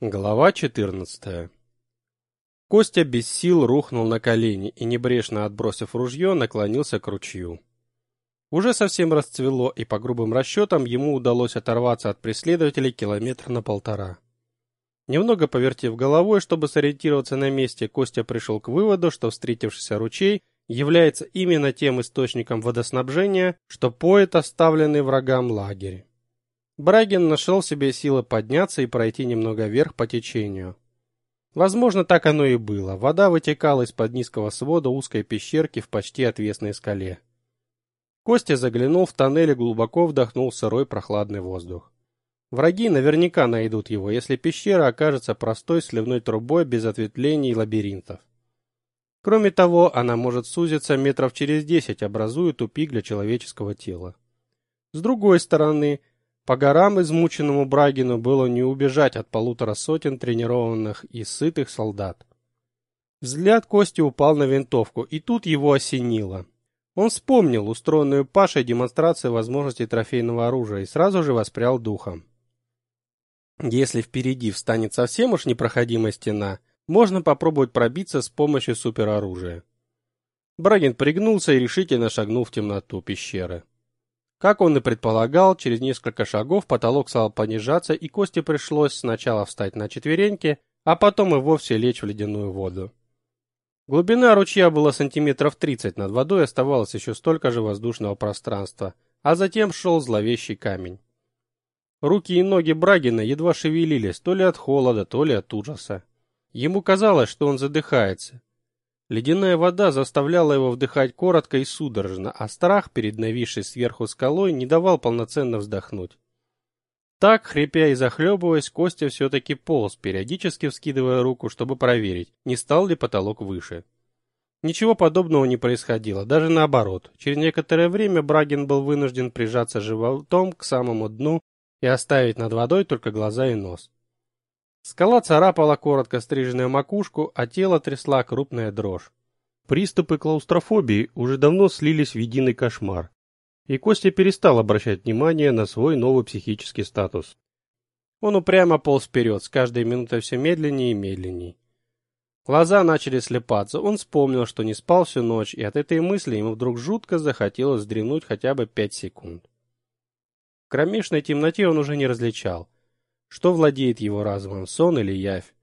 Глава 14. Костя без сил рухнул на колени и, небрежно отбросив ружье, наклонился к ручью. Уже совсем расцвело, и по грубым расчетам ему удалось оторваться от преследователей километр на полтора. Немного повертев головой, чтобы сориентироваться на месте, Костя пришел к выводу, что встретившийся ручей является именно тем источником водоснабжения, что поет оставленный врагам лагерь. Брагин нашел себе силы подняться и пройти немного вверх по течению. Возможно, так оно и было. Вода вытекала из-под низкого свода узкой пещерки в почти отвесной скале. Костя заглянул в тоннель и глубоко вдохнул сырой прохладный воздух. Враги наверняка найдут его, если пещера окажется простой сливной трубой без ответвлений и лабиринтов. Кроме того, она может сузиться метров через десять, образуя тупик для человеческого тела. С другой стороны, по горам измученному Брагину было не убежать от полутора сотен тренированных и сытых солдат. Взгляд Кости упал на винтовку, и тут его осенило. Он вспомнил устроенную Пашей демонстрацию возможностей трофейного оружия и сразу же воспрял духом. Если впереди встанет совсем уж непроходимая стена, можно попробовать пробиться с помощью супероружия. Брагин пригнулся и решительно шагнул в темноту пещеры. Как он и предполагал, через несколько шагов потолок стал понижаться, и Косте пришлось сначала встать на четвереньки, а потом и вовсе лечь в ледяную воду. Глубина ручья была сантиметров 30, над водой оставалось еще столько же воздушного пространства, а затем шел зловещий камень. Руки и ноги Брагина едва шевелились, то ли от холода, то ли от ужаса. Ему казалось, что он задыхается, Ледяная вода заставляла его вдыхать коротко и судорожно, а страх перед нависшей сверху скалой не давал полноценно вздохнуть. Так, хрипя и захлебываясь, Костя все-таки полз, периодически вскидывая руку, чтобы проверить, не стал ли потолок выше. Ничего подобного не происходило, даже наоборот. Через некоторое время Брагин был вынужден прижаться животом к самому дну и оставить над водой только глаза и нос. Скала царапала коротко стриженную макушку, а тело трясла крупная дрожь. Приступы клаустрофобии уже давно слились в единый кошмар, и Костя перестал обращать внимание на свой новый психический статус. Он упрямо полз вперед, с каждой минутой все медленнее и медленнее. Глаза начали слепаться, он вспомнил, что не спал всю ночь, и от этой мысли ему вдруг жутко захотелось вздремнуть хотя бы пять секунд. В кромешной темноте он уже не различал – что владеет его разумом, сон или явь?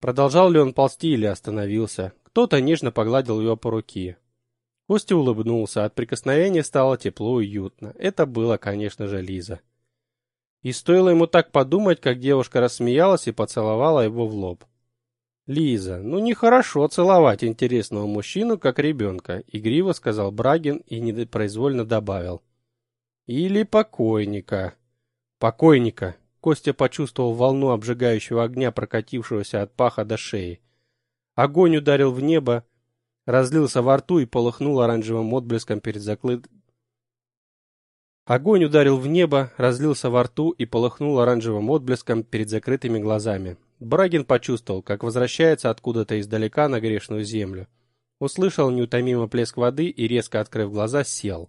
Продолжал ли он ползти или остановился? Кто-то нежно погладил его по руке. Костя улыбнулся, от прикосновения стало тепло и уютно. Это было, конечно же, Лиза. И стоило ему так подумать, как девушка рассмеялась и поцеловала его в лоб. «Лиза, ну нехорошо целовать интересного мужчину, как ребенка», — игриво сказал Брагин и непроизвольно добавил. «Или покойника». «Покойника», Костя почувствовал волну обжигающего огня, прокатившегося от паха до шеи. Огонь ударил в небо, разлился во рту и полыхнул оранжевым отблеском перед заклы... Огонь ударил в небо, разлился во рту и полыхнул оранжевым отблеском перед закрытыми глазами. Брагин почувствовал, как возвращается откуда-то издалека на грешную землю. Услышал неутомимый плеск воды и, резко открыв глаза, сел.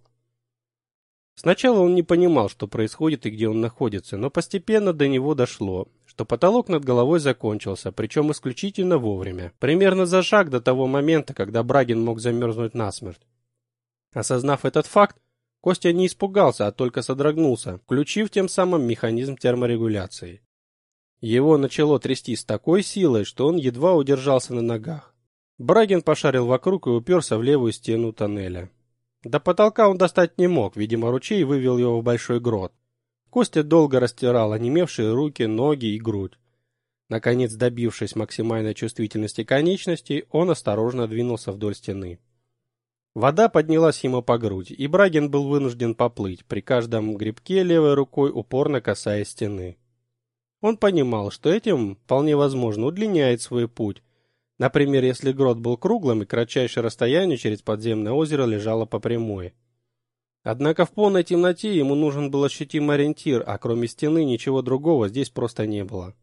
Сначала он не понимал, что происходит и где он находится, но постепенно до него дошло, что потолок над головой закончился, причем исключительно вовремя, примерно за шаг до того момента, когда Брагин мог замерзнуть насмерть. Осознав этот факт, Костя не испугался, а только содрогнулся, включив тем самым механизм терморегуляции. Его начало трясти с такой силой, что он едва удержался на ногах. Брагин пошарил вокруг и уперся в левую стену тоннеля. До потолка он достать не мог, видимо, ручей вывел его в большой грот. Костя долго растирал онемевшие руки, ноги и грудь. Наконец, добившись максимальной чувствительности конечностей, он осторожно двинулся вдоль стены. Вода поднялась ему по грудь, и Брагин был вынужден поплыть, при каждом грибке левой рукой упорно касаясь стены. Он понимал, что этим, вполне возможно, удлиняет свой путь, Например, если грот был круглым и кратчайшее расстояние через подземное озеро лежало по прямой. Однако в полной темноте ему нужен был ощутимый ориентир, а кроме стены ничего другого здесь просто не было.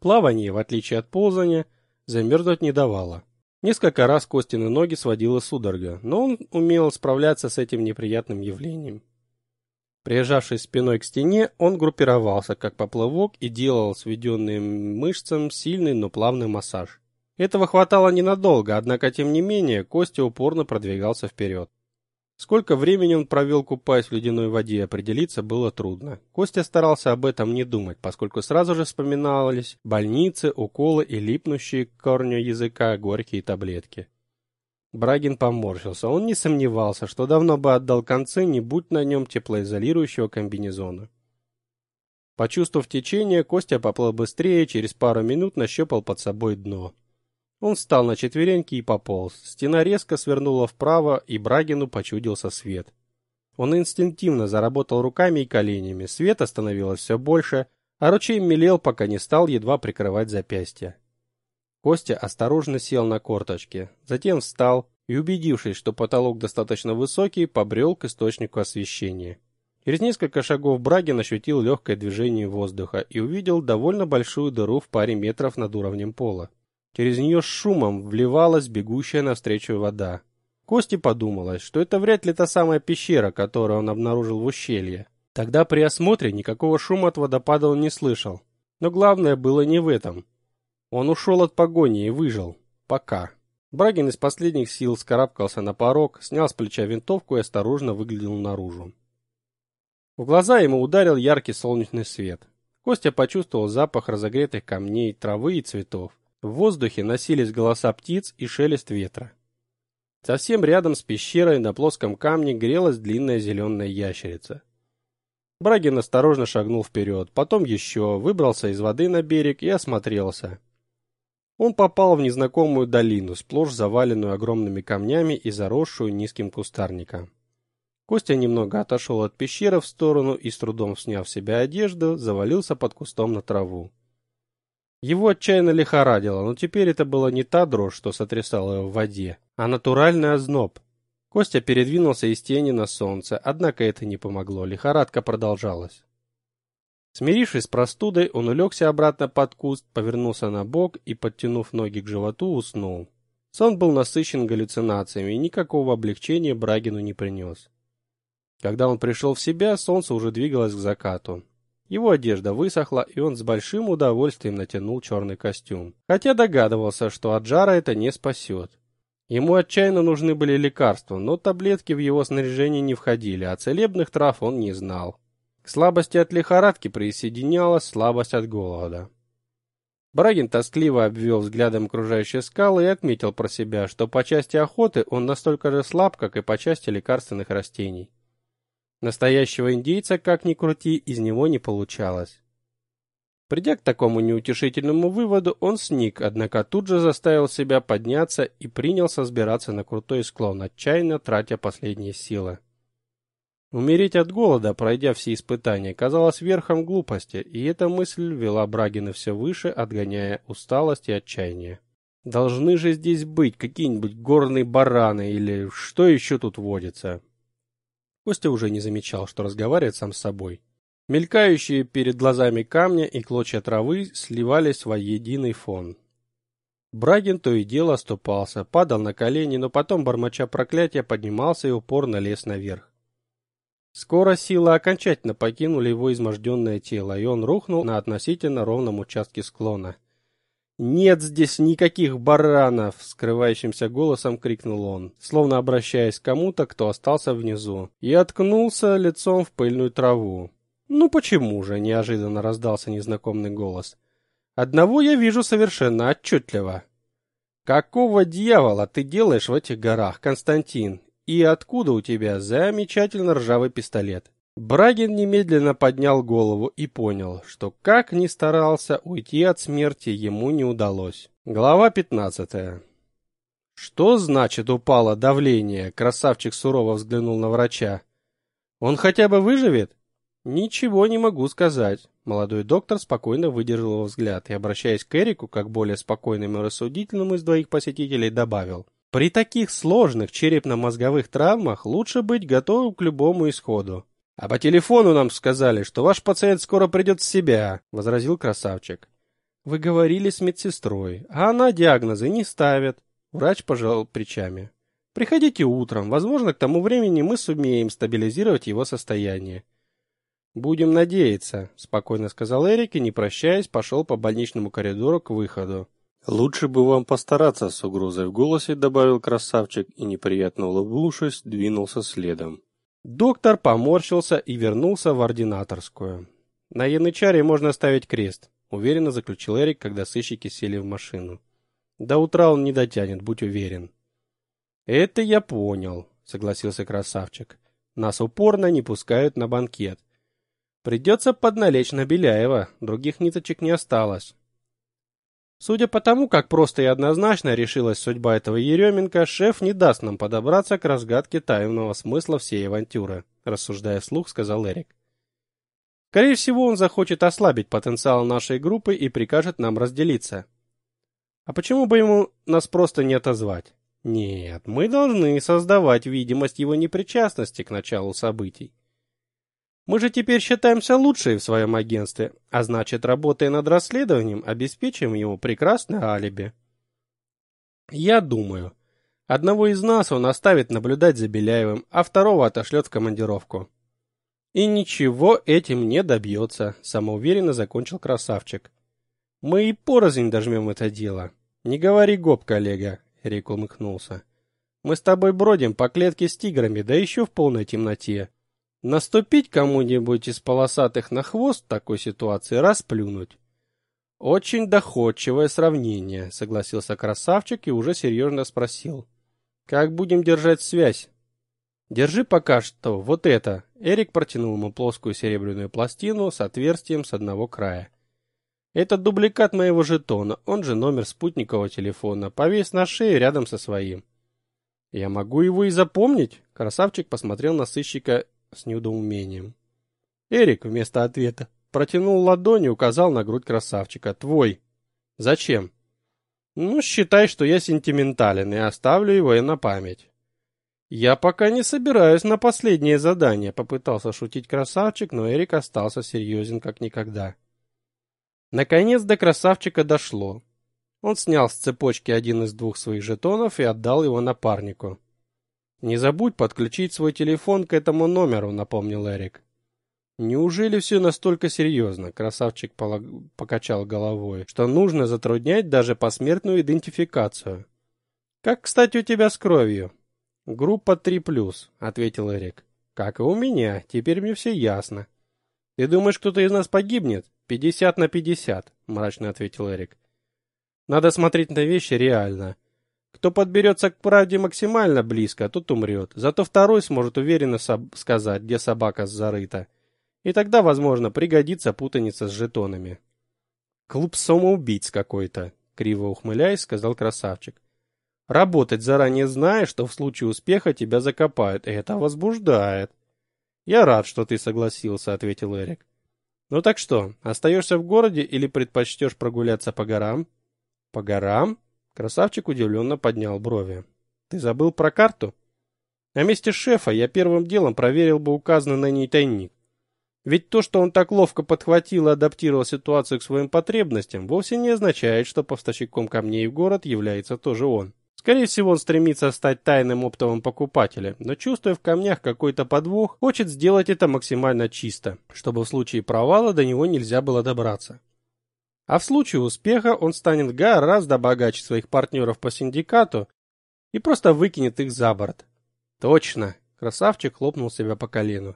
Плавание, в отличие от ползания, замерзнуть не давало. Несколько раз Костины ноги сводила судорога, но он умел справляться с этим неприятным явлением. Прижавшись спиной к стене, он группировался, как поплавок, и делал сведенным мышцам сильный, но плавный массаж. Этого хватало ненадолго, однако, тем не менее, Костя упорно продвигался вперед. Сколько времени он провел, купаясь в ледяной воде, определиться было трудно. Костя старался об этом не думать, поскольку сразу же вспоминались больницы, уколы и липнущие к корню языка горькие таблетки. Брагин поморщился. Он не сомневался, что давно бы отдал концы, не будь на нем теплоизолирующего комбинезона. Почувствовав течение, Костя поплыл быстрее, через пару минут нащупал под собой дно. Он встал на четвереньки и пополз. Стена резко свернула вправо, и Брагину почудился свет. Он инстинктивно заработал руками и коленями. Света становилось все больше, а ручей мелел, пока не стал едва прикрывать запястья. Костя осторожно сел на корточки, затем встал и, убедившись, что потолок достаточно высокий, побрел к источнику освещения. Через несколько шагов Брагин ощутил легкое движение воздуха и увидел довольно большую дыру в паре метров над уровнем пола. Через нее с шумом вливалась бегущая навстречу вода. Кости подумалось, что это вряд ли та самая пещера, которую он обнаружил в ущелье. Тогда при осмотре никакого шума от водопада он не слышал. Но главное было не в этом. Он ушел от погони и выжил. Пока. Брагин из последних сил скарабкался на порог, снял с плеча винтовку и осторожно выглянул наружу. В глаза ему ударил яркий солнечный свет. Костя почувствовал запах разогретых камней, травы и цветов. В воздухе носились голоса птиц и шелест ветра. Совсем рядом с пещерой на плоском камне грелась длинная зеленая ящерица. Брагин осторожно шагнул вперед, потом еще, выбрался из воды на берег и осмотрелся. Он попал в незнакомую долину, сплошь заваленную огромными камнями и заросшую низким кустарником. Костя немного отошел от пещеры в сторону и, с трудом сняв с себя одежду, завалился под кустом на траву. Его отчаянно лихорадило, но теперь это была не та дрожь, что сотрясала его в воде, а натуральный озноб. Костя передвинулся из тени на солнце, однако это не помогло, лихорадка продолжалась. Смирившись с простудой, он улегся обратно под куст, повернулся на бок и, подтянув ноги к животу, уснул. Сон был насыщен галлюцинациями и никакого облегчения Брагину не принес. Когда он пришел в себя, солнце уже двигалось к закату. Его одежда высохла, и он с большим удовольствием натянул черный костюм. Хотя догадывался, что от жара это не спасет. Ему отчаянно нужны были лекарства, но таблетки в его снаряжение не входили, а целебных трав он не знал. К слабости от лихорадки присоединялась слабость от голода. Брагин тоскливо обвел взглядом окружающие скалы и отметил про себя, что по части охоты он настолько же слаб, как и по части лекарственных растений. Настоящего индейца, как ни крути, из него не получалось. Придя к такому неутешительному выводу, он сник, однако тут же заставил себя подняться и принялся взбираться на крутой склон, отчаянно тратя последние силы. Умереть от голода, пройдя все испытания, казалось верхом глупости, и эта мысль вела Брагина все выше, отгоняя усталость и отчаяние. Должны же здесь быть какие-нибудь горные бараны или что еще тут водится. Костя уже не замечал, что разговаривает сам с собой. Мелькающие перед глазами камня и клочья травы сливались в единый фон. Брагин то и дело оступался, падал на колени, но потом, бормоча проклятия, поднимался и упорно лез наверх. Скоро силы окончательно покинули его изможденное тело, и он рухнул на относительно ровном участке склона. «Нет здесь никаких баранов!» — скрывающимся голосом крикнул он, словно обращаясь к кому-то, кто остался внизу, и откнулся лицом в пыльную траву. «Ну почему же?» — неожиданно раздался незнакомый голос. «Одного я вижу совершенно отчетливо». «Какого дьявола ты делаешь в этих горах, Константин? И откуда у тебя замечательно ржавый пистолет? Брагин немедленно поднял голову и понял, что как ни старался уйти от смерти, ему не удалось. Глава 15. Что значит упало давление? Красавчик сурово взглянул на врача. Он хотя бы выживет? Ничего не могу сказать. Молодой доктор спокойно выдержал его взгляд и, обращаясь к Эрику, как более спокойному и рассудительному из двоих посетителей, добавил: при таких сложных черепно-мозговых травмах лучше быть готовым к любому исходу. А по телефону нам сказали, что ваш пациент скоро придет в себя, возразил красавчик. Вы говорили с медсестрой, а она диагнозы не ставит. Врач пожал плечами. Приходите утром, возможно, к тому времени мы сумеем стабилизировать его состояние. Будем надеяться, спокойно сказал Эрик и, не прощаясь, пошел по больничному коридору к выходу. Лучше бы вам постараться, с угрозой в голосе добавил красавчик и неприятно улыбнувшись, двинулся следом. Доктор поморщился и вернулся в ординаторскую. На янычаре можно ставить крест, уверенно заключил Эрик, когда сыщики сели в машину. До утра он не дотянет, будь уверен. Это я понял, согласился красавчик. Нас упорно не пускают на банкет. Придется подналечь на Беляева, других ниточек не осталось. Судя по тому, как просто и однозначно решилась судьба этого Еременко, шеф не даст нам подобраться к разгадке тайного смысла всей авантюры, рассуждая вслух, сказал Эрик. Скорее всего, он захочет ослабить потенциал нашей группы и прикажет нам разделиться. А почему бы ему нас просто не отозвать? Нет, мы должны создавать видимость его непричастности к началу событий. Мы же теперь считаемся лучшие в своем агентстве, а значит, работая над расследованием, обеспечим ему прекрасное алиби. Я думаю, одного из нас он оставит наблюдать за Беляевым, а второго отошлет в командировку. И ничего этим не добьется, самоуверенно закончил красавчик. Мы и порознь дожмем это дело. Не говори гоп, коллега, Рик. Мы с тобой бродим по клетке с тиграми, да еще в полной темноте. Наступить кому-нибудь из полосатых на хвост в такой ситуации расплюнуть. Очень доходчивое сравнение, согласился красавчик и уже серьезно спросил. Как будем держать связь? Держи пока что вот это. Эрик протянул ему плоскую серебряную пластину с отверстием с одного края. Это дубликат моего жетона, он же номер спутникового телефона. Повесь на шее рядом со своим. Я могу его и запомнить? Красавчик посмотрел на сыщика с недоумением. Эрик вместо ответа протянул ладонь и указал на грудь красавчика. Твой. Зачем? Ну, считай, что я сентиментален и оставлю его и на память. Я пока не собираюсь на последнее задание, попытался шутить красавчик, но Эрик остался серьезен как никогда. Наконец до красавчика дошло. Он снял с цепочки один из двух своих жетонов и отдал его напарнику. Не забудь подключить свой телефон к этому номеру, напомнил Эрик. Неужели все настолько серьезно? Красавчик покачал головой, что нужно затруднять даже посмертную идентификацию. Как, кстати, у тебя с кровью? Группа 3+, ответил Эрик. Как и у меня, теперь мне все ясно. Ты думаешь, кто-то из нас погибнет? Пятьдесят на пятьдесят, мрачно ответил Эрик. Надо смотреть на вещи реально. Кто подберется к правде максимально близко, тот умрет. Зато второй сможет уверенно сказать, где собака зарыта. И тогда, возможно, пригодится путаница с жетонами. Клуб самоубийц какой-то, криво ухмыляясь, сказал красавчик. Работать заранее зная, что в случае успеха тебя закопают, это возбуждает. Я рад, что ты согласился, ответил Эрик. Ну так что, остаешься в городе или предпочтешь прогуляться по горам? По горам? Красавчик удивленно поднял брови. Ты забыл про карту? На месте шефа я первым делом проверил бы указанный на ней тайник. Ведь то, что он так ловко подхватил и адаптировал ситуацию к своим потребностям, вовсе не означает, что поставщиком камней в город является тоже он. Скорее всего, он стремится стать тайным оптовым покупателем, но чувствуя в камнях какой-то подвох, хочет сделать это максимально чисто, чтобы в случае провала до него нельзя было добраться. А в случае успеха он станет гораздо богаче своих партнеров по синдикату и просто выкинет их за борт. Точно, красавчик хлопнул себя по колену.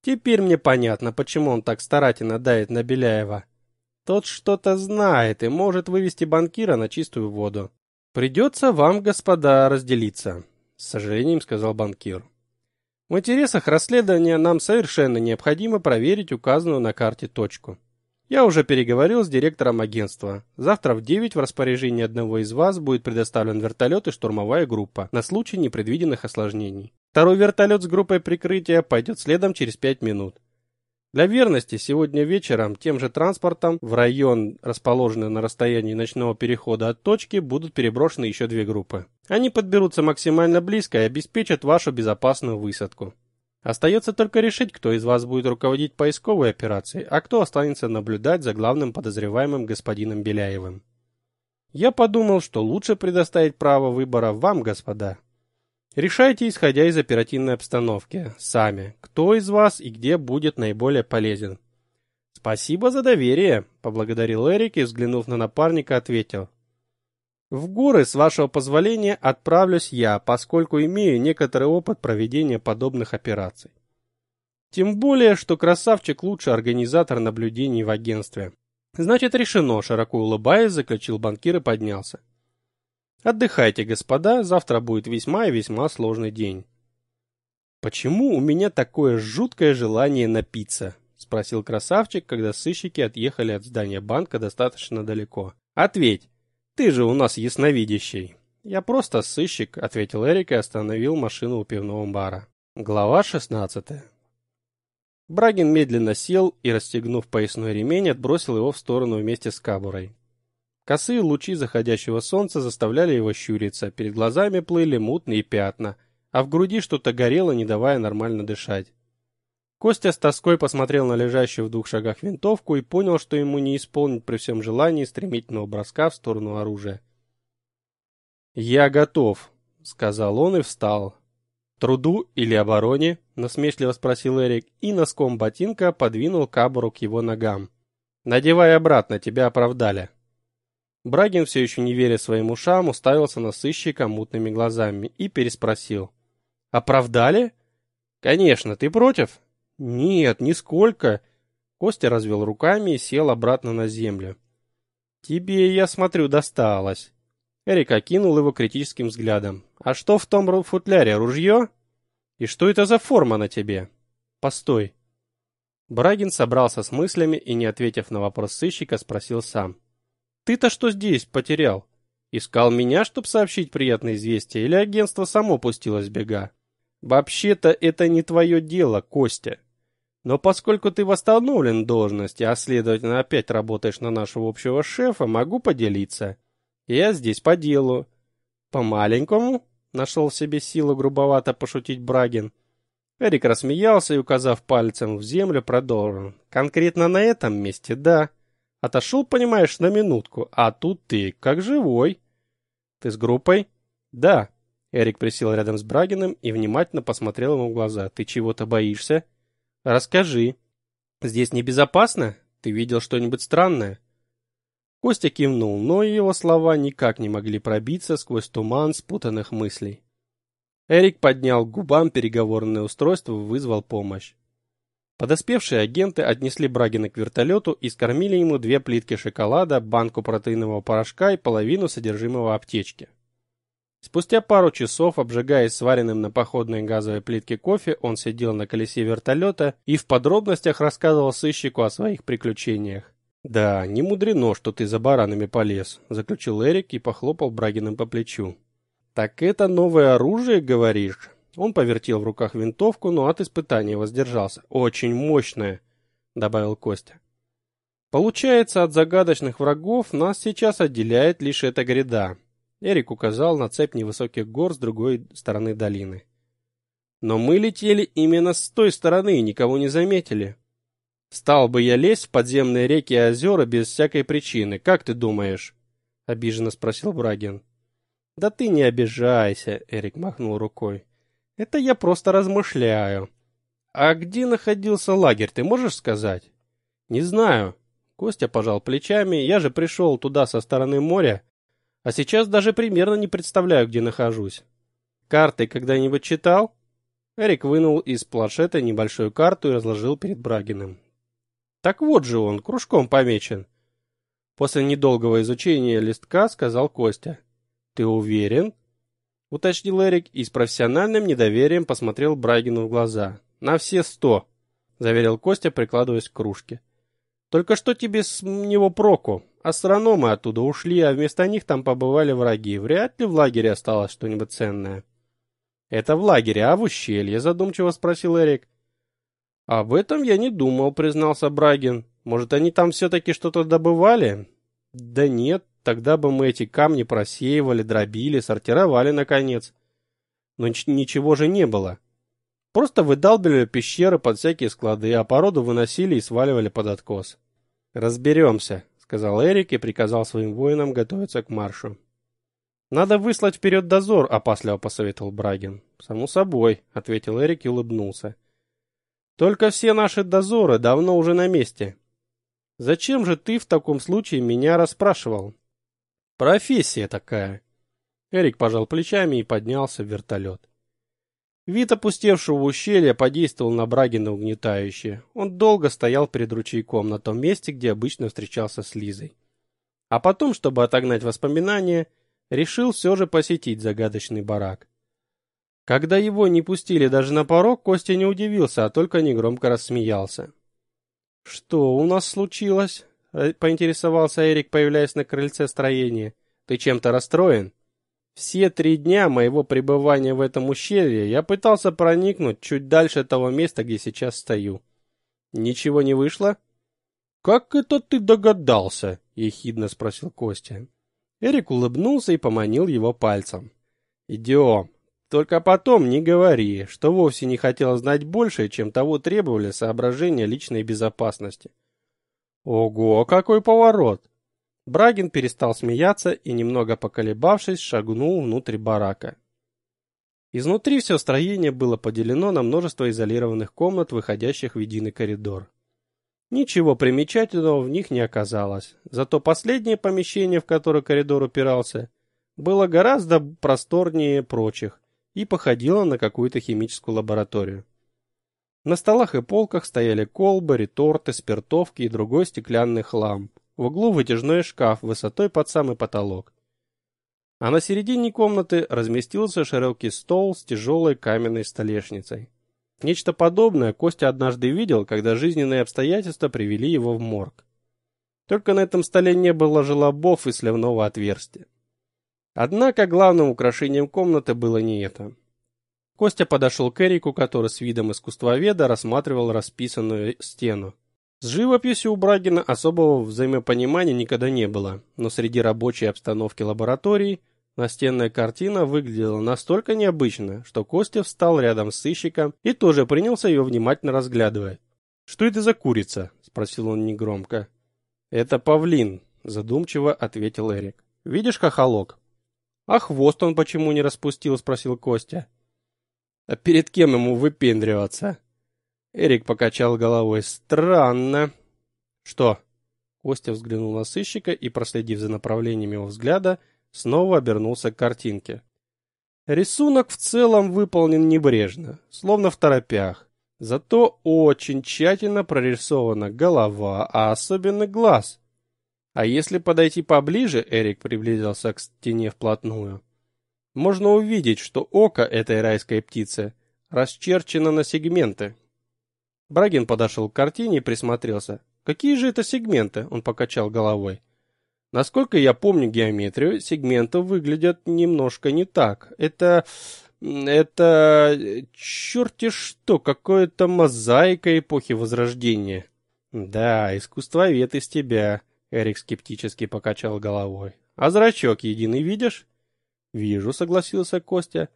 Теперь мне понятно, почему он так старательно давит на Беляева. Тот что-то знает и может вывести банкира на чистую воду. Придется вам, господа, разделиться, с сожалением сказал банкир. В интересах расследования нам совершенно необходимо проверить указанную на карте точку. Я уже переговорил с директором агентства. Завтра в 9 в распоряжении одного из вас будет предоставлен вертолет и штурмовая группа на случай непредвиденных осложнений. Второй вертолет с группой прикрытия пойдет следом через 5 минут. Для верности сегодня вечером тем же транспортом в район, расположенный на расстоянии ночного перехода от точки, будут переброшены еще две группы. Они подберутся максимально близко и обеспечат вашу безопасную высадку. Остается только решить, кто из вас будет руководить поисковой операцией, а кто останется наблюдать за главным подозреваемым господином Беляевым. Я подумал, что лучше предоставить право выбора вам, господа. Решайте, исходя из оперативной обстановки, сами, кто из вас и где будет наиболее полезен. Спасибо за доверие, поблагодарил Эрик и, взглянув на напарника, ответил. В горы, с вашего позволения, отправлюсь я, поскольку имею некоторый опыт проведения подобных операций. Тем более, что красавчик лучший организатор наблюдений в агентстве. Значит, решено, широко улыбаясь, заключил банкир и поднялся. Отдыхайте, господа, завтра будет весьма и весьма сложный день. Почему у меня такое жуткое желание напиться? спросил красавчик, когда сыщики отъехали от здания банка достаточно далеко. Ответь. Ты же у нас ясновидящий. Я просто сыщик, ответил Эрик и остановил машину у пивного бара. Глава шестнадцатая. Брагин медленно сел и, расстегнув поясной ремень, отбросил его в сторону вместе с кабурой. Косые лучи заходящего солнца заставляли его щуриться, перед глазами плыли мутные пятна, а в груди что-то горело, не давая нормально дышать. Костя с тоской посмотрел на лежащую в двух шагах винтовку и понял, что ему не исполнить при всем желании стремительного броска в сторону оружия. «Я готов», — сказал он и встал. «Труду или обороне?» — насмешливо спросил Эрик и носком ботинка подвинул кабуру к его ногам. «Надевай обратно, тебя оправдали». Брагин, все еще не веря своим ушам, уставился на сыщика мутными глазами и переспросил. «Оправдали?» «Конечно, ты против?» «Нет, нисколько». Костя развел руками и сел обратно на землю. «Тебе, я смотрю, досталось». Эрик окинул его критическим взглядом. «А что в том футляре, ружье? И что это за форма на тебе?» «Постой». Брагин собрался с мыслями и, не ответив на вопрос сыщика, спросил сам. Ты-то что здесь потерял? Искал меня, чтобы сообщить приятное известие, или агентство само пустилось бега? Вообще-то это не твое дело, Костя. Но поскольку ты восстановлен в должности, а следовательно опять работаешь на нашего общего шефа, могу поделиться. Я здесь по делу. По-маленькому? Нашел в себе силу грубовато пошутить Брагин. Эрик рассмеялся и, указав пальцем в землю, продолжил. Конкретно на этом месте, да. Отошел, понимаешь, на минутку, а тут ты, как живой. Ты с группой? Да. Эрик присел рядом с Брагиным и внимательно посмотрел ему в глаза. Ты чего-то боишься? Расскажи. Здесь небезопасно? Ты видел что-нибудь странное? Костя кивнул, но его слова никак не могли пробиться сквозь туман спутанных мыслей. Эрик поднял к губам переговорное устройство и вызвал помощь. Подоспевшие агенты отнесли Брагина к вертолету и скормили ему две плитки шоколада, банку протеинового порошка и половину содержимого аптечки. Спустя пару часов, обжигаясь сваренным на походной газовой плитке кофе, он сидел на колесе вертолета и в подробностях рассказывал сыщику о своих приключениях. «Да, не мудрено, что ты за баранами полез», — заключил Эрик и похлопал Брагиным по плечу. «Так это новое оружие, говоришь?» Он повертел в руках винтовку, но от испытания воздержался. «Очень мощная», — добавил Костя. «Получается, от загадочных врагов нас сейчас отделяет лишь эта гряда». Эрик указал на цепь невысоких гор с другой стороны долины. «Но мы летели именно с той стороны и никого не заметили. Стал бы я лезть в подземные реки и озера без всякой причины, как ты думаешь?» — обиженно спросил Брагин. «Да ты не обижайся», — Эрик махнул рукой. Это я просто размышляю. А где находился лагерь, ты можешь сказать? Не знаю. Костя пожал плечами. Я же пришел туда со стороны моря, а сейчас даже примерно не представляю, где нахожусь. Карты когда-нибудь читал? Эрик вынул из планшета небольшую карту и разложил перед Брагиным. Так вот же он, кружком помечен. После недолгого изучения листка сказал Костя. Ты уверен? — уточнил Эрик и с профессиональным недоверием посмотрел Брагину в глаза. «На все сто», — заверил Костя, прикладываясь к кружке. «Только что тебе с него проку? Астрономы оттуда ушли, а вместо них там побывали враги. Вряд ли в лагере осталось что-нибудь ценное». «Это в лагере, а в ущелье?» — задумчиво спросил Эрик. «Об этом я не думал», — признался Брагин. «Может, они там все-таки что-то добывали?» «Да нет, Тогда бы мы эти камни просеивали, дробили, сортировали, наконец. Но ничего же не было. Просто выдалбили пещеры под всякие склады, а породу выносили и сваливали под откос. «Разберемся», — сказал Эрик и приказал своим воинам готовиться к маршу. Надо выслать вперед дозор, опасливо посоветовал Брагин. Само собой, ответил Эрик и улыбнулся. Только все наши дозоры давно уже на месте. Зачем же ты в таком случае меня расспрашивал? Профессия такая. Эрик пожал плечами и поднялся в вертолет. Вид опустевшего ущелья подействовал на Брагина угнетающе. Он долго стоял перед ручейком на том месте, где обычно встречался с Лизой. А потом, чтобы отогнать воспоминания, решил все же посетить загадочный барак. Когда его не пустили даже на порог, Костя не удивился, а только негромко рассмеялся. «Что у нас случилось?» — поинтересовался Эрик, появляясь на крыльце строения. «Ты чем-то расстроен?» Все три дня моего пребывания в этом ущелье я пытался проникнуть чуть дальше того места, где сейчас стою. Ничего не вышло? Как это ты догадался? ехидно спросил Костя. Эрик улыбнулся и поманил его пальцем. Идем. Только потом не говори, что вовсе не хотел знать больше, чем того требовали соображения личной безопасности. Ого, какой поворот! Брагин перестал смеяться и, немного поколебавшись, шагнул внутрь барака. Изнутри все строение было поделено на множество изолированных комнат, выходящих в единый коридор. Ничего примечательного в них не оказалось, зато последнее помещение, в которое коридор упирался, было гораздо просторнее прочих и походило на какую-то химическую лабораторию. На столах и полках стояли колбы, реторты, спиртовки и другой стеклянный хлам. В углу вытяжной шкаф высотой под самый потолок. А на середине комнаты разместился широкий стол с тяжелой каменной столешницей. Нечто подобное Костя однажды видел, когда жизненные обстоятельства привели его в морг. Только на этом столе не было желобов и сливного отверстия. Однако главным украшением комнаты было не это. Костя подошел к Эрику, который с видом искусствоведа рассматривал расписанную стену. С живописью у Брагина особого взаимопонимания никогда не было, но среди рабочей обстановки лаборатории настенная картина выглядела настолько необычно, что Костя встал рядом с сыщиком и тоже принялся ее внимательно разглядывать. «Что это за курица?» – спросил он негромко. «Это павлин», – задумчиво ответил Эрик. «Видишь хохолок?» «А хвост он почему не распустил?» – спросил Костя. «А перед кем ему выпендриваться?» Эрик покачал головой. Странно. Что? Костя взглянул на сыщика и, проследив за направлением его взгляда, снова обернулся к картинке. Рисунок в целом выполнен небрежно, словно в торопях. Зато очень тщательно прорисована голова, а особенно глаз. А если подойти поближе, Эрик приблизился к стене вплотную. Можно увидеть, что око этой райской птицы расчерчено на сегменты, Брагин подошел к картине и присмотрелся. Какие же это сегменты? Он покачал головой. Насколько я помню геометрию, сегменты выглядят немножко не так. Это это черти что, какое-то мозаика эпохи Возрождения. Да, искусствовед из тебя, Эрик скептически покачал головой. А зрачок единый видишь? Вижу, согласился Костя.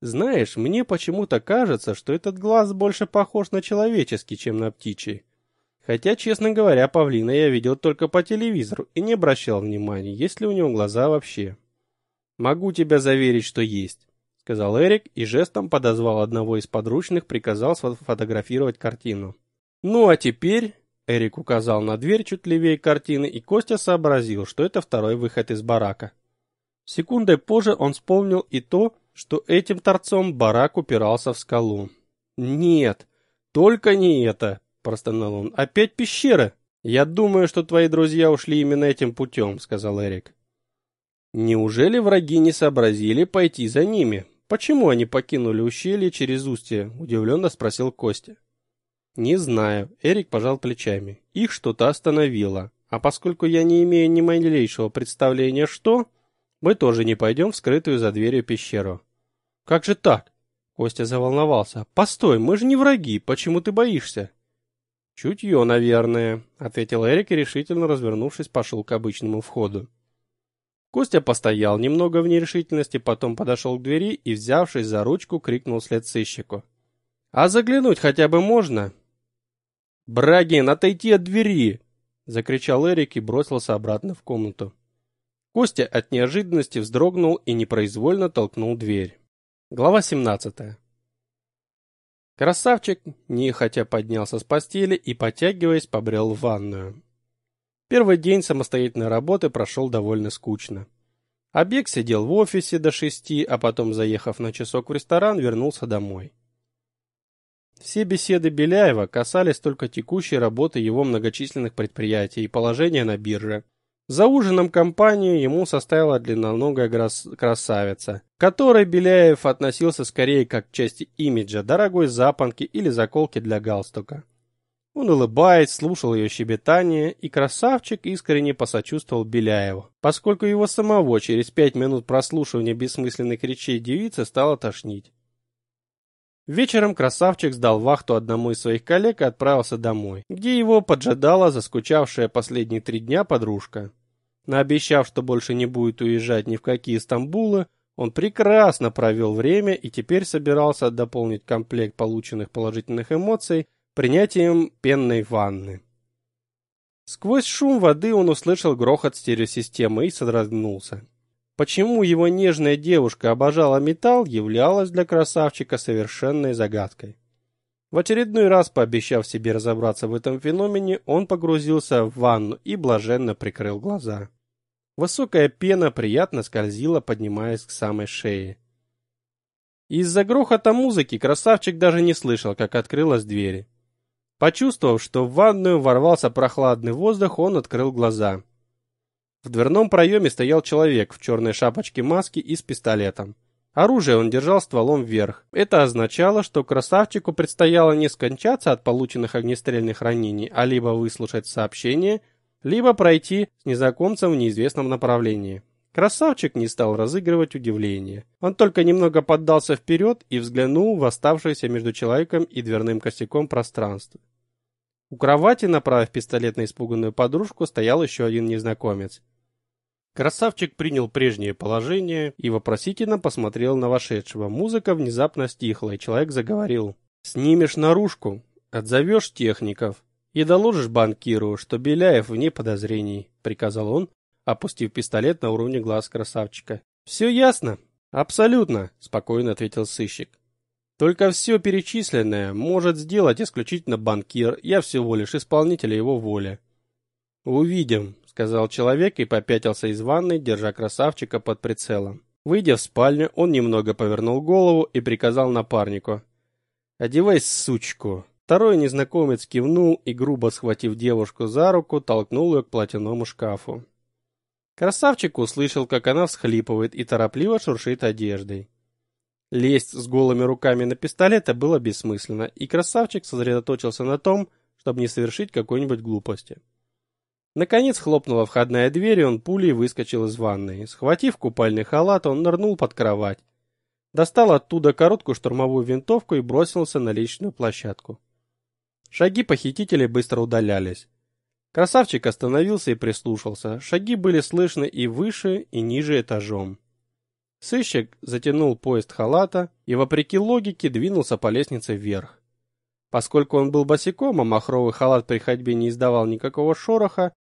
Знаешь, мне почему-то кажется, что этот глаз больше похож на человеческий, чем на птичий. Хотя, честно говоря, павлина я видел только по телевизору и не обращал внимания, есть ли у него глаза вообще. Могу тебя заверить, что есть, сказал Эрик и жестом подозвал одного из подручных, приказал сфотографировать картину. Ну а теперь Эрик указал на дверь чуть левее картины, и Костя сообразил, что это второй выход из барака. Секундой позже он вспомнил и то, что этим торцом барак упирался в скалу. «Нет, только не это!» – простонал он. «Опять пещера!» «Я думаю, что твои друзья ушли именно этим путем», – сказал Эрик. «Неужели враги не сообразили пойти за ними? Почему они покинули ущелье через устье?» – удивленно спросил Костя. «Не знаю», – Эрик пожал плечами. «Их что-то остановило. А поскольку я не имею ни малейшего представления, что, мы тоже не пойдем в скрытую за дверью пещеру. Как же так? Костя заволновался. Постой, мы же не враги, почему ты боишься? Чутье, наверное, ответил Эрик и решительно развернувшись пошел к обычному входу. Костя постоял немного в нерешительности, потом подошел к двери и, взявшись за ручку, крикнул вслед сыщику. «А заглянуть хотя бы можно?» «Брагин, отойти от двери!» — закричал Эрик и бросился обратно в комнату. Костя от неожиданности вздрогнул и непроизвольно толкнул дверь. Глава 17. Красавчик нехотя поднялся с постели и, потягиваясь, побрел в ванную. Первый день самостоятельной работы прошел довольно скучно. Обег сидел в офисе до шести, а потом, заехав на часок в ресторан, вернулся домой. Все беседы Беляева касались только текущей работы его многочисленных предприятий и положения на бирже. За ужином компанию ему составила длинноногая красавица, которой Беляев относился скорее как к части имиджа, дорогой запонки или заколки для галстука. Он улыбаясь, слушал ее щебетание, и красавчик искренне посочувствовал Беляеву, поскольку его самого через пять минут прослушивания бессмысленных речей девицы стало тошнить. Вечером красавчик сдал вахту одному из своих коллег и отправился домой, где его поджидала заскучавшая последние три дня подружка. Наобещав, что больше не будет уезжать ни в какие Стамбулы, он прекрасно провел время и теперь собирался дополнить комплект полученных положительных эмоций принятием пенной ванны. Сквозь шум воды он услышал грохот стереосистемы и содрогнулся. Почему его нежная девушка обожала металл, являлось для красавчика совершенной загадкой. В очередной раз, пообещав себе разобраться в этом феномене, он погрузился в ванну и блаженно прикрыл глаза. Высокая пена приятно скользила, поднимаясь к самой шее. Из-за грохота музыки красавчик даже не слышал, как открылась дверь. Почувствовав, что в ванную ворвался прохладный воздух, он открыл глаза. В дверном проеме стоял человек в черной шапочке маски и с пистолетом. Оружие он держал стволом вверх. Это означало, что красавчику предстояло не скончаться от полученных огнестрельных ранений, а либо выслушать сообщение, либо пройти с незнакомцем в неизвестном направлении. Красавчик не стал разыгрывать удивление. Он только немного поддался вперед и взглянул в оставшееся между человеком и дверным косяком пространство. У кровати, направив пистолет на испуганную подружку, стоял еще один незнакомец. Красавчик принял прежнее положение и вопросительно посмотрел на вошедшего. Музыка внезапно стихла, и человек заговорил. «Снимешь наружку, отзовешь техников и доложишь банкиру, что Беляев вне подозрений», — приказал он, опустив пистолет на уровне глаз красавчика. «Все ясно?» «Абсолютно», — спокойно ответил сыщик. Только все перечисленное может сделать исключительно банкир, я всего лишь исполнитель его воли. Увидим, сказал человек и попятился из ванной, держа красавчика под прицелом. Выйдя в спальню, он немного повернул голову и приказал напарнику: "Одевай сучку". Второй незнакомец кивнул и грубо схватив девушку за руку, толкнул ее к платяному шкафу. Красавчик услышал, как она всхлипывает и торопливо шуршит одеждой. Лезть с голыми руками на пистолет было бессмысленно, и красавчик сосредоточился на том, чтобы не совершить какой-нибудь глупости. Наконец хлопнула входная дверь, и он пулей выскочил из ванной. Схватив купальный халат, он нырнул под кровать. Достал оттуда короткую штурмовую винтовку и бросился на личную площадку. Шаги похитителей быстро удалялись. Красавчик остановился и прислушался. Шаги были слышны и выше, и ниже этажом. Сыщик затянул поезд халата и, вопреки логике, двинулся по лестнице вверх. Поскольку он был босиком, а махровый халат при ходьбе не издавал никакого шороха,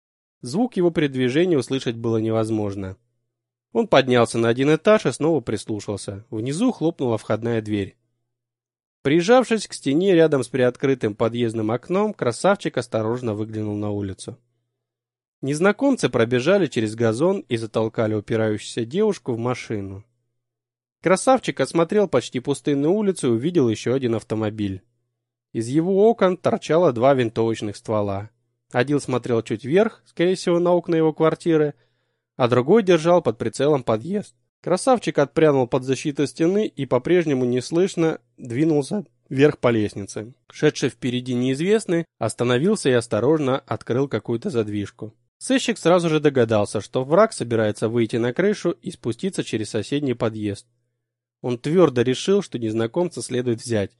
звук его передвижения услышать было невозможно. Он поднялся на один этаж и снова прислушался. Внизу хлопнула входная дверь. Прижавшись к стене рядом с приоткрытым подъездным окном, красавчик осторожно выглянул на улицу. Незнакомцы пробежали через газон и затолкали упирающуюся девушку в машину. Красавчик осмотрел почти пустынную улицу и увидел еще один автомобиль. Из его окон торчало два винтовочных ствола. Один смотрел чуть вверх, скорее всего, на окна его квартиры, а другой держал под прицелом подъезд. Красавчик отпрянул под защиту стены и по-прежнему неслышно двинулся вверх по лестнице. Шедший впереди неизвестный остановился и осторожно открыл какую-то задвижку. Сыщик сразу же догадался, что враг собирается выйти на крышу и спуститься через соседний подъезд. Он твердо решил, что незнакомца следует взять,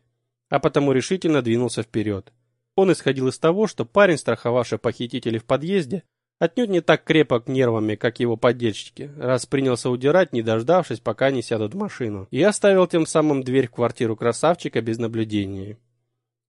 а потому решительно двинулся вперед. Он исходил из того, что парень, страховавший похитителей в подъезде, отнюдь не так крепок нервами, как его подельщики, раз принялся удирать, не дождавшись, пока не сядут в машину, и оставил тем самым дверь в квартиру красавчика без наблюдения.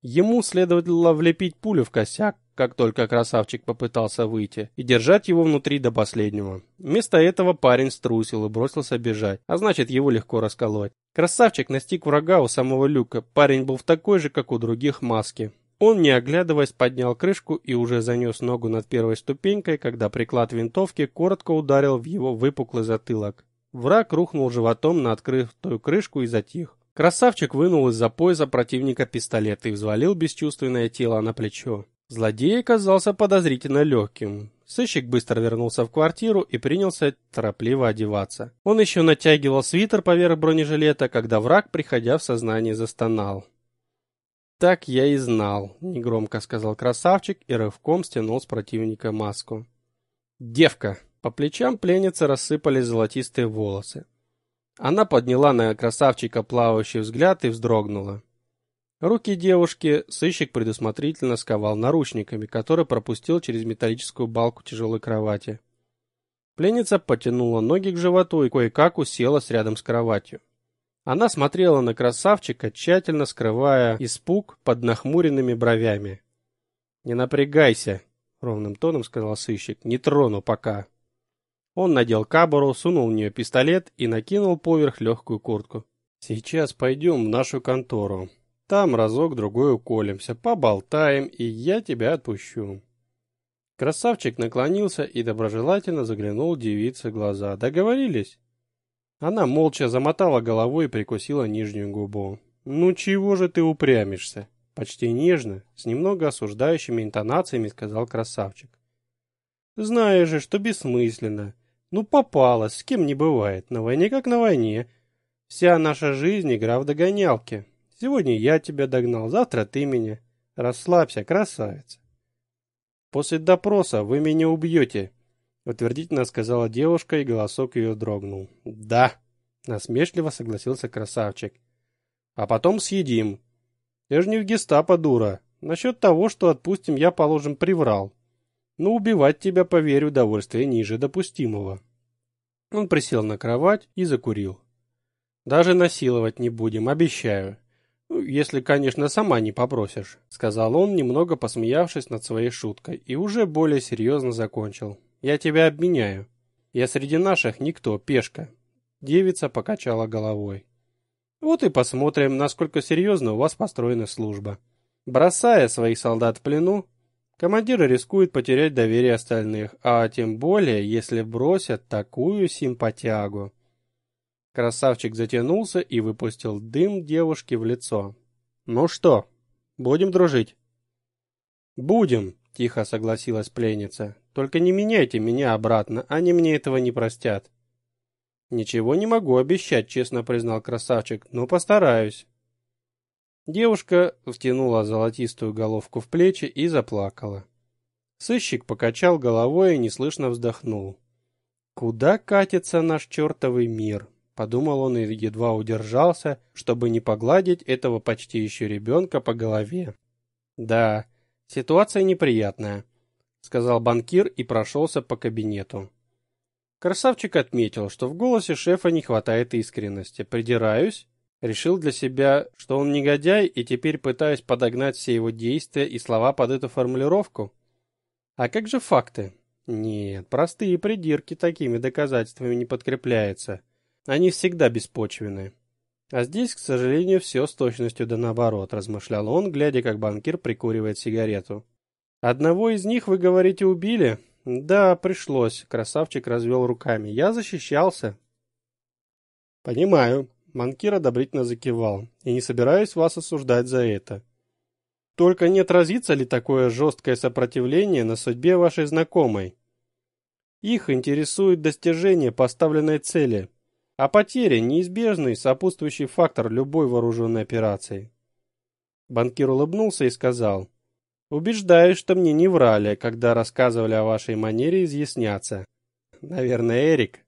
Ему следовало влепить пулю в косяк, как только красавчик попытался выйти, и держать его внутри до последнего. Вместо этого парень струсил и бросился бежать, а значит его легко расколоть. Красавчик настиг врага у самого люка, парень был в такой же, как у других, маске. Он, не оглядываясь, поднял крышку и уже занес ногу над первой ступенькой, когда приклад винтовки коротко ударил в его выпуклый затылок. Враг рухнул животом на открытую крышку и затих. Красавчик вынул из-за пояса противника пистолет и взвалил бесчувственное тело на плечо. Злодей оказался подозрительно легким. Сыщик быстро вернулся в квартиру и принялся торопливо одеваться. Он еще натягивал свитер поверх бронежилета, когда враг, приходя в сознание, застонал. «Так я и знал», — негромко сказал красавчик и рывком стянул с противника маску. «Девка!» По плечам пленницы рассыпались золотистые волосы. Она подняла на красавчика плавающий взгляд и вздрогнула. Руки девушки сыщик предусмотрительно сковал наручниками, которые пропустил через металлическую балку тяжелой кровати. Пленница потянула ноги к животу и кое-как уселась рядом с кроватью. Она смотрела на красавчика, тщательно скрывая испуг под нахмуренными бровями. «Не напрягайся», — ровным тоном сказал сыщик, — «не трону пока». Он надел кабуру, сунул в нее пистолет и накинул поверх легкую куртку. «Сейчас пойдем в нашу контору. Там разок-другой уколемся, поболтаем, и я тебя отпущу». Красавчик наклонился и доброжелательно заглянул девице в глаза. «Договорились?» Она молча замотала головой и прикусила нижнюю губу. «Ну чего же ты упрямишься?» Почти нежно, с немного осуждающими интонациями сказал красавчик. «Знаешь же, что бессмысленно. Ну, попалась, с кем не бывает, на войне как на войне. Вся наша жизнь игра в догонялки. Сегодня я тебя догнал, завтра ты меня. Расслабься, красавица. После допроса вы меня убьете, утвердительно сказала девушка, и голосок ее дрогнул. Да, насмешливо согласился красавчик. А потом съедим. Я же не в гестапо, дура. Насчет того, что отпустим, я, положим, приврал но убивать тебя, поверь, удовольствие ниже допустимого. Он присел на кровать и закурил. Даже насиловать не будем, обещаю. Ну, если, конечно, сама не попросишь, сказал он, немного посмеявшись над своей шуткой, и уже более серьезно закончил. Я тебя обменяю. Я среди наших никто, пешка. Девица покачала головой. Вот и посмотрим, насколько серьезно у вас построена служба. Бросая своих солдат в плену, Командир рискует потерять доверие остальных, а тем более, если бросят такую симпатягу. Красавчик затянулся и выпустил дым девушке в лицо. «Ну что, будем дружить?» «Будем», — тихо согласилась пленница. «Только не меняйте меня обратно, они мне этого не простят». «Ничего не могу обещать», — честно признал красавчик, — «но постараюсь». Девушка втянула золотистую головку в плечи и заплакала. Сыщик покачал головой и неслышно вздохнул. «Куда катится наш чертовый мир?» — подумал он и едва удержался, чтобы не погладить этого почти еще ребенка по голове. «Да, ситуация неприятная», — сказал банкир и прошелся по кабинету. Красавчик отметил, что в голосе шефа не хватает искренности. «Придираюсь?» Решил для себя, что он негодяй, и теперь пытаюсь подогнать все его действия и слова под эту формулировку. А как же факты? Нет, простые придирки такими доказательствами не подкрепляются. Они всегда беспочвенны. А здесь, к сожалению, все с точностью да наоборот, размышлял он, глядя, как банкир прикуривает сигарету. Одного из них, вы говорите, убили? Да, пришлось, красавчик развел руками. Я защищался. Понимаю, Манкир одобрительно закивал. «И не собираюсь вас осуждать за это. Только не отразится ли такое жесткое сопротивление на судьбе вашей знакомой? Их интересует достижение поставленной цели, а потеря – неизбежный сопутствующий фактор любой вооруженной операции». Банкир улыбнулся и сказал, «Убеждаюсь, что мне не врали, когда рассказывали о вашей манере изъясняться. Наверное, Эрик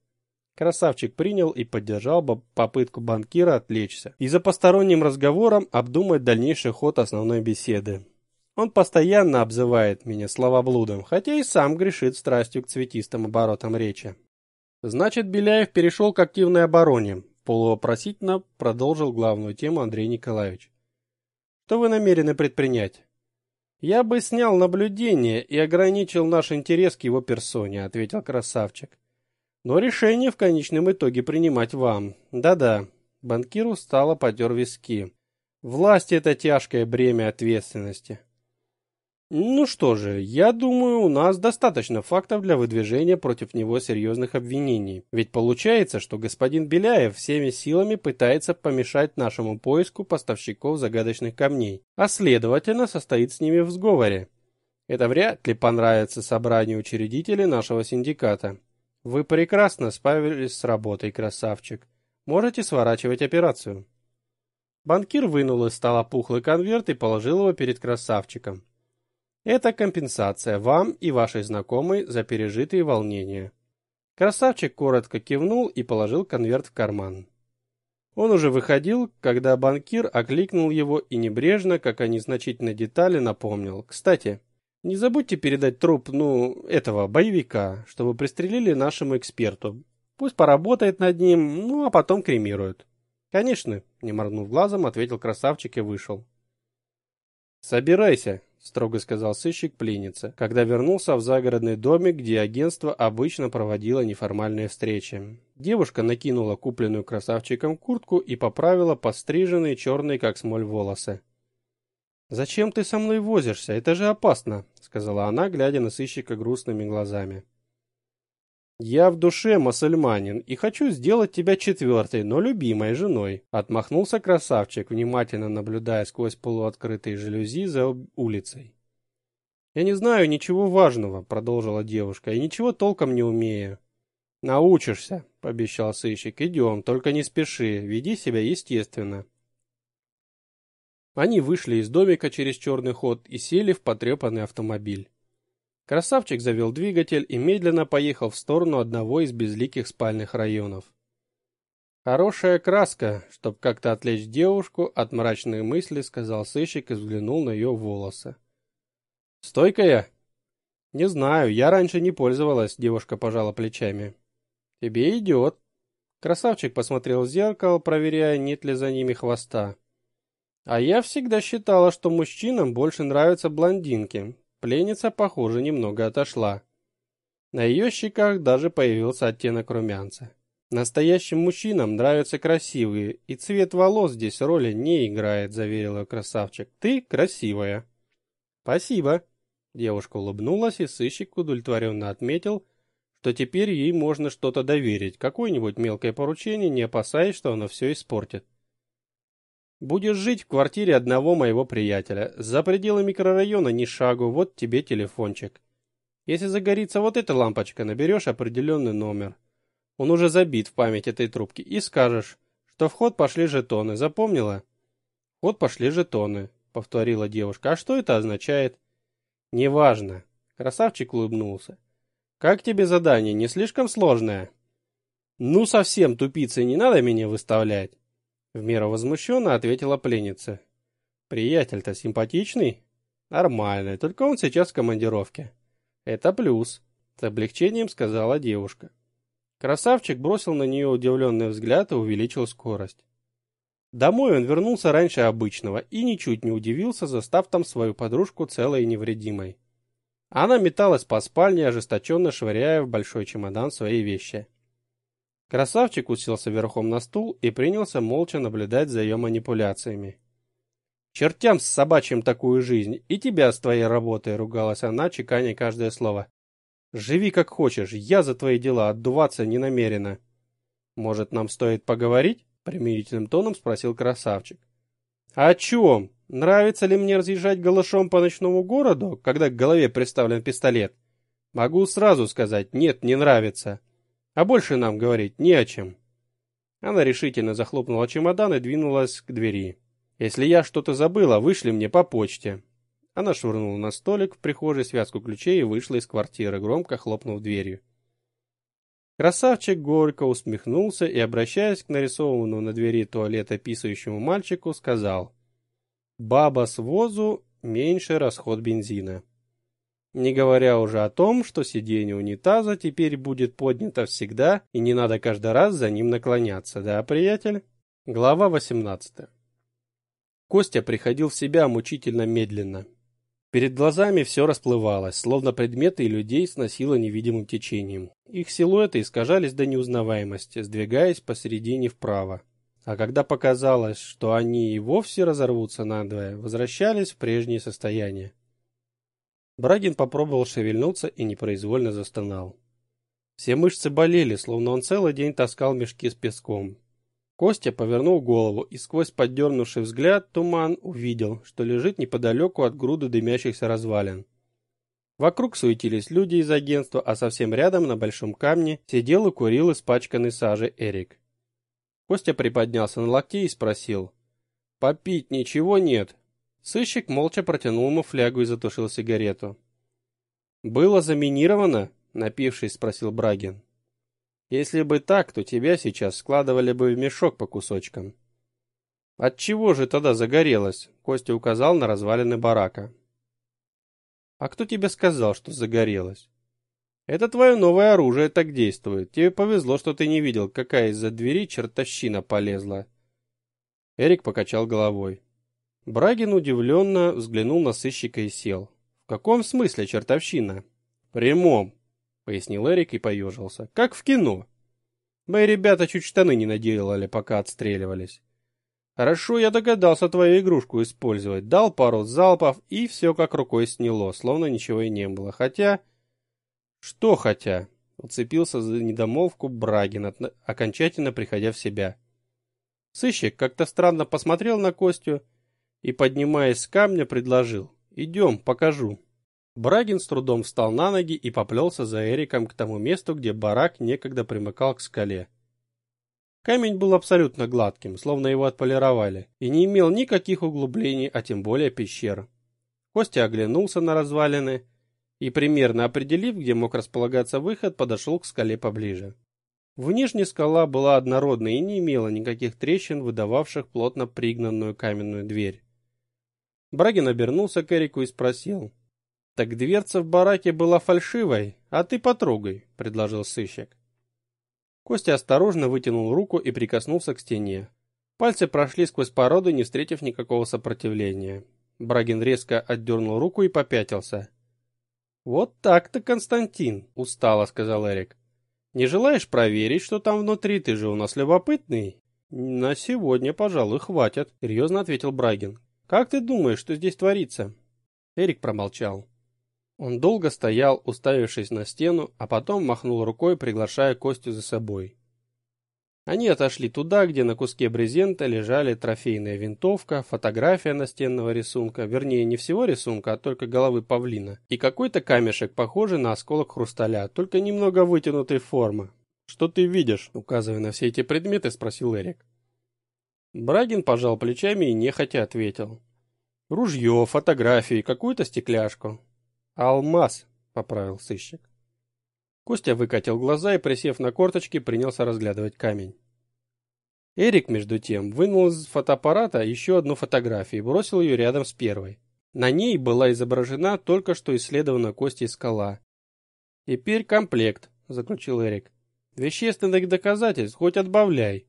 Красавчик принял и поддержал попытку банкира отвлечься и за посторонним разговором обдумать дальнейший ход основной беседы. Он постоянно обзывает меня словоблудом, хотя и сам грешит страстью к цветистым оборотам речи. Значит, Беляев перешел к активной обороне, полувопросительно продолжил главную тему Андрей Николаевич. Что вы намерены предпринять? Я бы снял наблюдение и ограничил наш интерес к его персоне, ответил красавчик. Но решение в конечном итоге принимать вам. Да-да. Банкир устало потер виски. Власть это тяжкое бремя ответственности. Ну что же, я думаю, у нас достаточно фактов для выдвижения против него серьезных обвинений. Ведь получается, что господин Беляев всеми силами пытается помешать нашему поиску поставщиков загадочных камней, а следовательно состоит с ними в сговоре. Это вряд ли понравится собранию учредителей нашего синдиката. Вы прекрасно справились с работой, красавчик. Можете сворачивать операцию. Банкир вынул из стола пухлый конверт и положил его перед красавчиком. Это компенсация вам и вашей знакомой за пережитые волнения. Красавчик коротко кивнул и положил конверт в карман. Он уже выходил, когда банкир окликнул его и небрежно, как о незначительной детали, напомнил. Кстати, не забудьте передать труп, ну, этого боевика, чтобы пристрелили нашему эксперту. Пусть поработает над ним, ну, а потом кремируют. Конечно, не моргнув глазом, ответил красавчик и вышел. Собирайся, строго сказал сыщик пленнице, когда вернулся в загородный домик, где агентство обычно проводило неформальные встречи. Девушка накинула купленную красавчиком куртку и поправила постриженные черные как смоль волосы. Зачем ты со мной возишься? Это же опасно, сказала она, глядя на сыщика грустными глазами. Я в душе мусульманин и хочу сделать тебя четвертой, но любимой женой, отмахнулся красавчик, внимательно наблюдая сквозь полуоткрытые жалюзи за улицей. Я не знаю ничего важного, продолжила девушка, и ничего толком не умею. Научишься, пообещал сыщик. Идем, только не спеши, веди себя естественно. Они вышли из домика через черный ход и сели в потрепанный автомобиль. Красавчик завел двигатель и медленно поехал в сторону одного из безликих спальных районов. Хорошая краска, чтоб как-то отвлечь девушку от мрачной мысли, сказал сыщик и взглянул на ее волосы. Стойкая? Не знаю, я раньше не пользовалась, девушка пожала плечами. Тебе идет. Красавчик посмотрел в зеркало, проверяя, нет ли за ними хвоста. А я всегда считала, что мужчинам больше нравятся блондинки, Пленница, похоже, немного отошла. На ее щеках даже появился оттенок румянца. Настоящим мужчинам нравятся красивые, и цвет волос здесь роли не играет, заверил ее красавчик. Ты красивая. Спасибо. Девушка улыбнулась, и сыщик удовлетворенно отметил, что теперь ей можно что-то доверить, какое-нибудь мелкое поручение, не опасаясь, что оно все испортит. Будешь жить в квартире одного моего приятеля. За пределы микрорайона ни шагу, вот тебе телефончик. Если загорится вот эта лампочка, наберешь определенный номер. Он уже забит в память этой трубки. И скажешь, что в ход пошли жетоны. Запомнила? В ход пошли жетоны, повторила девушка. А что это означает? Неважно. Красавчик улыбнулся. Как тебе задание, не слишком сложное? Ну совсем тупицей не надо меня выставлять. В меру возмущенно ответила пленница. Приятель-то симпатичный? Нормальный, только он сейчас в командировке. Это плюс, с облегчением сказала девушка. Красавчик бросил на нее удивленный взгляд и увеличил скорость. Домой он вернулся раньше обычного и ничуть не удивился, застав там свою подружку целой и невредимой. Она металась по спальне, ожесточенно швыряя в большой чемодан свои вещи. Красавчик уселся верхом на стул и принялся молча наблюдать за ее манипуляциями. «Чертям с собачьим такую жизнь, и тебя с твоей работой!» — ругалась она, чеканя каждое слово. «Живи как хочешь, я за твои дела отдуваться не намерена». «Может, нам стоит поговорить?» — примирительным тоном спросил красавчик. «О чем? Нравится ли мне разъезжать голышом по ночному городу, когда к голове приставлен пистолет?» «Могу сразу сказать, нет, не нравится». А больше нам говорить не о чем. Она решительно захлопнула чемодан и двинулась к двери. Если я что-то забыла, вышли мне по почте. Она швырнула на столик в прихожей связку ключей и вышла из квартиры, громко хлопнув дверью. Красавчик горько усмехнулся и, обращаясь к нарисованному на двери туалета писающему мальчику, сказал: "Баба с возу меньше расход бензина". Не говоря уже о том, что сиденье унитаза теперь будет поднято всегда, и не надо каждый раз за ним наклоняться, да, приятель? Глава 18. Костя приходил в себя мучительно медленно. Перед глазами все расплывалось, словно предметы и людей сносило невидимым течением. Их силуэты искажались до неузнаваемости, сдвигаясь посередине вправо. А когда показалось, что они и вовсе разорвутся надвое, возвращались в прежнее состояние. Брагин попробовал шевельнуться и непроизвольно застонал. Все мышцы болели, словно он целый день таскал мешки с песком. Костя повернул голову и сквозь поддернувший взгляд туман увидел, что лежит неподалеку от груды дымящихся развалин. Вокруг суетились люди из агентства, а совсем рядом на большом камне сидел и курил испачканный сажей Эрик. Костя приподнялся на локте и спросил. «Попить ничего нет?» Сыщик молча протянул ему флягу и затушил сигарету. «Было заминировано?» — напившись, спросил Брагин. Если бы так, то тебя сейчас складывали бы в мешок по кусочкам. От чего же тогда загорелось? Костя указал на развалины барака. А кто тебе сказал, что загорелось? Это твое новое оружие так действует. Тебе повезло, что ты не видел, какая из-за двери чертовщина полезла. Эрик покачал головой. Брагин удивленно взглянул на сыщика и сел. В каком смысле чертовщина? Прямом пояснил Эрик и поежился. Как в кино. Мои ребята чуть штаны не наделали, пока отстреливались. Хорошо, я догадался твою игрушку использовать. Дал пару залпов, и все как рукой сняло, словно ничего и не было. Хотя... Что хотя? Уцепился за недомолвку Брагин, окончательно приходя в себя. Сыщик как-то странно посмотрел на Костю и, поднимаясь с камня, предложил. «Идем, покажу». Брагин с трудом встал на ноги и поплелся за Эриком к тому месту, где барак некогда примыкал к скале. Камень был абсолютно гладким, словно его отполировали, и не имел никаких углублений, а тем более пещер. Костя оглянулся на развалины и, примерно определив, где мог располагаться выход, подошел к скале поближе. Внешне скала была однородной и не имела никаких трещин, выдававших плотно пригнанную каменную дверь. Брагин обернулся к Эрику и спросил, так дверца в бараке была фальшивой, а ты потрогай, предложил сыщик. Костя осторожно вытянул руку и прикоснулся к стене. Пальцы прошли сквозь породу, не встретив никакого сопротивления. Брагин резко отдернул руку и попятился. Вот так-то, Константин, устало сказал Эрик. Не желаешь проверить, что там внутри? Ты же у нас любопытный. На сегодня, пожалуй, хватит, серьезно ответил Брагин. Как ты думаешь, что здесь творится? Эрик промолчал. Он долго стоял, уставившись на стену, а потом махнул рукой, приглашая Костю за собой. Они отошли туда, где на куске брезента лежали трофейная винтовка, фотография настенного рисунка, вернее, не всего рисунка, а только головы павлина, и какой-то камешек, похожий на осколок хрусталя, только немного вытянутой формы. «Что ты видишь?» — указывая на все эти предметы, спросил Эрик. Брагин пожал плечами и нехотя ответил. «Ружье, фотографии, какую-то стекляшку. «Алмаз», — поправил сыщик. Костя выкатил глаза и, присев на корточки, принялся разглядывать камень. Эрик, между тем, вынул из фотоаппарата еще одну фотографию и бросил ее рядом с первой. На ней была изображена только что исследованная Костей скала. «Теперь комплект», — заключил Эрик. «Вещественных доказательств хоть отбавляй».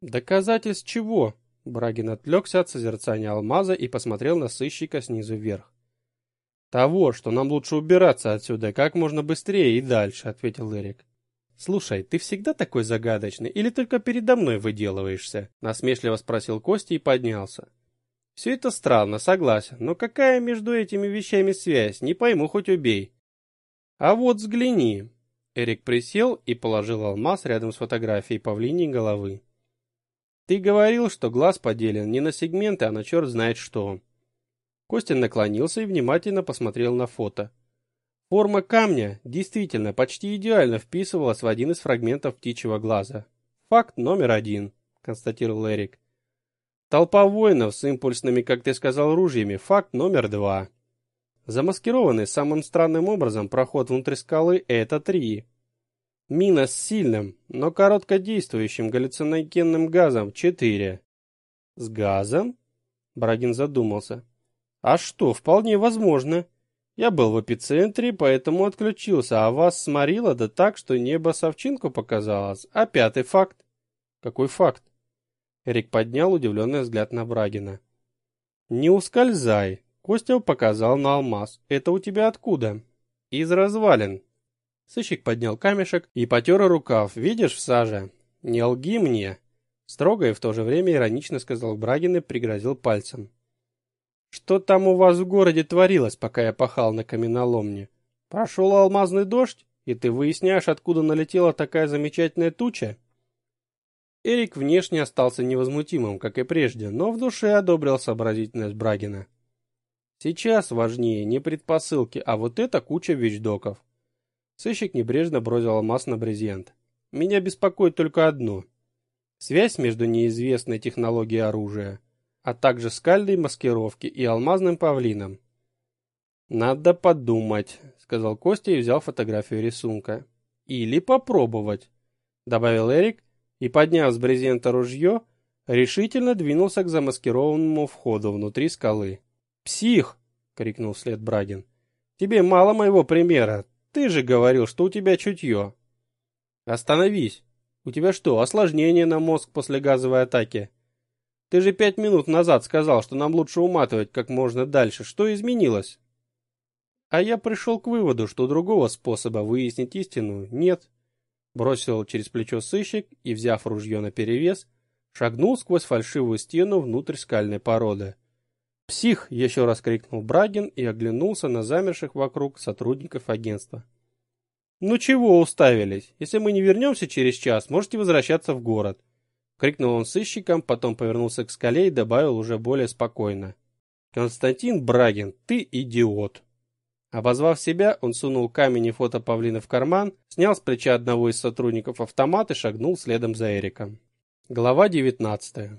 «Доказательств чего?» Брагин отвлекся от созерцания алмаза и посмотрел на сыщика снизу вверх. Того, что нам лучше убираться отсюда как можно быстрее и дальше, ответил Эрик. Слушай, ты всегда такой загадочный или только передо мной выделываешься? насмешливо спросил Костя и поднялся. Все это странно, согласен, но какая между этими вещами связь? Не пойму, хоть убей. А вот взгляни. Эрик присел и положил алмаз рядом с фотографией павлиньей головы. Ты говорил, что глаз поделен не на сегменты, а на черт знает что. Костин наклонился и внимательно посмотрел на фото. Форма камня действительно почти идеально вписывалась в один из фрагментов птичьего глаза. Факт номер один, констатировал Эрик. Толпа воинов с импульсными, как ты сказал, ружьями. Факт номер два. Замаскированный самым странным образом проход внутрь скалы – это три. Мина с сильным, но короткодействующим галлюциногенным газом – четыре. С газом? Брагин задумался. А что, вполне возможно. Я был в эпицентре, поэтому отключился, а вас сморило да так, что небо совчинку показалось. А пятый факт? Какой факт? Эрик поднял удивленный взгляд на Брагина. Не ускользай. Костя показал на алмаз. «Это у тебя откуда?» «Из развалин». Сыщик поднял камешек и потер рукав. «Видишь в саже? Не лги мне!» Строго и в то же время иронично сказал Брагин и пригрозил пальцем. «Что там у вас в городе творилось, пока я пахал на каменоломне? Прошел алмазный дождь, и ты выясняешь, откуда налетела такая замечательная туча?» Эрик внешне остался невозмутимым, как и прежде, но в душе одобрил сообразительность Брагина. Сейчас важнее не предпосылки, а вот эта куча вещдоков. Сыщик небрежно бросил алмаз на брезент. Меня беспокоит только одно. Связь между неизвестной технологией оружия, а также скальной маскировки и алмазным павлином. Надо подумать, сказал Костя и взял фотографию рисунка. Или попробовать, добавил Эрик и, подняв с брезента ружье, решительно двинулся к замаскированному входу внутри скалы. «Псих!» — крикнул вслед Брагин. «Тебе мало моего примера. Ты же говорил, что у тебя чутье». «Остановись! У тебя что, осложнение на мозг после газовой атаки? Ты же пять минут назад сказал, что нам лучше уматывать как можно дальше. Что изменилось?» «А я пришел к выводу, что другого способа выяснить истину нет». Бросил через плечо сыщик и, взяв ружье наперевес, шагнул сквозь фальшивую стену внутрь скальной породы. «Псих!» — еще раз крикнул Брагин и оглянулся на замерших вокруг сотрудников агентства. «Ну чего уставились? Если мы не вернемся через час, можете возвращаться в город!» — крикнул он сыщикам, потом повернулся к скале и добавил уже более спокойно. «Константин Брагин, ты идиот!» Обозвав себя, он сунул камень и фото павлина в карман, снял с плеча одного из сотрудников автомат и шагнул следом за Эриком. Глава девятнадцатая.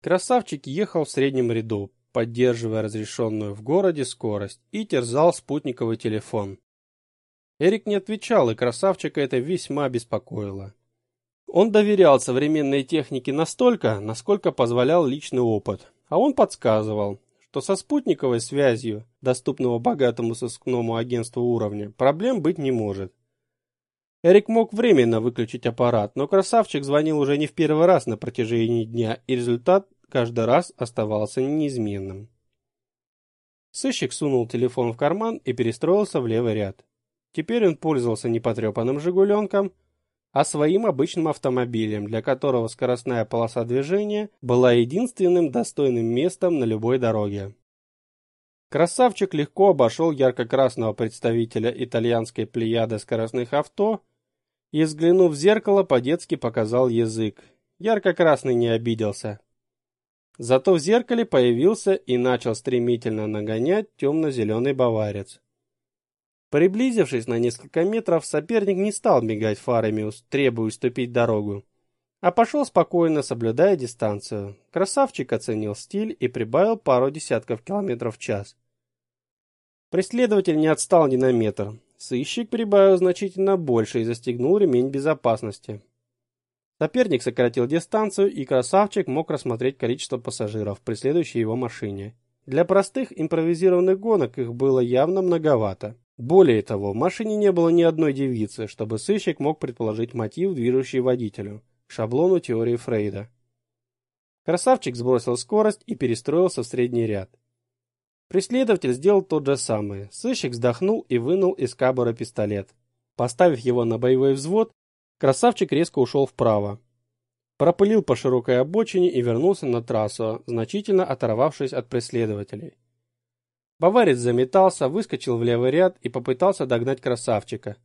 Красавчик ехал в среднем ряду, поддерживая разрешенную в городе скорость, и терзал спутниковый телефон. Эрик не отвечал, и красавчика это весьма беспокоило. Он доверял современной технике настолько, насколько позволял личный опыт, а он подсказывал, что со спутниковой связью, доступного богатому сыскному агентству уровня, проблем быть не может. Эрик мог временно выключить аппарат, но красавчик звонил уже не в первый раз на протяжении дня, и результат каждый раз оставался неизменным. Сыщик сунул телефон в карман и перестроился в левый ряд. Теперь он пользовался не потрепанным «Жигуленком», а своим обычным автомобилем, для которого скоростная полоса движения была единственным достойным местом на любой дороге. Красавчик легко обошел ярко-красного представителя итальянской плеяды скоростных авто и, взглянув в зеркало, по-детски показал язык. Ярко-красный не обиделся. Зато в зеркале появился и начал стремительно нагонять темно-зеленый баварец. Приблизившись на несколько метров, соперник не стал мигать фарами, требуя уступить дорогу, а пошел спокойно, соблюдая дистанцию. Красавчик оценил стиль и прибавил пару десятков километров в час. Преследователь не отстал ни на метр. Сыщик прибавил значительно больше и застегнул ремень безопасности. Соперник сократил дистанцию, и красавчик мог рассмотреть количество пассажиров, преследующей его машине. Для простых импровизированных гонок их было явно многовато. Более того, в машине не было ни одной девицы, чтобы сыщик мог предположить мотив, движущий водителю, шаблону теории Фрейда. Красавчик сбросил скорость и перестроился в средний ряд. Преследователь сделал тот же самое. Сыщик вздохнул и вынул из кабора пистолет. Поставив его на боевой взвод, Красавчик резко ушел вправо. Пропылил по широкой обочине и вернулся на трассу, значительно оторвавшись от преследователей. Баварец заметался, выскочил в левый ряд и попытался догнать красавчика.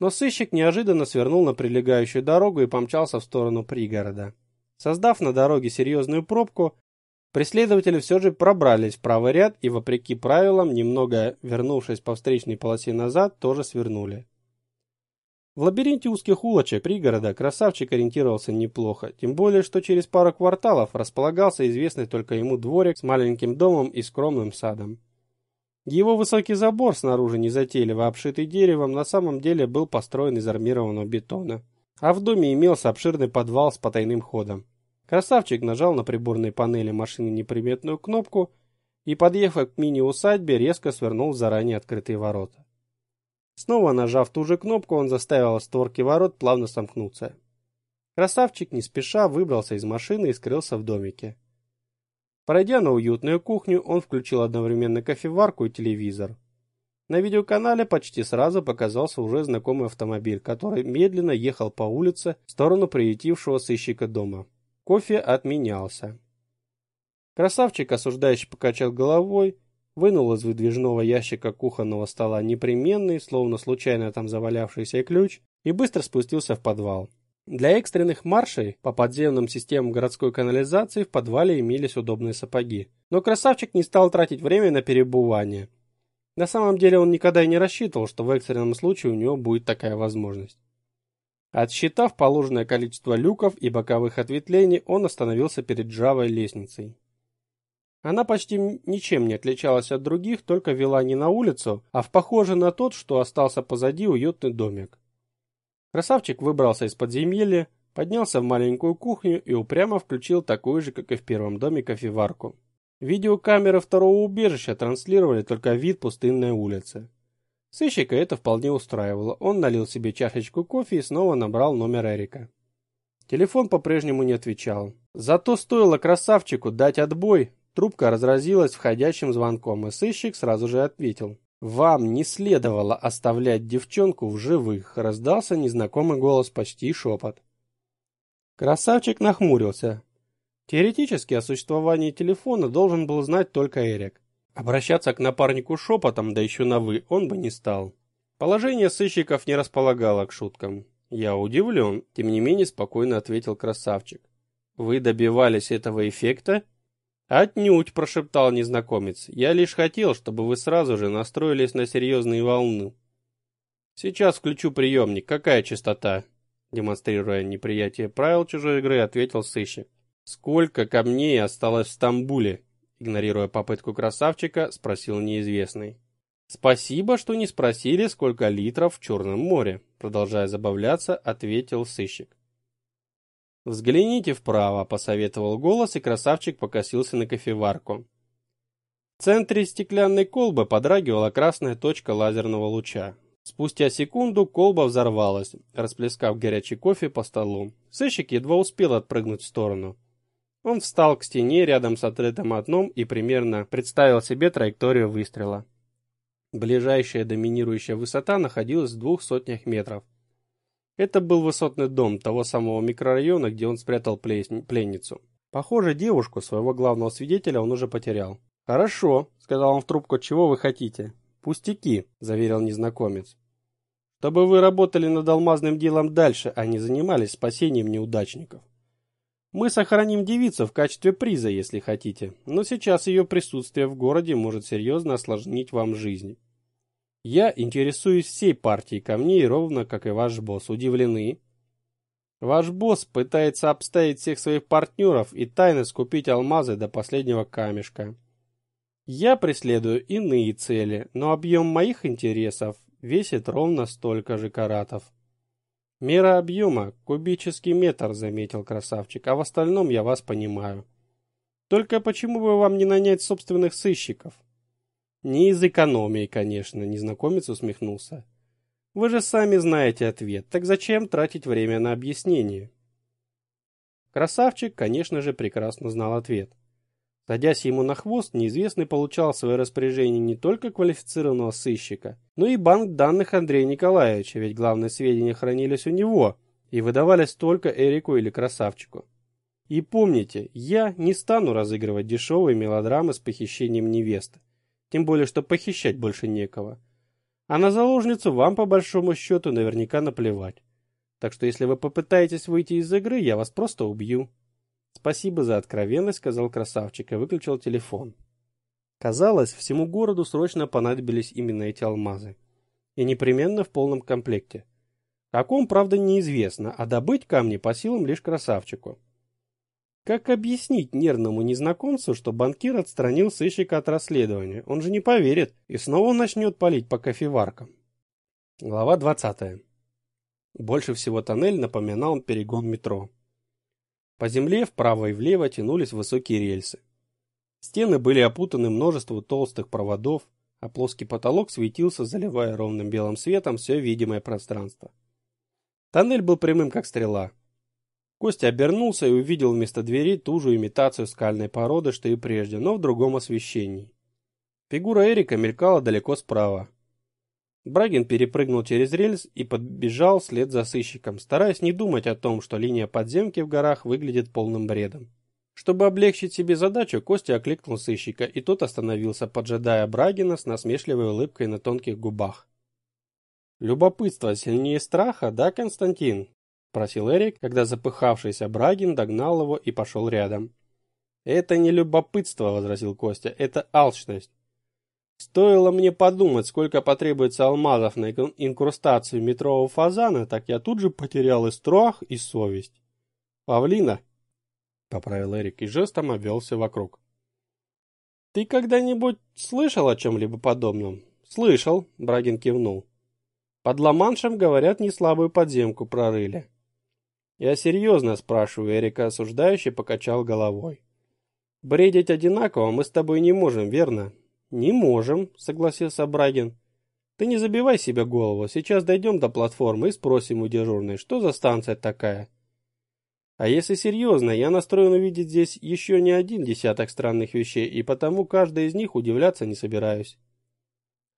Но сыщик неожиданно свернул на прилегающую дорогу и помчался в сторону пригорода. Создав на дороге серьезную пробку, преследователи все же пробрались в правый ряд и, вопреки правилам, немного вернувшись по встречной полосе назад, тоже свернули. В лабиринте узких улочек пригорода красавчик ориентировался неплохо, тем более, что через пару кварталов располагался известный только ему дворик с маленьким домом и скромным садом. Его высокий забор снаружи незатейливо обшитый деревом на самом деле был построен из армированного бетона, а в доме имелся обширный подвал с потайным ходом. Красавчик нажал на приборной панели машины неприметную кнопку и, подъехав к мини-усадьбе, резко свернул в заранее открытые ворота. Снова нажав ту же кнопку, он заставил створки ворот плавно сомкнуться. Красавчик не спеша выбрался из машины и скрылся в домике. Пройдя на уютную кухню, он включил одновременно кофеварку и телевизор. На видеоканале почти сразу показался уже знакомый автомобиль, который медленно ехал по улице в сторону приютившего сыщика дома. Кофе отменялся. Красавчик осуждающий покачал головой, вынул из выдвижного ящика кухонного стола непременный, словно случайно там завалявшийся ключ, и быстро спустился в подвал. Для экстренных маршей по подземным системам городской канализации в подвале имелись удобные сапоги. Но красавчик не стал тратить время на перебывание. На самом деле он никогда и не рассчитывал, что в экстренном случае у него будет такая возможность. Отсчитав положенное количество люков и боковых ответвлений, он остановился перед ржавой лестницей. Она почти ничем не отличалась от других, только вела не на улицу, а в похожий на тот, что остался позади уютный домик. Красавчик выбрался из подземелья, поднялся в маленькую кухню и упрямо включил такую же, как и в первом доме, кофеварку. Видеокамеры второго убежища транслировали только вид пустынной улицы. Сыщика это вполне устраивало. Он налил себе чашечку кофе и снова набрал номер Эрика. Телефон по-прежнему не отвечал. Зато стоило красавчику дать отбой, трубка разразилась входящим звонком, и сыщик сразу же ответил. «Вам не следовало оставлять девчонку в живых», — раздался незнакомый голос, почти шепот. Красавчик нахмурился. Теоретически о существовании телефона должен был знать только Эрик. Обращаться к напарнику шепотом, да еще на «вы», он бы не стал. Положение сыщиков не располагало к шуткам. «Я удивлен», — тем не менее спокойно ответил красавчик. «Вы добивались этого эффекта?» «Отнюдь», — прошептал незнакомец. «Я лишь хотел, чтобы вы сразу же настроились на серьезные волны». «Сейчас включу приемник. Какая частота?» Демонстрируя неприятие правил чужой игры, ответил сыщик. «Сколько камней осталось в Стамбуле?» Игнорируя попытку красавчика, спросил неизвестный. «Спасибо, что не спросили, сколько литров в Черном море», продолжая забавляться, ответил сыщик. «Взгляните вправо», — посоветовал голос, и красавчик покосился на кофеварку. В центре стеклянной колбы подрагивала красная точка лазерного луча. Спустя секунду колба взорвалась, расплескав горячий кофе по столу. Сыщик едва успел отпрыгнуть в сторону. Он встал к стене рядом с открытым окном и примерно представил себе траекторию выстрела. Ближайшая доминирующая высота находилась в двух сотнях метров. Это был высотный дом того самого микрорайона, где он спрятал пленницу. Похоже, девушку, своего главного свидетеля, он уже потерял. «Хорошо», — сказал он в трубку, — «чего вы хотите?» «Пустяки», — заверил незнакомец. «Чтобы вы работали над алмазным делом дальше, а не занимались спасением неудачников. Мы сохраним девицу в качестве приза, если хотите, но сейчас ее присутствие в городе может серьезно осложнить вам жизнь. Я интересуюсь всей партией камней, ровно как и ваш босс. Удивлены? Ваш босс пытается обставить всех своих партнеров и тайно скупить алмазы до последнего камешка. Я преследую иные цели, но объем моих интересов весит ровно столько же каратов. Мера объема – кубический метр, заметил красавчик, а в остальном я вас понимаю. Только почему бы вам не нанять собственных сыщиков? Не из экономии, конечно, незнакомец усмехнулся. Вы же сами знаете ответ, так зачем тратить время на объяснение? Красавчик, конечно же, прекрасно знал ответ. Садясь ему на хвост, неизвестный получал в свое распоряжение не только квалифицированного сыщика, но и банк данных Андрея Николаевича, ведь главные сведения хранились у него и выдавались только Эрику или красавчику. И помните, я не стану разыгрывать дешевые мелодрамы с похищением невесты тем более, что похищать больше некого. А на заложницу вам, по большому счету, наверняка наплевать. Так что если вы попытаетесь выйти из игры, я вас просто убью. Спасибо за откровенность, сказал красавчик и выключил телефон. Казалось, всему городу срочно понадобились именно эти алмазы. И непременно в полном комплекте. Каком, правда, неизвестно, а добыть камни по силам лишь красавчику. Как объяснить нервному незнакомцу, что банкир отстранил сыщика от расследования? Он же не поверит и снова начнет палить по кофеваркам. Глава 20. Больше всего тоннель напоминал перегон метро. По земле вправо и влево тянулись высокие рельсы. Стены были опутаны множеством толстых проводов, а плоский потолок светился, заливая ровным белым светом все видимое пространство. Тоннель был прямым, как стрела. Костя обернулся и увидел вместо двери ту же имитацию скальной породы, что и прежде, но в другом освещении. Фигура Эрика мелькала далеко справа. Брагин перепрыгнул через рельс и подбежал вслед за сыщиком, стараясь не думать о том, что линия подземки в горах выглядит полным бредом. Чтобы облегчить себе задачу, Костя окликнул сыщика, и тот остановился, поджидая Брагина с насмешливой улыбкой на тонких губах. «Любопытство сильнее страха, да, Константин?» – спросил Эрик, когда запыхавшийся Брагин догнал его и пошел рядом. «Это не любопытство», – возразил Костя, – «это алчность. Стоило мне подумать, сколько потребуется алмазов на инкрустацию метрового фазана, так я тут же потерял и страх, и совесть. Павлина, поправил Эрик и жестом обвелся вокруг. Ты когда-нибудь слышал о чем-либо подобном? Слышал, Брагин кивнул. Под Ла-Маншем, говорят, не слабую подземку прорыли. Я серьезно спрашиваю, Эрика осуждающе покачал головой. Бредить одинаково мы с тобой не можем, верно? «Не можем», — согласился Брагин. «Ты не забивай себе голову. Сейчас дойдем до платформы и спросим у дежурной, что за станция такая». А если серьезно, я настроен увидеть здесь еще не один десяток странных вещей, и потому каждой из них удивляться не собираюсь.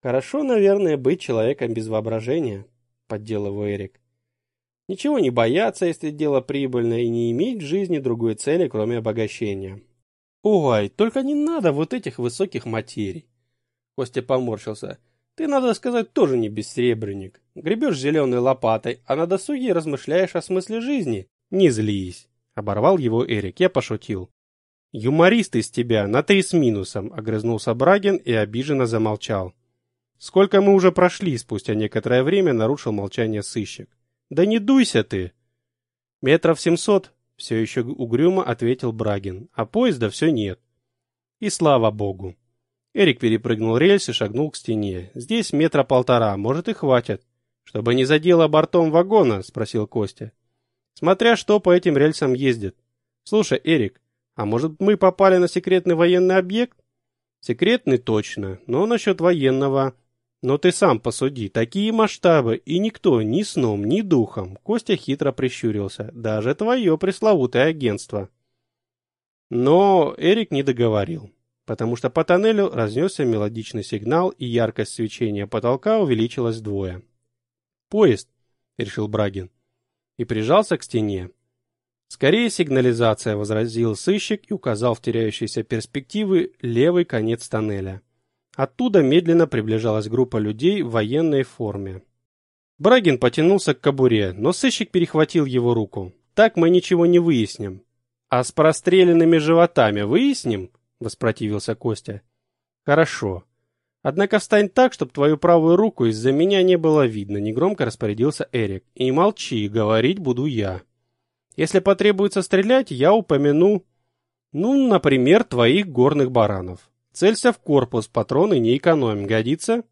Хорошо, наверное, быть человеком без воображения, поддел Эрик. Ничего не бояться, если дело прибыльное, и не иметь в жизни другой цели, кроме обогащения. Ой, только не надо вот этих высоких материй. Костя поморщился. Ты, надо сказать, тоже не бессребренник. Гребешь зеленой лопатой, а на досуге размышляешь о смысле жизни. Не злись. Оборвал его Эрик, я пошутил. Юморист из тебя, на три с минусом, огрызнулся Брагин и обиженно замолчал. Сколько мы уже прошли, спустя некоторое время нарушил молчание сыщик. Да не дуйся ты. Метров семьсот, все еще угрюмо ответил Брагин, а поезда все нет. И слава богу. Эрик перепрыгнул рельс и шагнул к стене. Здесь метра полтора, может и хватит. Чтобы не задело бортом вагона, спросил Костя. Смотря что по этим рельсам ездит. Слушай, Эрик, а может мы попали на секретный военный объект? Секретный точно, но насчет военного но ты сам посуди, такие масштабы, и никто ни сном, ни духом. Костя хитро прищурился. Даже твое пресловутое агентство. Но Эрик не договорил, потому что по тоннелю разнесся мелодичный сигнал, и яркость свечения потолка увеличилась вдвое. «Поезд», — решил Брагин, и прижался к стене. «Скорее сигнализация», — возразил сыщик и указал в теряющиеся перспективы левый конец тоннеля. Оттуда медленно приближалась группа людей в военной форме. Брагин потянулся к кобуре, но сыщик перехватил его руку. «Так мы ничего не выясним». «А с простреленными животами выясним?» — воспротивился Костя. «Хорошо. Однако встань так, чтобы твою правую руку из-за меня не было видно», — негромко распорядился Эрик. «И молчи, говорить буду я. Если потребуется стрелять, я упомяну, ну, например, твоих горных баранов. Целься в корпус, патроны не экономим, годится?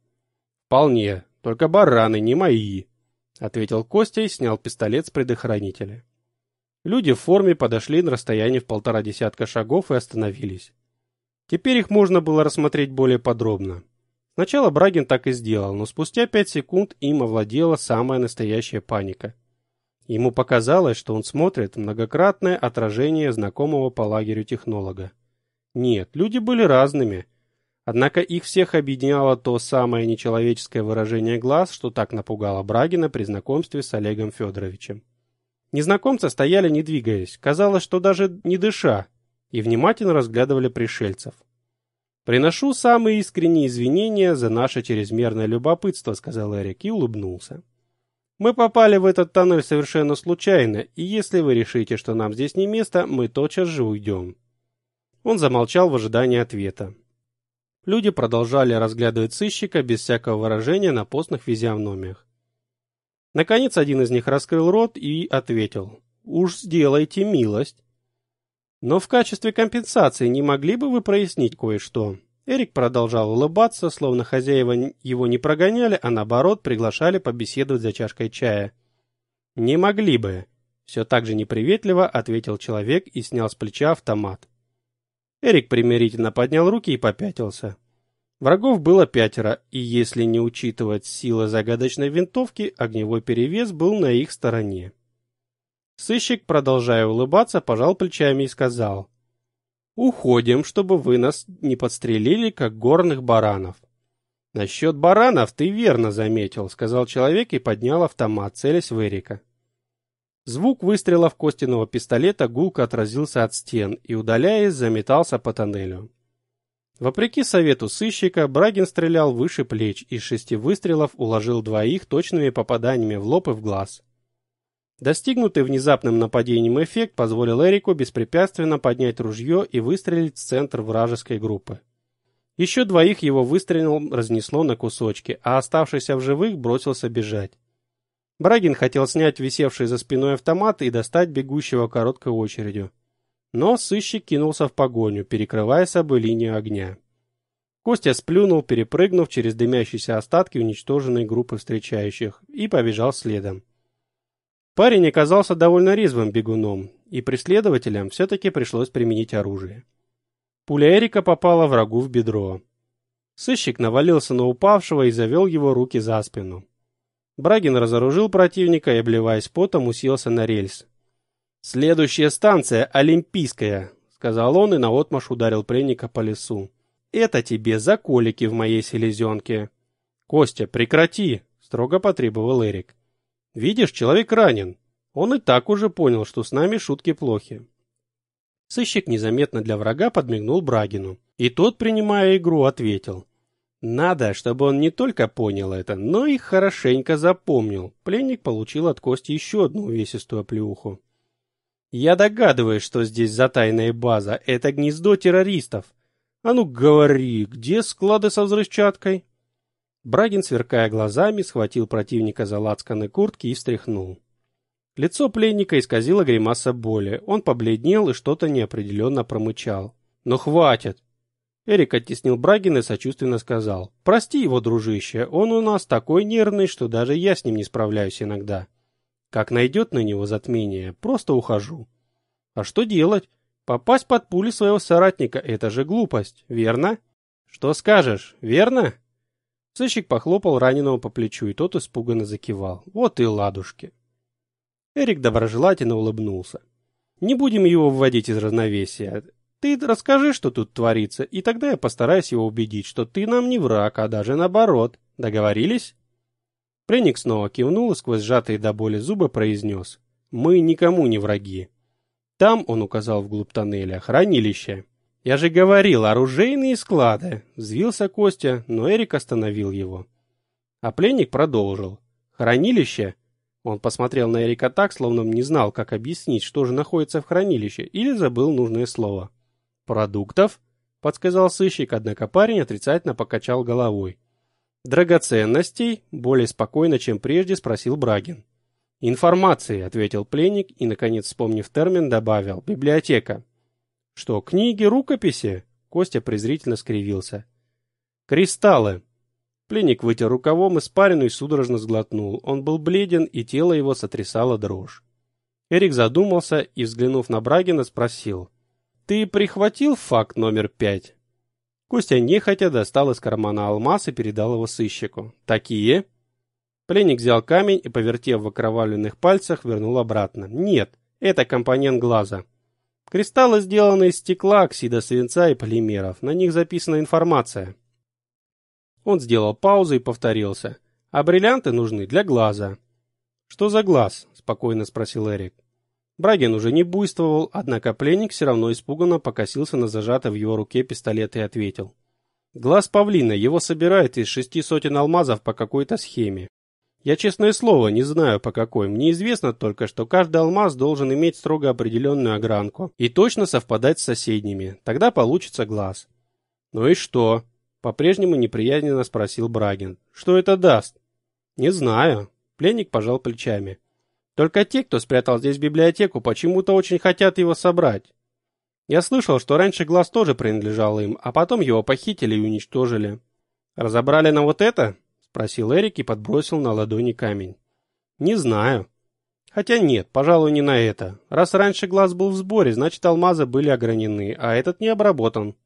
Вполне, только бараны не мои, ответил Костя и снял пистолет с предохранителя. Люди в форме подошли на расстояние в полтора десятка шагов и остановились. Теперь их можно было рассмотреть более подробно. Сначала Брагин так и сделал, но спустя пять секунд им овладела самая настоящая паника. Ему показалось, что он смотрит многократное отражение знакомого по лагерю технолога. Нет, люди были разными. Однако их всех объединяло то самое нечеловеческое выражение глаз, что так напугало Брагина при знакомстве с Олегом Федоровичем. Незнакомцы стояли не двигаясь, казалось, что даже не дыша, и внимательно разглядывали пришельцев. «Приношу самые искренние извинения за наше чрезмерное любопытство», — сказал Эрик и улыбнулся. «Мы попали в этот тоннель совершенно случайно, и если вы решите, что нам здесь не место, мы тотчас же уйдем». Он замолчал в ожидании ответа. Люди продолжали разглядывать сыщика без всякого выражения на постных физиономиях. Наконец один из них раскрыл рот и ответил. «Уж сделайте милость». «Но в качестве компенсации не могли бы вы прояснить кое-что?» Эрик продолжал улыбаться, словно хозяева его не прогоняли, а наоборот приглашали побеседовать за чашкой чая. «Не могли бы», — все так же неприветливо ответил человек и снял с плеча автомат. Эрик примирительно поднял руки и попятился. Врагов было пятеро, и если не учитывать силы загадочной винтовки, огневой перевес был на их стороне. Сыщик, продолжая улыбаться, пожал плечами и сказал. «Уходим, чтобы вы нас не подстрелили, как горных баранов». «Насчет баранов ты верно заметил», — сказал человек и поднял автомат, целясь в Эрика. Звук выстрелов Костиного пистолета гулко отразился от стен и, удаляясь, заметался по тоннелю. Вопреки совету сыщика, Брагин стрелял выше плеч и шести выстрелов уложил двоих точными попаданиями в лоб и в глаз. Достигнутый внезапным нападением эффект позволил Эрику беспрепятственно поднять ружье и выстрелить в центр вражеской группы. Еще двоих его выстрелом разнесло на кусочки, а оставшийся в живых бросился бежать. Брагин хотел снять висевший за спиной автомат и достать бегущего короткой очередью. Но сыщик кинулся в погоню, перекрывая собой линию огня. Костя сплюнул, перепрыгнув через дымящиеся остатки уничтоженной группы встречающих, и побежал следом. Парень оказался довольно резвым бегуном, и преследователям все-таки пришлось применить оружие. Пуля Эрика попала врагу в бедро. Сыщик навалился на упавшего и завел его руки за спину. Брагин разоружил противника и, обливаясь потом, уселся на рельс. «Следующая станция — Олимпийская», — сказал он и наотмашь ударил пленника по лесу. «Это тебе за колики в моей селезенке». «Костя, прекрати!» — строго потребовал Эрик. Видишь, человек ранен. Он и так уже понял, что с нами шутки плохи. Сыщик незаметно для врага подмигнул Брагину. И тот, принимая игру, ответил. Надо, чтобы он не только понял это, но и хорошенько запомнил. Пленник получил от Кости еще одну увесистую оплеуху. Я догадываюсь, что здесь за тайная база. Это гнездо террористов. А ну говори, где склады со взрывчаткой? Брагин, сверкая глазами, схватил противника за лацканы куртки и встряхнул. Лицо пленника исказило гримаса боли. Он побледнел и что-то неопределенно промычал. «Но хватит!» Эрик оттеснил Брагина и сочувственно сказал. «Прости его, дружище, он у нас такой нервный, что даже я с ним не справляюсь иногда. Как найдет на него затмение, просто ухожу. А что делать? Попасть под пули своего соратника – это же глупость, верно? Что скажешь, верно?» Сыщик похлопал раненого по плечу, и тот испуганно закивал. Вот и ладушки. Эрик доброжелательно улыбнулся. Не будем его вводить из равновесия. Ты расскажи, что тут творится, и тогда я постараюсь его убедить, что ты нам не враг, а даже наоборот. Договорились? Пленник снова кивнул и сквозь сжатые до боли зубы произнес. Мы никому не враги. Там, он указал вглубь тоннеля, хранилище. «Я же говорил, оружейные склады!» Взвился Костя, но Эрик остановил его. А пленник продолжил. «Хранилище?» Он посмотрел на Эрика так, словно не знал, как объяснить, что же находится в хранилище, или забыл нужное слово. «Продуктов?» — подсказал сыщик, однако парень отрицательно покачал головой. «Драгоценностей?» — более спокойно, чем прежде, спросил Брагин. «Информации», — ответил пленник и, наконец, вспомнив термин, добавил. «Библиотека». Что, книги, рукописи? Костя презрительно скривился. Кристаллы. Пленник вытер рукавом испарину и судорожно сглотнул. Он был бледен, и тело его сотрясало дрожь. Эрик задумался и, взглянув на Брагина, спросил. «Ты прихватил факт номер пять?» Костя нехотя достал из кармана алмаз и передал его сыщику. «Такие?» Пленник взял камень и, повертев в окровавленных пальцах, вернул обратно. «Нет, это компонент глаза. Кристаллы сделаны из стекла, оксида свинца и полимеров. На них записана информация. Он сделал паузу и повторился. А бриллианты нужны для глаза. Что за глаз? спокойно спросил Эрик. Брагин уже не буйствовал, однако пленник все равно испуганно покосился на зажатый в его руке пистолет и ответил. Глаз павлина, его собирают из шести сотен алмазов по какой-то схеме. Я, честное слово, не знаю по какой. Мне известно только, что каждый алмаз должен иметь строго определенную огранку и точно совпадать с соседними. Тогда получится глаз. Ну и что? По-прежнему неприязненно спросил Брагин. Что это даст? Не знаю. Пленник пожал плечами. Только те, кто спрятал здесь библиотеку, почему-то очень хотят его собрать. Я слышал, что раньше глаз тоже принадлежал им, а потом его похитили и уничтожили. Разобрали на вот это? спросил Эрик и подбросил на ладони камень. Не знаю. Хотя нет, пожалуй, не на это. Раз раньше глаз был в сборе, значит, алмазы были огранены, а этот не обработан.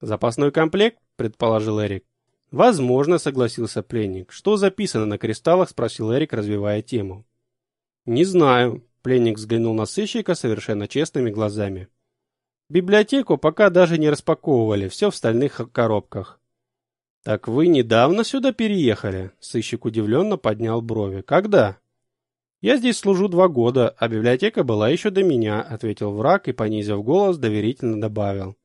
Запасной комплект, предположил Эрик. Возможно, согласился пленник. Что записано на кристаллах, спросил Эрик, развивая тему. Не знаю. Пленник взглянул на сыщика совершенно честными глазами. Библиотеку пока даже не распаковывали, все в стальных коробках. «Так вы недавно сюда переехали?» Сыщик удивленно поднял брови. «Когда?» «Я здесь служу два года, а библиотека была еще до меня», — ответил враг и, понизив голос, доверительно добавил.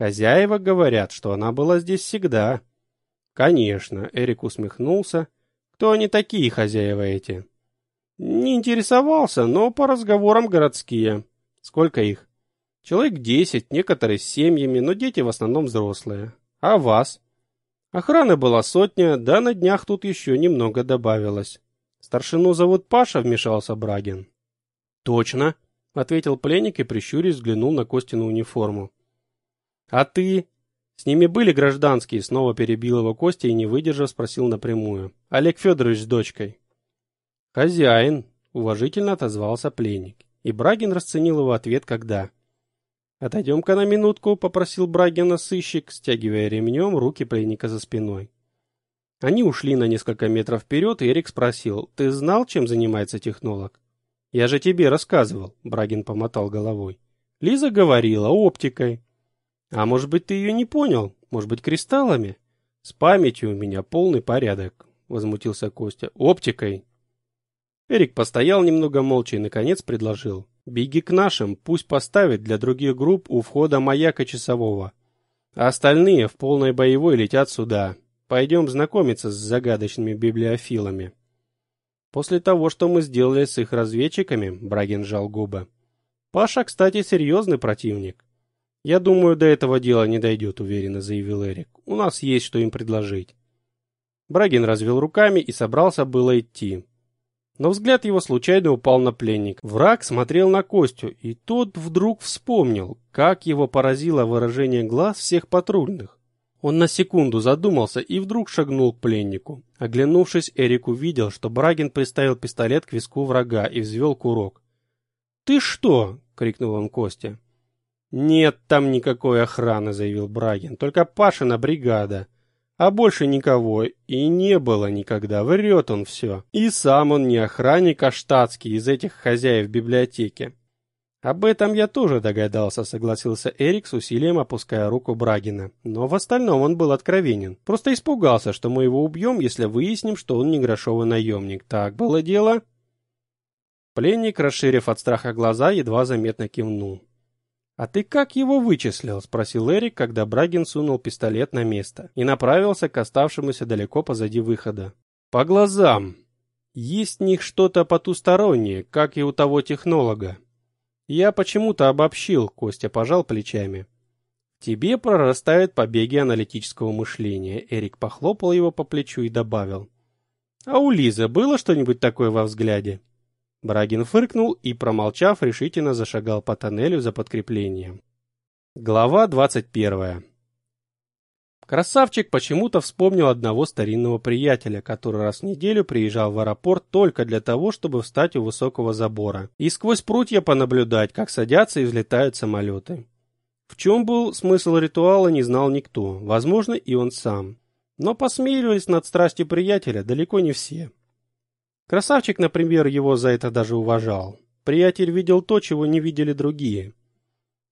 «Хозяева говорят, что она была здесь всегда». «Конечно», — Эрик усмехнулся. «Кто они такие, хозяева эти?» «Не интересовался, но по разговорам городские. Сколько их?» «Человек десять, некоторые с семьями, но дети в основном взрослые. А вас?» «Охраны была сотня, да на днях тут еще немного добавилось». Старшину зовут Паша, вмешался Брагин. Точно, ответил пленник и прищурясь взглянул на Костину униформу. А ты? С ними были гражданские, снова перебил его Костя и не выдержав спросил напрямую. Олег Федорович с дочкой. Хозяин, уважительно отозвался пленник. И Брагин расценил его ответ когда. «Отойдем-ка на минутку», — попросил Брагина сыщик, стягивая ремнем руки пленника за спиной. Они ушли на несколько метров вперед, и Эрик спросил, «Ты знал, чем занимается технолог?» «Я же тебе рассказывал», — Брагин помотал головой. «Лиза говорила, оптикой». «А может быть, ты ее не понял? Может быть, кристаллами?» «С памятью у меня полный порядок», — возмутился Костя. «Оптикой». Эрик постоял немного молча и, наконец, предложил. «Беги к нашим, пусть поставят для других групп у входа маяка часового. А остальные в полной боевой летят сюда. Пойдем знакомиться с загадочными библиофилами. После того, что мы сделали с их разведчиками, Брагин сжал губы. Паша, кстати, серьезный противник. Я думаю, до этого дела не дойдет, уверенно заявил Эрик. У нас есть что им предложить. Брагин развел руками и собрался было идти. Но взгляд его случайно упал на пленник. Враг смотрел на Костю, и тот вдруг вспомнил, как его поразило выражение глаз всех патрульных. Он на секунду задумался и вдруг шагнул к пленнику. Оглянувшись, Эрик увидел, что Брагин приставил пистолет к виску врага и взвел курок. «Ты что?» — крикнул он Косте. «Нет там никакой охраны», — заявил Брагин. «Только Пашина бригада. А больше никого и не было никогда. Врет он все. И сам он не охранник, а штатский из этих хозяев библиотеки. «Об этом я тоже догадался», — согласился Эрик с усилием опуская руку Брагина. Но в остальном он был откровенен. Просто испугался, что мы его убьем, если выясним, что он не грошовый наемник. Так было дело. Пленник, расширив от страха глаза, едва заметно кивнул. «А ты как его вычислил?» — спросил Эрик, когда Брагин сунул пистолет на место и направился к оставшемуся далеко позади выхода. «По глазам. Есть в них что-то потустороннее, как и у того технолога. Я почему-то обобщил, Костя пожал плечами. Тебе прорастают побеги аналитического мышления. Эрик похлопал его по плечу и добавил. А у Лизы было что-нибудь такое во взгляде? Брагин фыркнул и, промолчав, решительно зашагал по тоннелю за подкреплением. Глава двадцать первая. Красавчик почему-то вспомнил одного старинного приятеля, который раз в неделю приезжал в аэропорт только для того, чтобы встать у высокого забора и сквозь прутья понаблюдать, как садятся и взлетают самолеты. В чем был смысл ритуала, не знал никто, возможно, и он сам. Но посмеивались над страстью приятеля далеко не все. Красавчик, например, его за это даже уважал. Приятель видел то, чего не видели другие –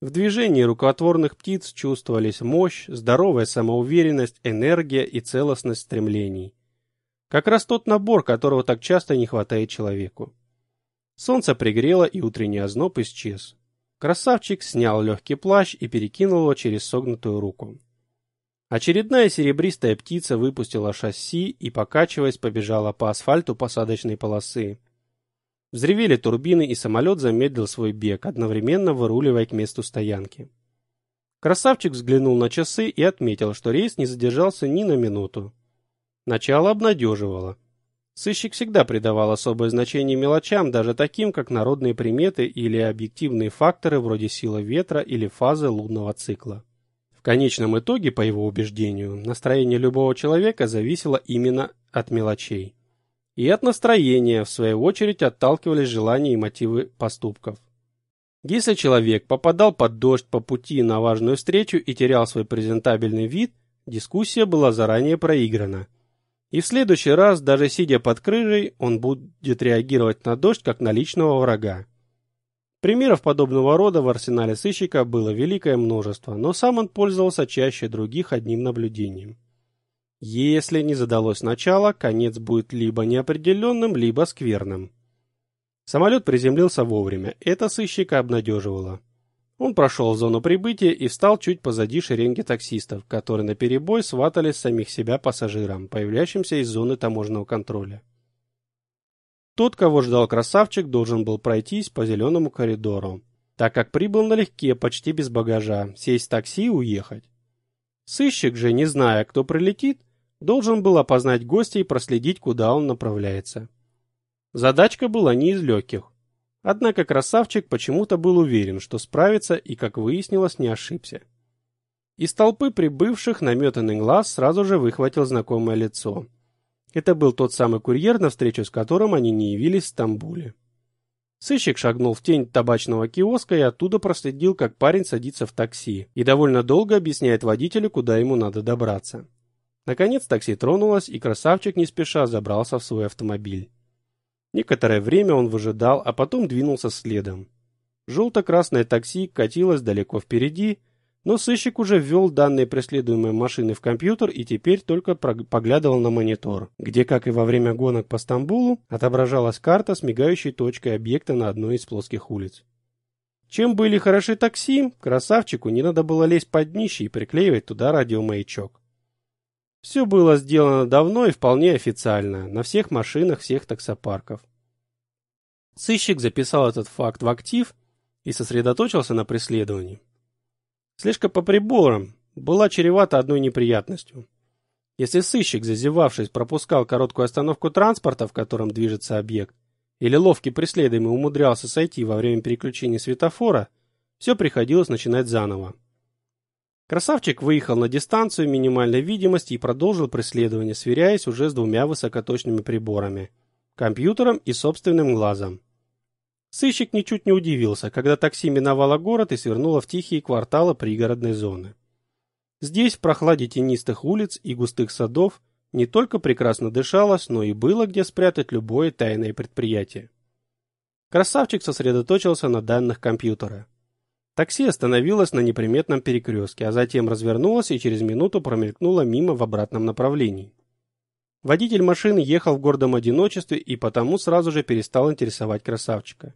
в движении рукотворных птиц чувствовались мощь, здоровая самоуверенность, энергия и целостность стремлений. Как раз тот набор, которого так часто не хватает человеку. Солнце пригрело, и утренний озноб исчез. Красавчик снял легкий плащ и перекинул его через согнутую руку. Очередная серебристая птица выпустила шасси и, покачиваясь, побежала по асфальту посадочной полосы. Взревели турбины, и самолет замедлил свой бег, одновременно выруливая к месту стоянки. Красавчик взглянул на часы и отметил, что рейс не задержался ни на минуту. Начало обнадеживало. Сыщик всегда придавал особое значение мелочам, даже таким, как народные приметы или объективные факторы вроде силы ветра или фазы лунного цикла. В конечном итоге, по его убеждению, настроение любого человека зависело именно от мелочей. И от настроения, в свою очередь, отталкивались желания и мотивы поступков. Если человек попадал под дождь по пути на важную встречу и терял свой презентабельный вид, дискуссия была заранее проиграна. И в следующий раз, даже сидя под крыжей, он будет реагировать на дождь как на личного врага. Примеров подобного рода в арсенале сыщика было великое множество, но сам он пользовался чаще других одним наблюдением. Если не задалось начало, конец будет либо неопределенным, либо скверным. Самолет приземлился вовремя, это сыщика обнадеживало. Он прошел зону прибытия и встал чуть позади шеренги таксистов, которые наперебой сватали самих себя пассажирам, появляющимся из зоны таможенного контроля. Тот, кого ждал красавчик, должен был пройтись по зеленому коридору, так как прибыл налегке, почти без багажа, сесть в такси и уехать. Сыщик же, не зная, кто прилетит, должен был опознать гостя и проследить, куда он направляется. Задачка была не из легких. Однако красавчик почему-то был уверен, что справится и, как выяснилось, не ошибся. Из толпы прибывших наметанный глаз сразу же выхватил знакомое лицо – это был тот самый курьер, на встречу с которым они не явились в Стамбуле. Сыщик шагнул в тень табачного киоска и оттуда проследил, как парень садится в такси и довольно долго объясняет водителю, куда ему надо добраться. Наконец такси тронулось, и красавчик не спеша забрался в свой автомобиль. Некоторое время он выжидал, а потом двинулся следом. Желто-красное такси катилось далеко впереди, но сыщик уже ввел данные преследуемой машины в компьютер и теперь только поглядывал на монитор, где, как и во время гонок по Стамбулу, отображалась карта с мигающей точкой объекта на одной из плоских улиц. Чем были хороши такси, красавчику не надо было лезть под днище и приклеивать туда радиомаячок. Все было сделано давно и вполне официально, на всех машинах всех таксопарков. Сыщик записал этот факт в актив и сосредоточился на преследовании. Слежка по приборам была чревата одной неприятностью. Если сыщик, зазевавшись, пропускал короткую остановку транспорта, в котором движется объект, или ловкий преследуемый умудрялся сойти во время переключения светофора, все приходилось начинать заново. Красавчик выехал на дистанцию минимальной видимости и продолжил преследование, сверяясь уже с двумя высокоточными приборами – компьютером и собственным глазом. Сыщик ничуть не удивился, когда такси миновало город и свернуло в тихие кварталы пригородной зоны. Здесь, в прохладе тенистых улиц и густых садов, не только прекрасно дышалось, но и было где спрятать любое тайное предприятие. Красавчик сосредоточился на данных компьютера. Такси остановилось на неприметном перекрестке, а затем развернулось и через минуту промелькнуло мимо в обратном направлении. Водитель машины ехал в гордом одиночестве и потому сразу же перестал интересовать красавчика.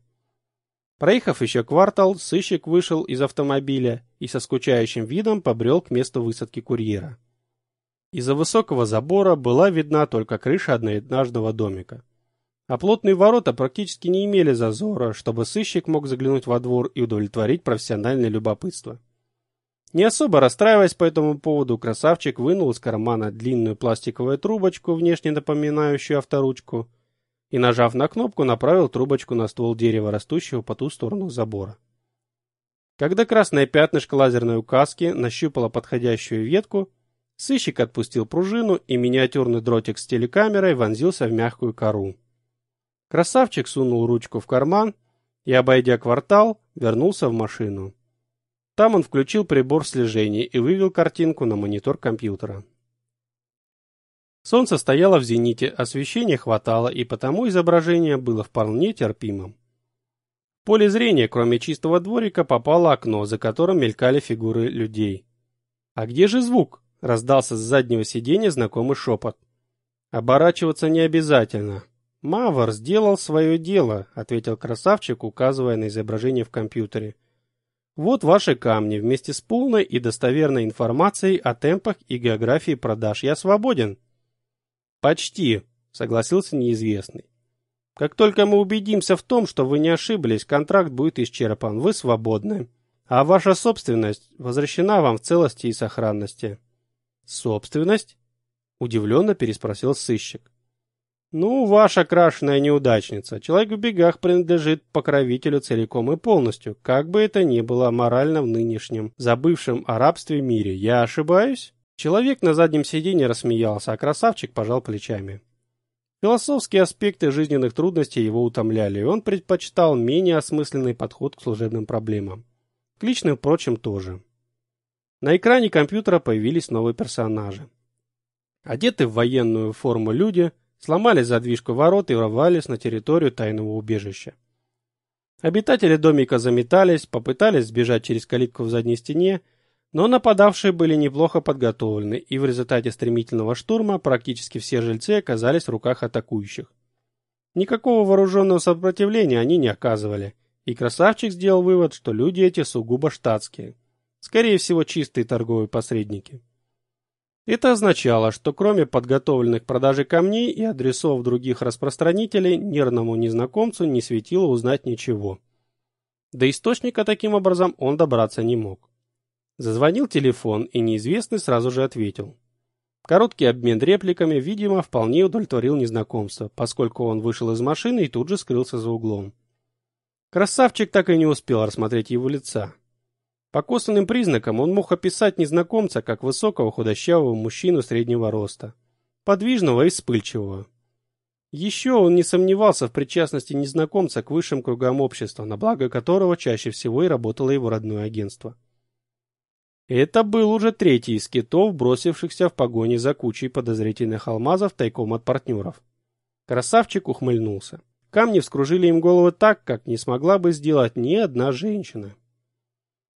Проехав еще квартал, сыщик вышел из автомобиля и со скучающим видом побрел к месту высадки курьера. Из-за высокого забора была видна только крыша одноэтажного домика. А плотные ворота практически не имели зазора, чтобы сыщик мог заглянуть во двор и удовлетворить профессиональное любопытство. Не особо расстраиваясь по этому поводу, красавчик вынул из кармана длинную пластиковую трубочку, внешне напоминающую авторучку, и, нажав на кнопку, направил трубочку на ствол дерева, растущего по ту сторону забора. Когда красное пятнышко лазерной указки нащупало подходящую ветку, сыщик отпустил пружину, и миниатюрный дротик с телекамерой вонзился в мягкую кору. Красавчик сунул ручку в карман и, обойдя квартал, вернулся в машину. Там он включил прибор слежения и вывел картинку на монитор компьютера. Солнце стояло в зените, освещения хватало, и потому изображение было вполне терпимым. В поле зрения, кроме чистого дворика, попало окно, за которым мелькали фигуры людей. «А где же звук?» – раздался с заднего сиденья знакомый шепот. «Оборачиваться не обязательно. Мавр сделал свое дело», – ответил красавчик, указывая на изображение в компьютере. «Вот ваши камни вместе с полной и достоверной информацией о темпах и географии продаж. Я свободен». «Почти», — согласился неизвестный. «Как только мы убедимся в том, что вы не ошиблись, контракт будет исчерпан, вы свободны, а ваша собственность возвращена вам в целости и сохранности». «Собственность?» — удивленно переспросил сыщик. «Ну, ваша крашеная неудачница. Человек в бегах принадлежит покровителю целиком и полностью, как бы это ни было морально в нынешнем, забывшем о рабстве мире. Я ошибаюсь?» Человек на заднем сиденье рассмеялся, а красавчик пожал плечами. Философские аспекты жизненных трудностей его утомляли, и он предпочитал менее осмысленный подход к служебным проблемам. К личным, впрочем, тоже. На экране компьютера появились новые персонажи. Одеты в военную форму люди сломали задвижку ворот и ворвались на территорию тайного убежища. Обитатели домика заметались, попытались сбежать через калитку в задней стене, но нападавшие были неплохо подготовлены, и в результате стремительного штурма практически все жильцы оказались в руках атакующих. Никакого вооруженного сопротивления они не оказывали, и красавчик сделал вывод, что люди эти сугубо штатские. Скорее всего, чистые торговые посредники. Это означало, что кроме подготовленных продажи камней и адресов других распространителей, нервному незнакомцу не светило узнать ничего. До источника таким образом он добраться не мог. Зазвонил телефон, и неизвестный сразу же ответил. Короткий обмен репликами, видимо, вполне удовлетворил незнакомца, поскольку он вышел из машины и тут же скрылся за углом. Красавчик так и не успел рассмотреть его лица. По косвенным признакам он мог описать незнакомца как высокого худощавого мужчину среднего роста, подвижного и вспыльчивого. Еще он не сомневался в причастности незнакомца к высшим кругам общества, на благо которого чаще всего и работало его родное агентство. Это был уже третий из китов, бросившихся в погоне за кучей подозрительных алмазов тайком от партнеров. Красавчик ухмыльнулся. Камни вскружили им головы так, как не смогла бы сделать ни одна женщина.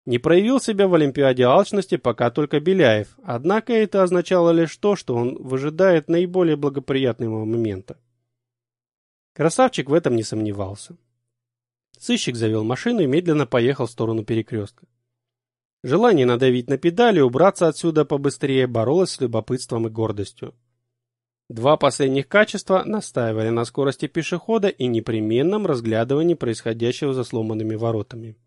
Не проявил себя в Олимпиаде алчности пока только Беляев, однако это означало лишь то, что он выжидает наиболее благоприятного момента. Красавчик в этом не сомневался. Сыщик завел машину и медленно поехал в сторону перекрестка. Желание надавить на педали убраться отсюда побыстрее боролось с любопытством и гордостью. Два последних качества настаивали на скорости пешехода и непременном разглядывании происходящего за сломанными воротами.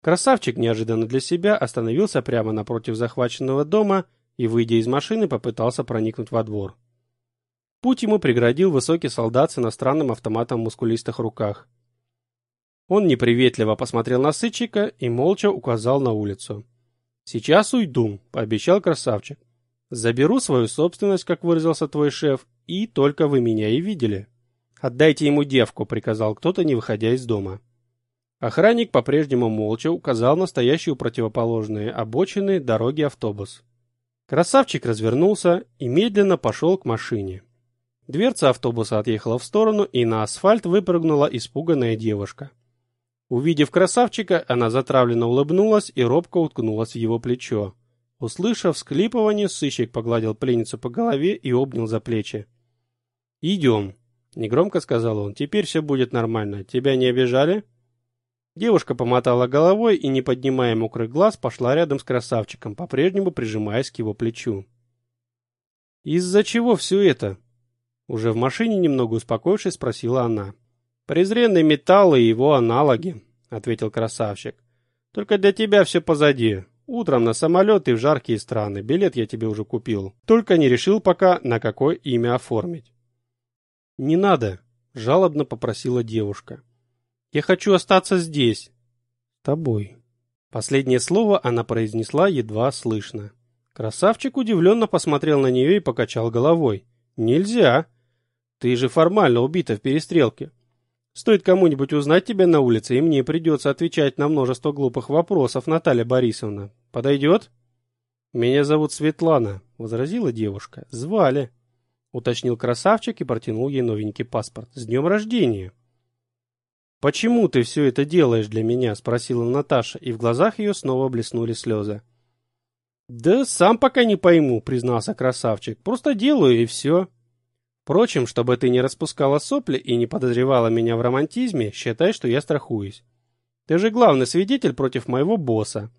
Красавчик неожиданно для себя остановился прямо напротив захваченного дома и, выйдя из машины, попытался проникнуть во двор. Путь ему преградил высокий солдат с иностранным автоматом в мускулистых руках. Он неприветливо посмотрел на сытчика и молча указал на улицу. «Сейчас уйду», — пообещал красавчик. «Заберу свою собственность, как выразился твой шеф, и только вы меня и видели». «Отдайте ему девку», — приказал кто-то, не выходя из дома. Охранник по-прежнему молча указал на стоящую противоположные обочины дороги автобус. Красавчик развернулся и медленно пошел к машине. Дверца автобуса отъехала в сторону, и на асфальт выпрыгнула испуганная девушка. Увидев красавчика, она затравленно улыбнулась и робко уткнулась в его плечо. Услышав всклипывание, сыщик погладил пленницу по голове и обнял за плечи. «Идем», — негромко сказал он, — «теперь все будет нормально. Тебя не обижали?» Девушка помотала головой и, не поднимая мокрых глаз, пошла рядом с красавчиком, по-прежнему прижимаясь к его плечу. «Из-за чего все это?» Уже в машине, немного успокоившись, спросила она. «Презренный металл и его аналоги», — ответил красавчик. «Только для тебя все позади. Утром на самолет и в жаркие страны. Билет я тебе уже купил. Только не решил пока, на какое имя оформить». «Не надо», — жалобно попросила девушка. «Я хочу остаться здесь». «С тобой». Последнее слово она произнесла едва слышно. Красавчик удивленно посмотрел на нее и покачал головой. «Нельзя. Ты же формально убита в перестрелке. Стоит кому-нибудь узнать тебя на улице, и мне придется отвечать на множество глупых вопросов, Наталья Борисовна. Подойдет? Меня зовут Светлана, возразила девушка. Звали. Уточнил красавчик и протянул ей новенький паспорт. С днем рождения. «Почему ты все это делаешь для меня?» – спросила Наташа, и в глазах ее снова блеснули слезы. «Да сам пока не пойму», – признался красавчик. «Просто делаю, и все». Впрочем, чтобы ты не распускала сопли и не подозревала меня в романтизме, считай, что я страхуюсь. Ты же главный свидетель против моего босса.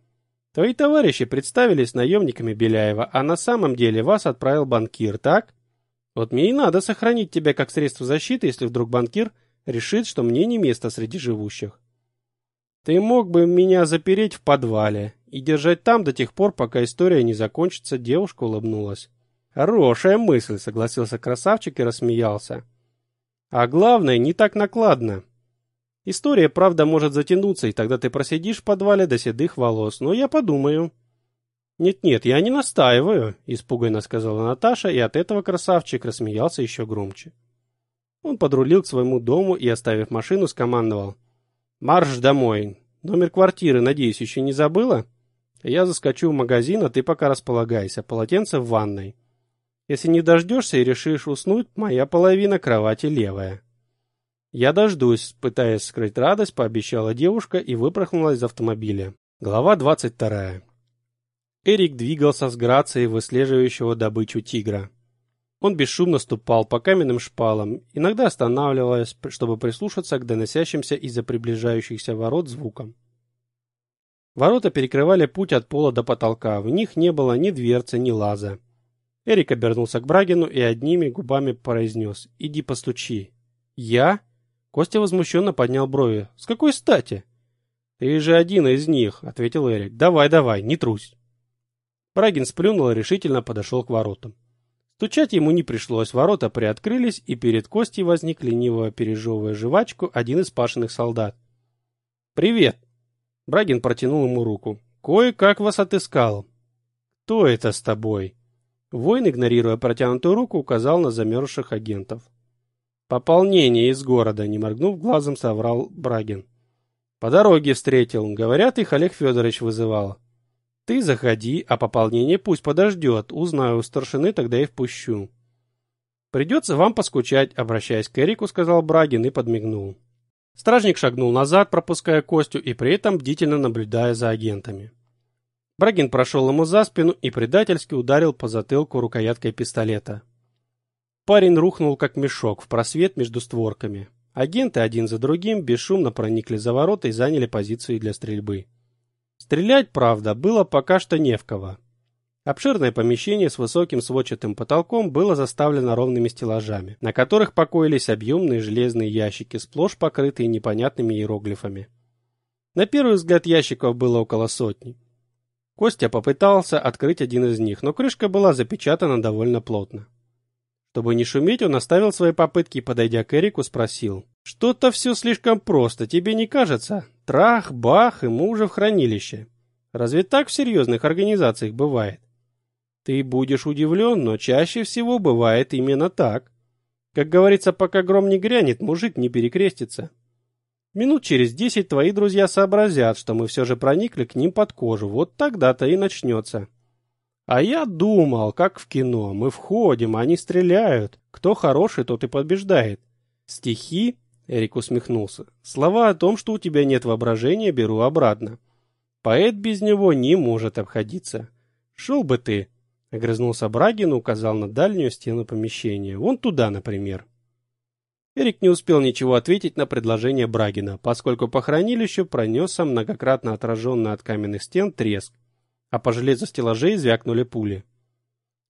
Твои товарищи представились наемниками Беляева, а на самом деле вас отправил банкир, так? Вот мне и надо сохранить тебя как средство защиты, если вдруг банкир решит, что мне не место среди живущих. Ты мог бы меня запереть в подвале и держать там до тех пор, пока история не закончится, девушка улыбнулась. Хорошая мысль, согласился красавчик и рассмеялся. А главное, не так накладно. История, правда, может затянуться, и тогда ты просидишь в подвале до седых волос, но я подумаю. Нет-нет, я не настаиваю, испуганно сказала Наташа, и от этого красавчик рассмеялся еще громче. Он подрулил к своему дому и, оставив машину, скомандовал. «Марш домой! Номер квартиры, надеюсь, еще не забыла? Я заскочу в магазин, а ты пока располагайся. Полотенце в ванной. Если не дождешься и решишь уснуть, моя половина кровати левая. «Я дождусь», пытаясь скрыть радость, пообещала девушка и выпорхнула из автомобиля. Глава 22. Эрик двигался с грацией выслеживающего добычу тигра. Он бесшумно ступал по каменным шпалам, иногда останавливаясь, чтобы прислушаться к доносящимся из-за приближающихся ворот звукам. Ворота перекрывали путь от пола до потолка, в них не было ни дверцы, ни лаза. Эрик обернулся к Брагину и одними губами произнес «Иди постучи». «Я?» Костя возмущенно поднял брови. «С какой стати?» «Ты же один из них», — ответил Эрик. «Давай, давай, не трусь». Брагин сплюнул и решительно подошел к воротам. Стучать ему не пришлось, ворота приоткрылись, и перед Костей возник лениво пережевывая жвачку один из пашенных солдат. «Привет!» Брагин протянул ему руку. «Кое-как вас отыскал». «Кто это с тобой?» Воин, игнорируя протянутую руку, указал на замерзших агентов. «Пополнение из города», — не моргнув глазом, соврал Брагин. «По дороге встретил. Говорят, их Олег Федорович вызывал. Ты заходи, а пополнение пусть подождет. Узнаю у старшины, тогда и впущу. Придется вам поскучать, обращаясь к Эрику, сказал Брагин и подмигнул. Стражник шагнул назад, пропуская Костю и при этом бдительно наблюдая за агентами. Брагин прошел ему за спину и предательски ударил по затылку рукояткой пистолета. Парень рухнул как мешок в просвет между створками. Агенты один за другим бесшумно проникли за ворота и заняли позиции для стрельбы. Стрелять, правда, было пока что не в кого. Обширное помещение с высоким сводчатым потолком было заставлено ровными стеллажами, на которых покоились объемные железные ящики, сплошь покрытые непонятными иероглифами. На первый взгляд ящиков было около сотни. Костя попытался открыть один из них, но крышка была запечатана довольно плотно. Чтобы не шуметь, он оставил свои попытки и, подойдя к Эрику, спросил. «Что-то все слишком просто, тебе не кажется? Трах, бах, и мы уже в хранилище. Разве так в серьезных организациях бывает? Ты будешь удивлен, но чаще всего бывает именно так. Как говорится, пока гром не грянет, мужик не перекрестится. Минут через десять твои друзья сообразят, что мы все же проникли к ним под кожу. Вот тогда-то и начнется. А я думал, как в кино. Мы входим, они стреляют. Кто хороший, тот и побеждает. Стихи Эрик усмехнулся. Слова о том, что у тебя нет воображения, беру обратно. Поэт без него не может обходиться. Шел бы ты, огрызнулся Брагин и указал на дальнюю стену помещения. Вон туда, например. Эрик не успел ничего ответить на предложение Брагина, поскольку по хранилищу пронесся многократно отраженный от каменных стен треск, а по железу стеллажей звякнули пули.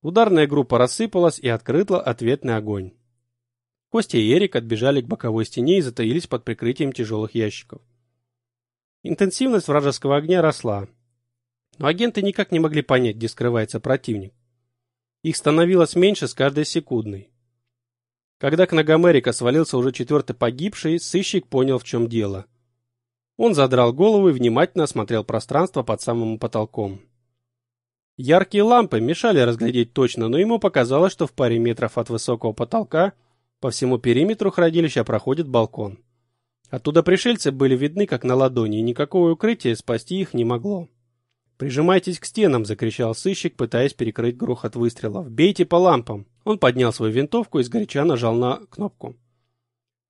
Ударная группа рассыпалась и открыла ответный огонь. Костя и Эрик отбежали к боковой стене и затаились под прикрытием тяжелых ящиков. Интенсивность вражеского огня росла, но агенты никак не могли понять, где скрывается противник. Их становилось меньше с каждой секундой. Когда к ногам Эрика свалился уже четвертый погибший, сыщик понял, в чем дело. Он задрал голову и внимательно осмотрел пространство под самым потолком. Яркие лампы мешали разглядеть точно, но ему показалось, что в паре метров от высокого потолка по всему периметру хранилища проходит балкон. Оттуда пришельцы были видны как на ладони, и никакого укрытия спасти их не могло. «Прижимайтесь к стенам!» — закричал сыщик, пытаясь перекрыть грохот выстрелов. «Бейте по лампам!» Он поднял свою винтовку и сгоряча нажал на кнопку.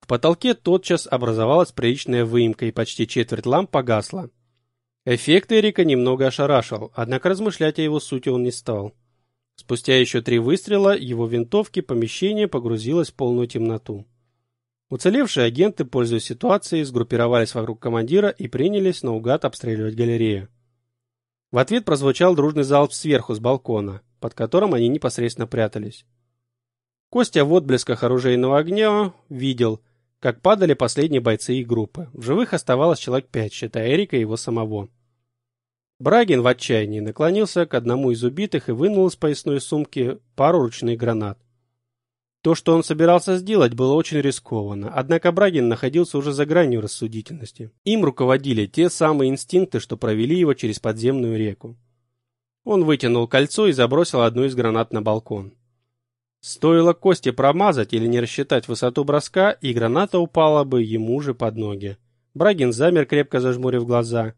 В потолке тотчас образовалась приличная выемка, и почти четверть ламп погасла. Эффект Эрика немного ошарашил, однако размышлять о его сути он не стал. Спустя еще три выстрела его винтовки помещение погрузилось в полную темноту. Уцелевшие агенты, пользуясь ситуацией, сгруппировались вокруг командира и принялись наугад обстреливать галерею. В ответ прозвучал дружный залп сверху с балкона, под которым они непосредственно прятались. Костя в отблесках оружейного огня видел, как падали последние бойцы их группы. В живых оставалось человек пять, считая Эрика и его самого. Брагин в отчаянии наклонился к одному из убитых и вынул из поясной сумки пару ручных гранат. То, что он собирался сделать, было очень рискованно, однако Брагин находился уже за гранью рассудительности. Им руководили те самые инстинкты, что провели его через подземную реку. Он вытянул кольцо и забросил одну из гранат на балкон. Стоило Косте промазать или не рассчитать высоту броска, и граната упала бы ему же под ноги. Брагин замер, крепко зажмурив глаза.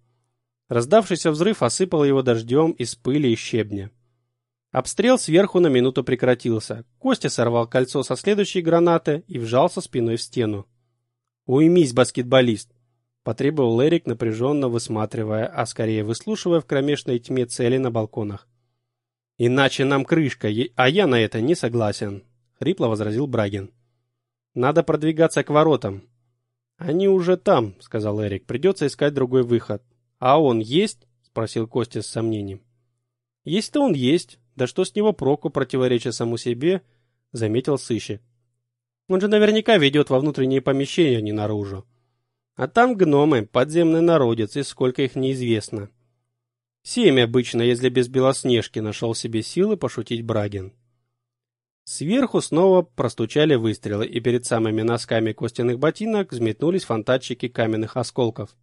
Раздавшийся взрыв осыпал его дождем из пыли и щебня. Обстрел сверху на минуту прекратился. Костя сорвал кольцо со следующей гранаты и вжался спиной в стену. «Уймись, баскетболист!» — потребовал Эрик, напряженно высматривая, а скорее выслушивая в кромешной тьме цели на балконах. «Иначе нам крышка, а я на это не согласен», — хрипло возразил Брагин. «Надо продвигаться к воротам». «Они уже там», — сказал Эрик. «Придется искать другой выход». «А он есть?» — спросил Костя с сомнением. «Есть-то он есть. Да что с него проку, противоречия саму себе?» — заметил сыщик. «Он же наверняка ведет во внутренние помещения, а не наружу. А там гномы, подземный народец, и сколько их неизвестно. Семь обычно, если без Белоснежки нашел себе силы пошутить Брагин. Сверху снова простучали выстрелы, и перед самыми носками костяных ботинок взметнулись фонтанчики каменных осколков.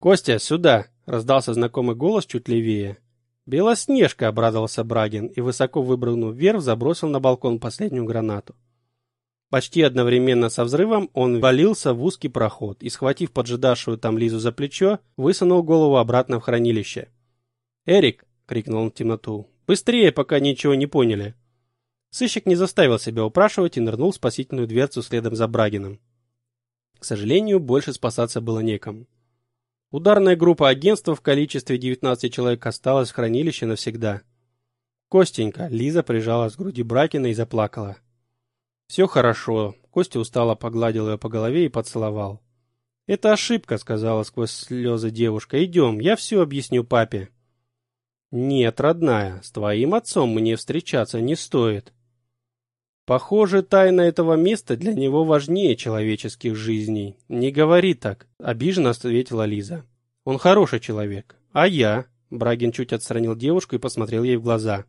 «Костя, сюда!» — раздался знакомый голос чуть левее. «Белоснежка!» — обрадовался Брагин и, высоко выбранув вверх, забросил на балкон последнюю гранату. Почти одновременно со взрывом он валился в узкий проход и, схватив поджидавшую там Лизу за плечо, высунул голову обратно в хранилище. «Эрик!» — крикнул он в темноту. «Быстрее, пока ничего не поняли!» Сыщик не заставил себя упрашивать и нырнул в спасительную дверцу следом за Брагиным. К сожалению, больше спасаться было некому. Ударная группа агентства в количестве 19 человек осталась в хранилище навсегда. Костенька, Лиза прижалась к груди Бракина и заплакала. «Все хорошо», — Костя устало погладил ее по голове и поцеловал. «Это ошибка», — сказала сквозь слезы девушка. «Идем, я все объясню папе». «Нет, родная, с твоим отцом мне встречаться не стоит. Похоже, тайна этого места для него важнее человеческих жизней. Не говори так, обиженно ответила Лиза. Он хороший человек. А я? Брагин чуть отстранил девушку и посмотрел ей в глаза.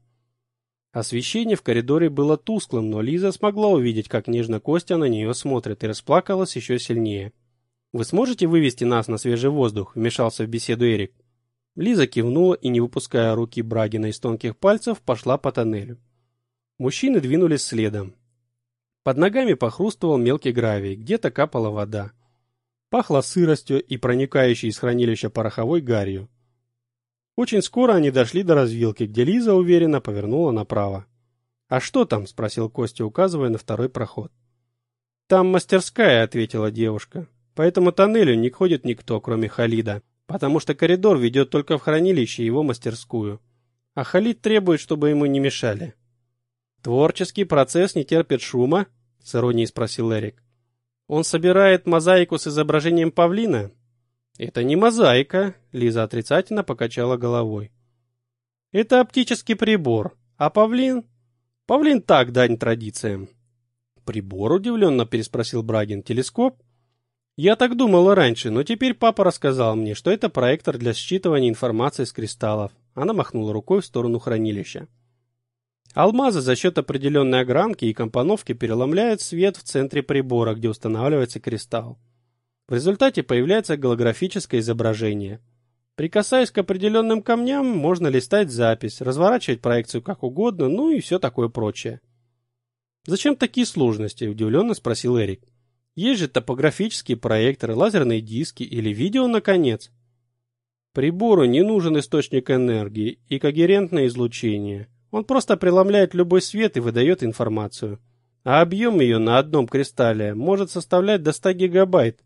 Освещение в коридоре было тусклым, но Лиза смогла увидеть, как нежно Костя на нее смотрит, и расплакалась еще сильнее. «Вы сможете вывести нас на свежий воздух?» – вмешался в беседу Эрик. Лиза кивнула и, не выпуская руки Брагина из тонких пальцев, пошла по тоннелю. Мужчины двинулись следом. Под ногами похрустывал мелкий гравий, где-то капала вода. Пахло сыростью и проникающей из хранилища пороховой гарью. Очень скоро они дошли до развилки, где Лиза уверенно повернула направо. «А что там?» – спросил Костя, указывая на второй проход. «Там мастерская», – ответила девушка. «По этому тоннелю не ходит никто, кроме Халида, потому что коридор ведет только в хранилище его мастерскую. А Халид требует, чтобы ему не мешали». «Творческий процесс не терпит шума?» — с иронией спросил Эрик. «Он собирает мозаику с изображением павлина?» «Это не мозаика», — Лиза отрицательно покачала головой. «Это оптический прибор. А павлин?» «Павлин так, дань традициям». «Прибор?» — удивленно переспросил Брагин. «Телескоп?» «Я так думала раньше, но теперь папа рассказал мне, что это проектор для считывания информации с кристаллов». Она махнула рукой в сторону хранилища. Алмазы за счет определенной огранки и компоновки переломляют свет в центре прибора, где устанавливается кристалл. В результате появляется голографическое изображение. Прикасаясь к определенным камням, можно листать запись, разворачивать проекцию как угодно, ну и все такое прочее. «Зачем такие сложности?» – удивленно спросил Эрик. «Есть же топографические проекторы, лазерные диски или видео, наконец». Прибору не нужен источник энергии и когерентное излучение – он просто преломляет любой свет и выдает информацию. А объем ее на одном кристалле может составлять до 100 гигабайт.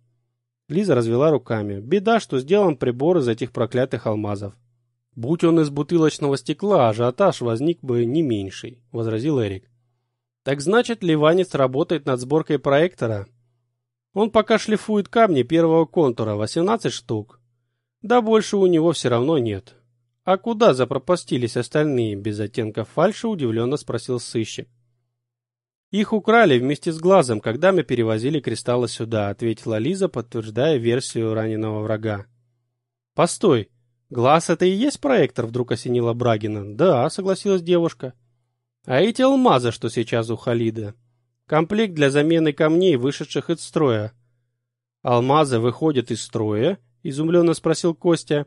Лиза развела руками. Беда, что сделан прибор из этих проклятых алмазов. Будь он из бутылочного стекла, ажиотаж возник бы не меньший, возразил Эрик. Так значит, Ливанец работает над сборкой проектора? Он пока шлифует камни первого контура, 18 штук. Да больше у него все равно нет. «А куда запропастились остальные?» — без оттенков фальши удивленно спросил сыщик. «Их украли вместе с глазом, когда мы перевозили кристаллы сюда», — ответила Лиза, подтверждая версию раненого врага. «Постой, глаз — это и есть проектор?» — вдруг осенила Брагина. «Да», — согласилась девушка. «А эти алмазы, что сейчас у Халида? Комплект для замены камней, вышедших из строя». «Алмазы выходят из строя?» — изумленно спросил Костя.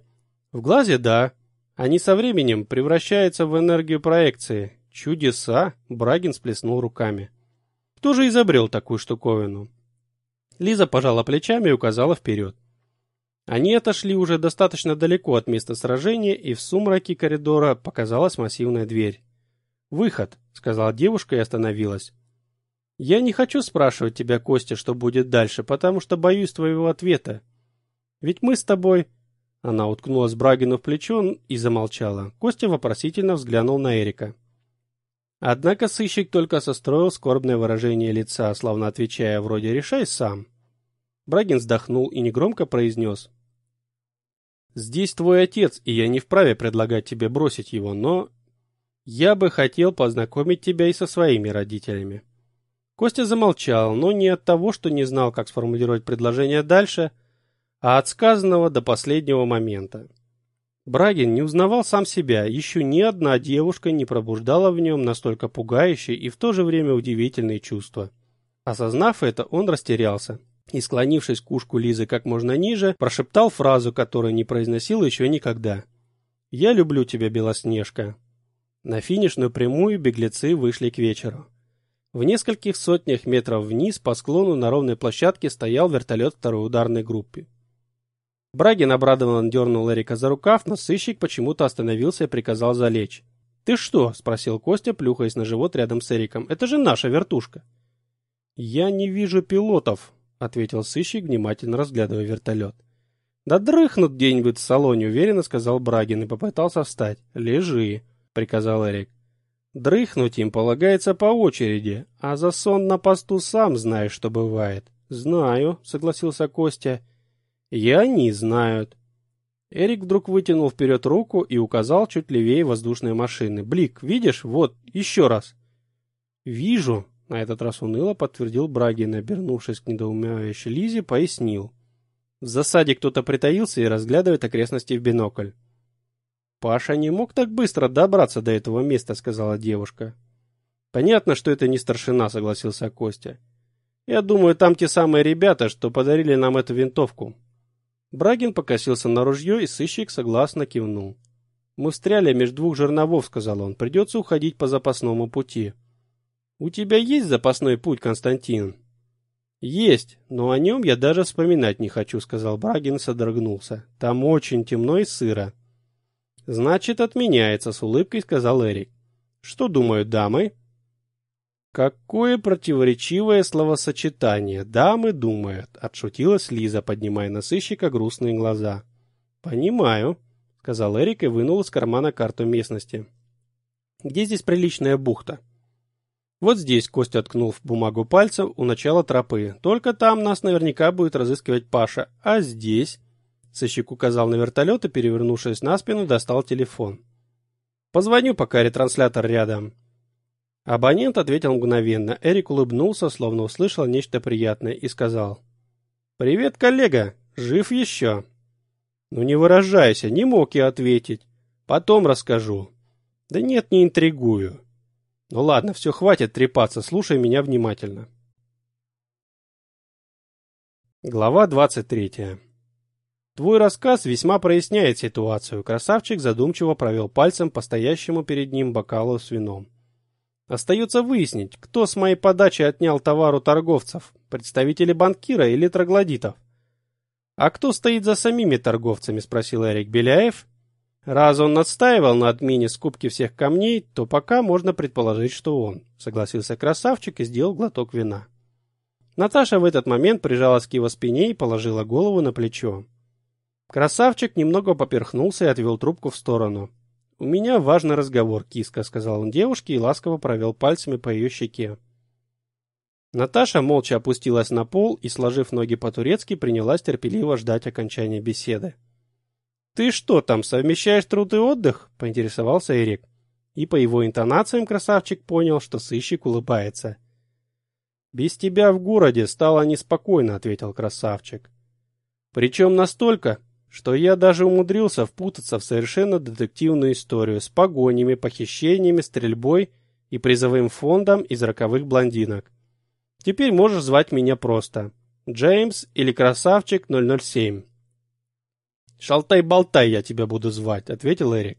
«В глазе — да». Они со временем превращаются в энергию проекции. Чудеса! Брагин сплеснул руками. Кто же изобрел такую штуковину? Лиза пожала плечами и указала вперед. Они отошли уже достаточно далеко от места сражения, и в сумраке коридора показалась массивная дверь. «Выход», — сказала девушка и остановилась. Я не хочу спрашивать тебя, Костя, что будет дальше, потому что боюсь твоего ответа. Ведь мы с тобой...» Она уткнулась Брагину в плечо и замолчала. Костя вопросительно взглянул на Эрика. Однако сыщик только состроил скорбное выражение лица, словно отвечая вроде «решай сам». Брагин вздохнул и негромко произнес. «Здесь твой отец, и я не вправе предлагать тебе бросить его, но я бы хотел познакомить тебя и со своими родителями». Костя замолчал, но не от того, что не знал, как сформулировать предложение дальше, а от сказанного до последнего момента. Брагин не узнавал сам себя, еще ни одна девушка не пробуждала в нем настолько пугающие и в то же время удивительные чувства. Осознав это, он растерялся и, склонившись к ушку Лизы как можно ниже, прошептал фразу, которую не произносил еще никогда. «Я люблю тебя, Белоснежка». На финишную прямую беглецы вышли к вечеру. В нескольких сотнях метров вниз по склону на ровной площадке стоял вертолет второй ударной группы. Брагин обрадованно дернул Эрика за рукав, но сыщик почему-то остановился и приказал залечь. «Ты что?» — спросил Костя, плюхаясь на живот рядом с Эриком. «Это же наша вертушка». «Я не вижу пилотов», — ответил сыщик, внимательно разглядывая вертолет. «Да дрыхнут где-нибудь в салоне», — уверенно сказал Брагин и попытался встать. «Лежи», — приказал Эрик. Дрыхнуть им полагается по очереди, а за сон на посту сам знаешь, что бывает. Знаю, согласился Костя. И они знают. Эрик вдруг вытянул вперед руку и указал чуть левее воздушной машины. Блик, видишь? Вот, еще раз. Вижу, на этот раз уныло подтвердил Брагин, обернувшись к недоумевающей Лизе, пояснил. В засаде кто-то притаился и разглядывает окрестности в бинокль. «Паша не мог так быстро добраться до этого места», — сказала девушка. «Понятно, что это не старшина», — согласился Костя. «Я думаю, там те самые ребята, что подарили нам эту винтовку». Брагин покосился на ружье, и сыщик согласно кивнул. «Мы встряли между двух жерновов», — сказал он. «Придется уходить по запасному пути». «У тебя есть запасной путь, Константин?» «Есть, но о нем я даже вспоминать не хочу», — сказал Брагин содрогнулся. «Там очень темно и сыро». Значит, отменяется, с улыбкой сказал Эрик. Что думают дамы? Какое противоречивое словосочетание. Дамы думают, отшутилась Лиза, поднимая на сыщика грустные глаза. Понимаю, сказал Эрик и вынул из кармана карту местности. Где здесь приличная бухта? Вот здесь Костя ткнул в бумагу пальцем у начала тропы. Только там нас наверняка будет разыскивать Паша. А здесь? Сыщик указал на вертолет и, перевернувшись на спину, достал телефон. «Позвоню, пока ретранслятор рядом». Абонент ответил мгновенно. Эрик улыбнулся, словно услышал нечто приятное, и сказал. «Привет, коллега! Жив еще?» «Ну не выражайся, не мог я ответить. Потом расскажу». «Да нет, не интригую». «Ну ладно, все, хватит трепаться, слушай меня внимательно». Глава двадцать третья. Твой рассказ весьма проясняет ситуацию. Красавчик задумчиво провел пальцем по стоящему перед ним бокалу с вином. Остается выяснить, кто с моей подачи отнял товар у торговцев, представители банкира или троглодитов. А кто стоит за самими торговцами, спросил Эрик Беляев. Раз он настаивал на отмене скупки всех камней, то пока можно предположить, что он, согласился красавчик и сделал глоток вина. Наташа в этот момент прижалась к его спине и положила голову на плечо. Красавчик немного поперхнулся и отвел трубку в сторону. «У меня важный разговор, киска», — сказал он девушке и ласково провел пальцами по ее щеке. Наташа молча опустилась на пол и, сложив ноги по-турецки, принялась терпеливо ждать окончания беседы. «Ты что там, совмещаешь труд и отдых?» — поинтересовался Эрик. И по его интонациям красавчик понял, что сыщик улыбается. «Без тебя в городе стало неспокойно», — ответил красавчик. «Причем настолько, что я даже умудрился впутаться в совершенно детективную историю с погонями, похищениями, стрельбой и призовым фондом из роковых блондинок. Теперь можешь звать меня просто Джеймс или Красавчик 007. «Шалтай-болтай я тебя буду звать», — ответил Эрик.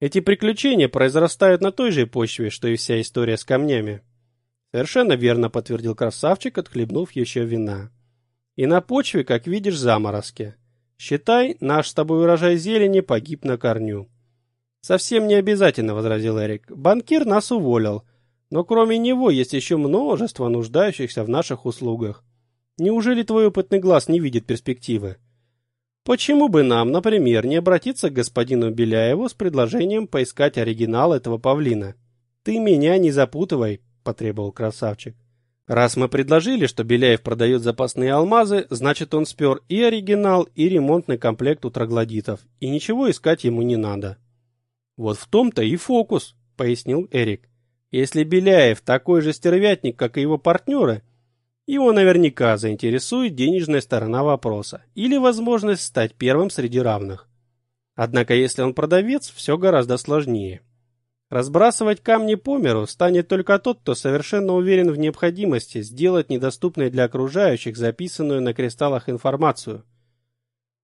«Эти приключения произрастают на той же почве, что и вся история с камнями». «Совершенно верно», — подтвердил Красавчик, отхлебнув еще вина. «И на почве, как видишь, заморозки». Считай, наш с тобой урожай зелени погиб на корню. Совсем не обязательно, возразил Эрик. Банкир нас уволил, Но кроме него есть еще множество нуждающихся в наших услугах. Неужели твой опытный глаз не видит перспективы? Почему бы нам, например, не обратиться к господину Беляеву с предложением поискать оригинал этого павлина? Ты меня не запутывай, потребовал красавчик. Раз мы предложили, что Беляев продает запасные алмазы, значит он спер и оригинал, и ремонтный комплект у троглодитов, и ничего искать ему не надо. Вот в том-то и фокус, пояснил Эрик. Если Беляев такой же стервятник, как и его партнеры, его наверняка заинтересует денежная сторона вопроса или возможность стать первым среди равных. Однако если он продавец, все гораздо сложнее. Разбрасывать камни по миру станет только тот, кто совершенно уверен в необходимости сделать недоступной для окружающих записанную на кристаллах информацию.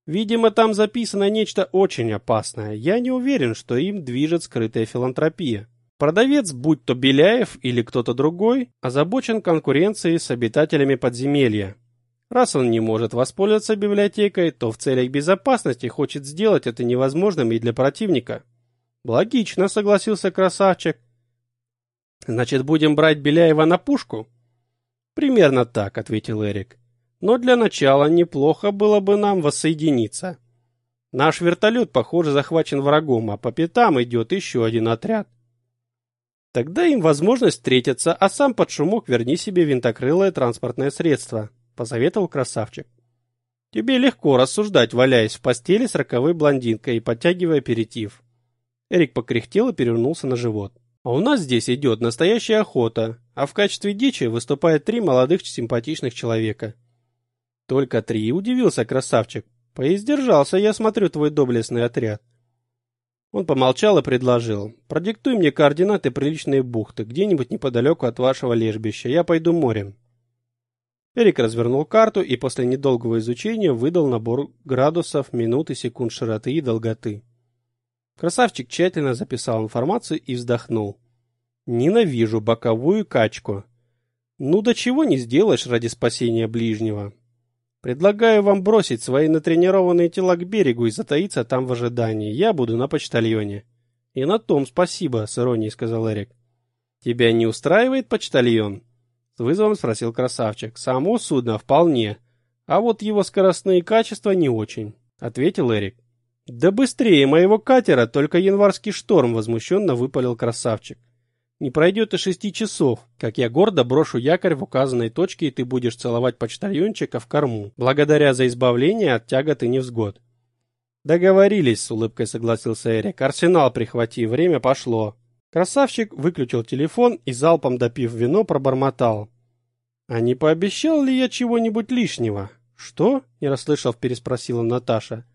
Видимо, там записано нечто очень опасное. Я не уверен, что им движет скрытая филантропия. Продавец, будь то Беляев или кто-то другой, озабочен конкуренцией с обитателями подземелья. Раз он не может воспользоваться библиотекой, то в целях безопасности хочет сделать это невозможным и для противника. Логично, согласился красавчик. Значит, будем брать Беляева на пушку? Примерно так, ответил Эрик. Но для начала неплохо было бы нам воссоединиться. Наш вертолет, похоже, захвачен врагом, а по пятам идет еще один отряд. Тогда им возможность встретиться, а сам под шумок верни себе винтокрылое транспортное средство, посоветовал красавчик. Тебе легко рассуждать, валяясь в постели с роковой блондинкой и подтягивая аперитив. Эрик покряхтел и перевернулся на живот. А у нас здесь идет настоящая охота, а в качестве дичи выступают три молодых симпатичных человека. Только три, удивился красавчик. Поиздержался, я смотрю твой доблестный отряд. Он помолчал и предложил. Продиктуй мне координаты приличной бухты, где-нибудь неподалеку от вашего лежбища. Я пойду морем. Эрик развернул карту и после недолгого изучения выдал набор градусов, минут и секунд широты и долготы. Красавчик тщательно записал информацию и вздохнул. Ненавижу боковую качку. Ну до чего не сделаешь ради спасения ближнего. Предлагаю вам бросить свои натренированные тела к берегу и затаиться там в ожидании. Я буду на почтальоне. И на том спасибо, с иронией сказал Эрик. Тебя не устраивает почтальон? С вызовом спросил красавчик. Само судно вполне, а вот его скоростные качества не очень, ответил Эрик. Да быстрее моего катера, только январский шторм, возмущенно выпалил красавчик. Не пройдет и шести часов, как я гордо брошу якорь в указанной точке, и ты будешь целовать почтальончика в корму, благодаря за избавление от тягот и невзгод. Договорились, с улыбкой согласился Эрик. Арсенал прихвати, время пошло. Красавчик выключил телефон и залпом допив вино пробормотал: "А не пообещал ли я чего-нибудь лишнего?" "Что?" не расслышав, переспросила Наташа.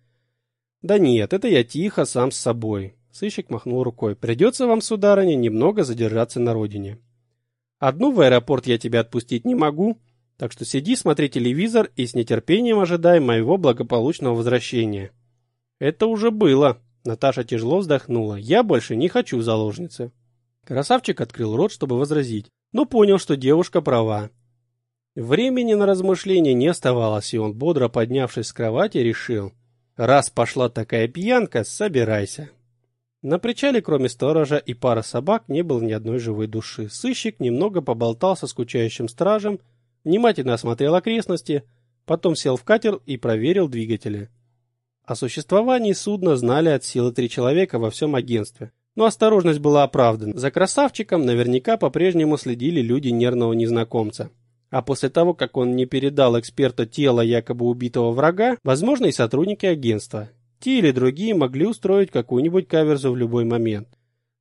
"Да нет, это я тихо сам с собой. Сыщик махнул рукой. «Придется вам, сударыня, немного задержаться на родине. Одну в аэропорт я тебя отпустить не могу, так что сиди, смотри телевизор и с нетерпением ожидай моего благополучного возвращения». «Это уже было», — Наташа тяжело вздохнула. «Я больше не хочу заложницы». Красавчик открыл рот, чтобы возразить, но понял, что девушка права. Времени на размышления не оставалось, и он, бодро поднявшись с кровати, решил. «Раз пошла такая пьянка, собирайся». На причале, кроме сторожа и пары собак, не было ни одной живой души. Сыщик немного поболтал со скучающим стражем, внимательно осмотрел окрестности, потом сел в катер и проверил двигатели. О существовании судна знали от силы три человека во всем агентстве. Но осторожность была оправдана. За красавчиком наверняка по-прежнему следили люди нервного незнакомца. А после того, как он не передал эксперту тело якобы убитого врага, возможно и сотрудники агентства. Те или другие могли устроить какую-нибудь каверзу в любой момент.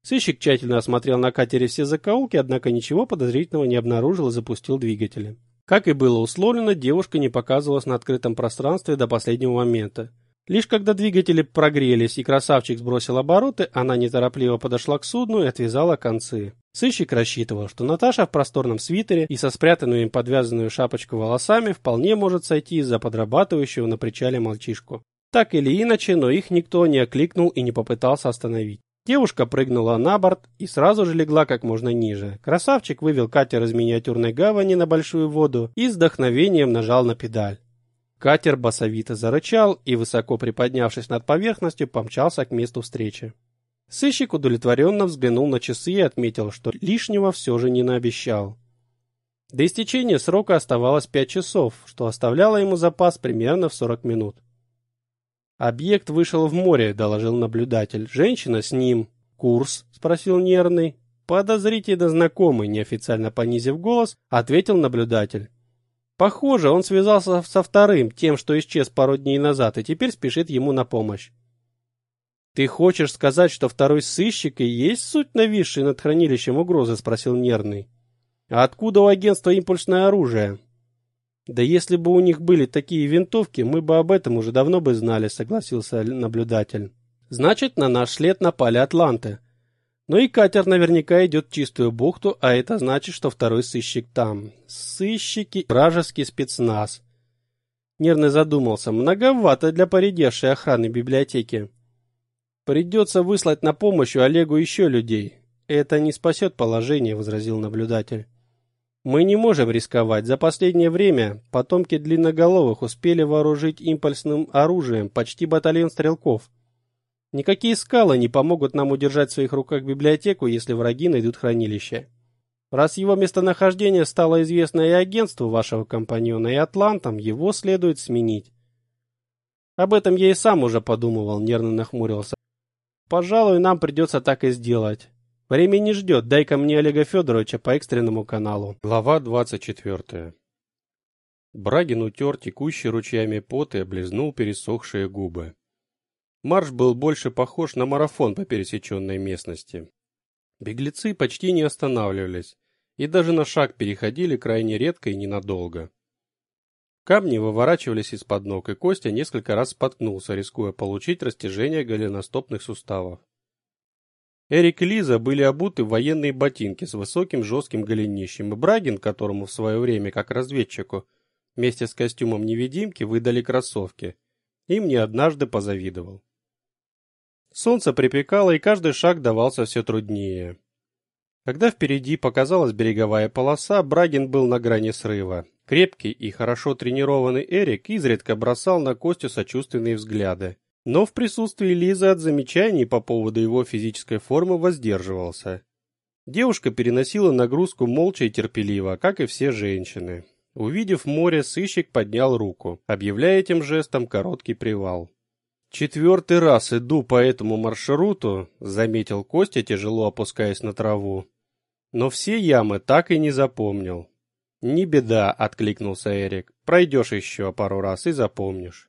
Сыщик тщательно осмотрел на катере все закоулки, однако ничего подозрительного не обнаружил и запустил двигатели. Как и было условлено, девушка не показывалась на открытом пространстве до последнего момента. Лишь когда двигатели прогрелись и красавчик сбросил обороты, она неторопливо подошла к судну и отвязала концы. Сыщик рассчитывал, что Наташа в просторном свитере и со спрятанную им подвязанную шапочку волосами вполне может сойти за подрабатывающего на причале мальчишку. Так или иначе, но их никто не окликнул и не попытался остановить. Девушка прыгнула на борт и сразу же легла как можно ниже. Красавчик вывел катер из миниатюрной гавани на большую воду и с вдохновением нажал на педаль. Катер басовито зарычал и, высоко приподнявшись над поверхностью, помчался к месту встречи. Сыщик удовлетворенно взглянул на часы и отметил, что лишнего все же не наобещал. До истечения срока оставалось пять часов, что оставляло ему запас примерно в сорок минут. «Объект вышел в море», — доложил наблюдатель. «Женщина с ним». «Курс?» — спросил нервный. Подозрительно знакомый, неофициально понизив голос, ответил наблюдатель. Похоже, он связался со вторым, тем, что исчез пару дней назад, и теперь спешит ему на помощь. «Ты хочешь сказать, что второй сыщик и есть суть нависшей над хранилищем угрозы?» — спросил нервный. «А откуда у агентства импульсное оружие?» «Да если бы у них были такие винтовки, мы бы об этом уже давно бы знали», — согласился наблюдатель. «Значит, на наш след напали атланты. Но и катер наверняка идет в чистую бухту, а это значит, что второй сыщик там. Сыщики, вражеский спецназ». Нервный задумался. Многовато для поредевшей охраны библиотеки. Придется выслать на помощь Олегу еще людей. Это не спасет положение, возразил наблюдатель. Мы не можем рисковать. За последнее время потомки длинноголовых успели вооружить импульсным оружием почти батальон стрелков. Никакие скалы не помогут нам удержать в своих руках библиотеку, если враги найдут хранилище. Раз его местонахождение стало известно и агентству вашего компаньона, и атлантам, его следует сменить. Об этом я и сам уже подумывал, нервно нахмурился. Пожалуй, нам придется так и сделать. Время не ждет, дай-ка мне Олега Федоровича по экстренному каналу. Глава 24. Брагин утер текущий ручьями пот и облизнул пересохшие губы. Марш был больше похож на марафон по пересеченной местности. Беглецы почти не останавливались и даже на шаг переходили крайне редко и ненадолго. Камни выворачивались из-под ног, и Костя несколько раз споткнулся, рискуя получить растяжение голеностопных суставов. Эрик и Лиза были обуты в военные ботинки с высоким жестким голенищем, и Брагин, которому в свое время, как разведчику, вместе с костюмом невидимки выдали кроссовки, им не однажды позавидовал. Солнце припекало, и каждый шаг давался все труднее. Когда впереди показалась береговая полоса, Брагин был на грани срыва. Крепкий и хорошо тренированный Эрик изредка бросал на Костю сочувственные взгляды, но в присутствии Лизы от замечаний по поводу его физической формы воздерживался. Девушка переносила нагрузку молча и терпеливо, как и все женщины. Увидев море, сыщик поднял руку, объявляя этим жестом короткий привал. «Четвертый раз иду по этому маршруту», — заметил Костя, тяжело опускаясь на траву. «Но все ямы так и не запомнил. «Не беда», — откликнулся Эрик. «Пройдешь еще пару раз и запомнишь».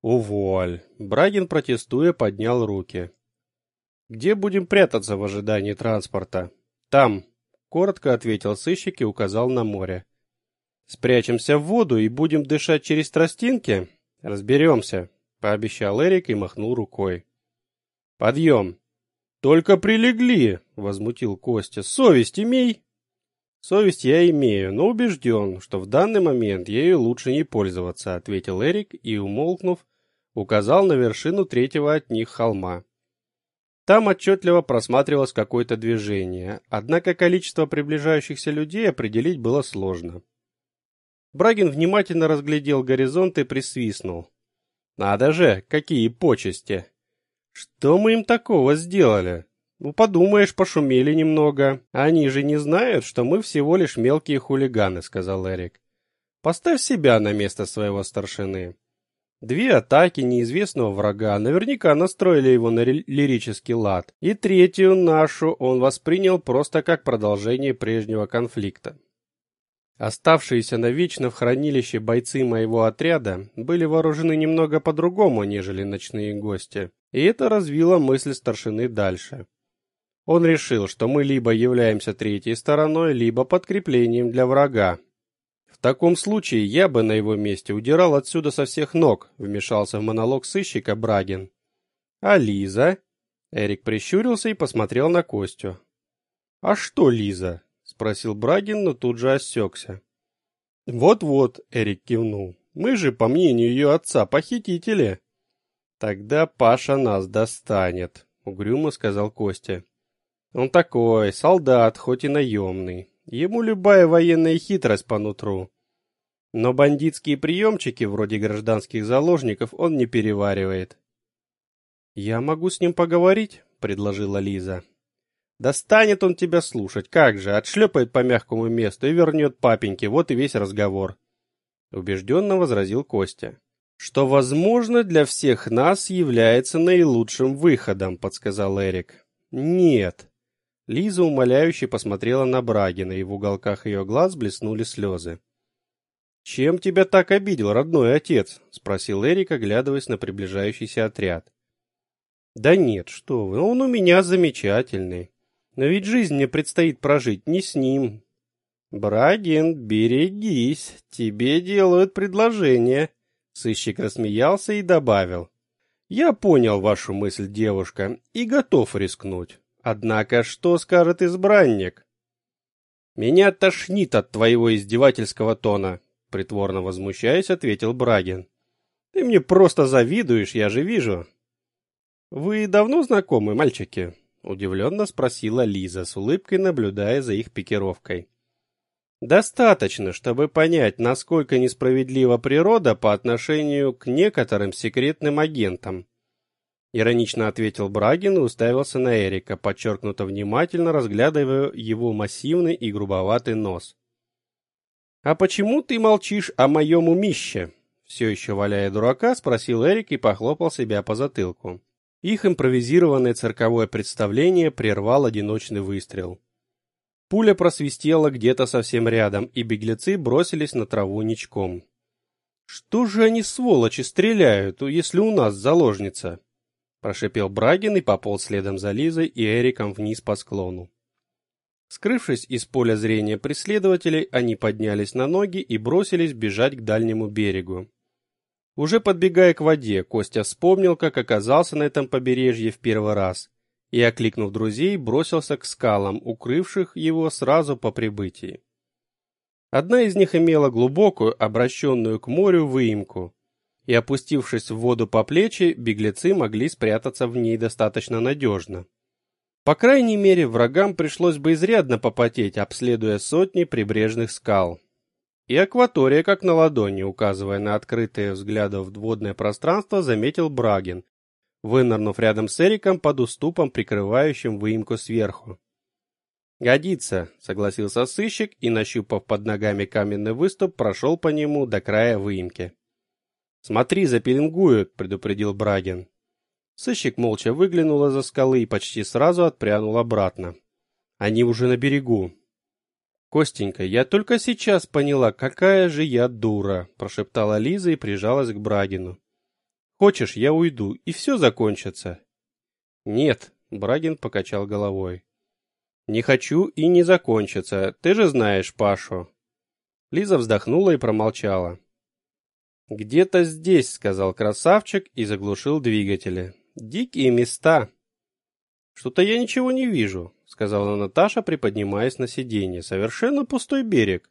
«Уволь!» — Брагин, протестуя, поднял руки. «Где будем прятаться в ожидании транспорта?» «Там», — коротко ответил сыщик и указал на море. «Спрячемся в воду и будем дышать через тростинки?» «Разберемся», — пообещал Эрик и махнул рукой. «Подъем!» «Только прилегли!» — возмутил Костя. «Совесть имей!» Совесть я имею, но убежден, что в данный момент ею лучше не пользоваться, ответил Эрик и, умолкнув, указал на вершину третьего от них холма. Там отчетливо просматривалось какое-то движение, однако количество приближающихся людей определить было сложно. Брагин внимательно разглядел горизонт и присвистнул. «Надо же, какие почести! Что мы им такого сделали? Ну, подумаешь, пошумели немного. Они же не знают, что мы всего лишь мелкие хулиганы, сказал Эрик. Поставь себя на место своего старшины. Две атаки неизвестного врага наверняка настроили его на лирический лад, и третью нашу он воспринял просто как продолжение прежнего конфликта. Оставшиеся навечно в хранилище бойцы моего отряда были вооружены немного по-другому, нежели ночные гости, и это развило мысль старшины дальше. Он решил, что мы либо являемся третьей стороной, либо подкреплением для врага. В таком случае я бы на его месте удирал отсюда со всех ног, вмешался в монолог сыщика Брагин. А Лиза? Эрик прищурился и посмотрел на Костю. А что Лиза? спросил Брагин, но тут же осекся. Вот-вот, Эрик кивнул. Мы же, по мнению ее отца, похитители. Тогда Паша нас достанет, угрюмо сказал Костя. Он такой, солдат, хоть и наемный. Ему любая военная хитрость по нутру. Но бандитские приемчики, вроде гражданских заложников, он не переваривает. «Я могу с ним поговорить?» — предложила Лиза. «Да станет он тебя слушать, как же, отшлепает по мягкому месту и вернет папеньке, вот и весь разговор», — убежденно возразил Костя. «Что, возможно, для всех нас является наилучшим выходом», — подсказал Эрик. «Нет». Лиза умоляюще посмотрела на Брагина, и в уголках ее глаз блеснули слезы. «Чем тебя так обидел родной отец?» — спросил Эрик, оглядываясь на приближающийся отряд. «Да нет, что вы, он у меня замечательный. Но ведь жизнь мне предстоит прожить не с ним». «Брагин, берегись, тебе делают предложение», — сыщик рассмеялся и добавил. «Я понял вашу мысль, девушка, и готов рискнуть. Однако что скажет избранник?» «Меня тошнит от твоего издевательского тона», притворно возмущаясь, ответил Брагин. Ты мне просто завидуешь, я же вижу. Вы давно знакомы, мальчики? удивленно спросила Лиза, с улыбкой наблюдая за их пикировкой. Достаточно, чтобы понять, насколько несправедлива природа по отношению к некоторым секретным агентам. Иронично ответил Брагин и уставился на Эрика, подчеркнуто внимательно разглядывая его массивный и грубоватый нос. «А почему ты молчишь о моем умище?» Все еще валяя дурака, спросил Эрик и похлопал себя по затылку. Их импровизированное цирковое представление прервал одиночный выстрел. Пуля просвистела где-то совсем рядом, и беглецы бросились на траву ничком. «Что же они, сволочи, стреляют, если у нас заложница?» Прошипел Брагин и пополз следом за Лизой и Эриком вниз по склону. Скрывшись из поля зрения преследователей, они поднялись на ноги и бросились бежать к дальнему берегу. Уже подбегая к воде, Костя вспомнил, как оказался на этом побережье в первый раз, и, окликнув друзей, бросился к скалам, укрывших его сразу по прибытии. Одна из них имела глубокую, обращенную к морю выемку, и, опустившись в воду по плечи, беглецы могли спрятаться в ней достаточно надежно. По крайней мере, врагам пришлось бы изрядно попотеть, обследуя сотни прибрежных скал. И акватория, как на ладони, указывая на открытое взглядов водное пространство, заметил Брагин, вынырнув рядом с Эриком под уступом, прикрывающим выемку сверху. «Годится», — согласился сыщик и, нащупав под ногами каменный выступ, прошел по нему до края выемки. «Смотри, запеленгуют», — предупредил Брагин. Сыщик молча выглянул из-за скалы и почти сразу отпрянул обратно. Они уже на берегу. Костенька, я только сейчас поняла, какая же я дура, прошептала Лиза и прижалась к Брагину. Хочешь, я уйду, и все закончится? Нет, Брагин покачал головой. Не хочу и не закончится. Ты же знаешь Пашу. Лиза вздохнула и промолчала. Где-то здесь, сказал красавчик и заглушил двигатели. Дикие места. Что-то я ничего не вижу, сказала Наташа, приподнимаясь на сиденье. Совершенно пустой берег.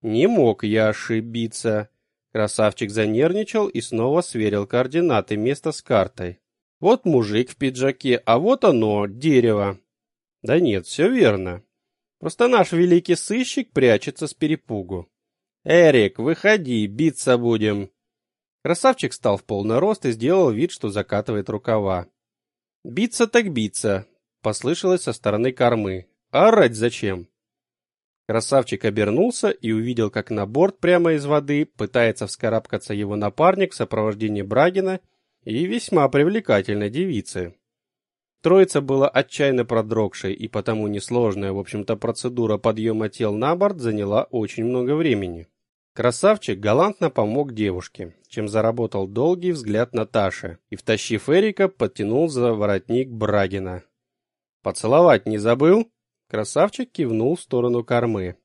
Не мог я ошибиться. Красавчик занервничал и снова сверил координаты места с картой. Вот мужик в пиджаке, а вот оно, дерево. Да нет, все верно. Просто наш великий сыщик прячется с перепугу. Эрик, выходи, биться будем. Красавчик стал в полный рост и сделал вид, что закатывает рукава. «Биться так биться!» — послышалось со стороны кормы. «А орать зачем?» Красавчик обернулся и увидел, как на борт прямо из воды пытается вскарабкаться его напарник в сопровождении Брагина и весьма привлекательной девицы. Троица была отчаянно продрогшей, и потому несложная, в общем-то, процедура подъема тел на борт заняла очень много времени. Красавчик галантно помог девушке, чем заработал долгий взгляд Наташи и, втащив Эрика, подтянул за воротник Брагина. «Поцеловать не забыл?» Красавчик кивнул в сторону кормы.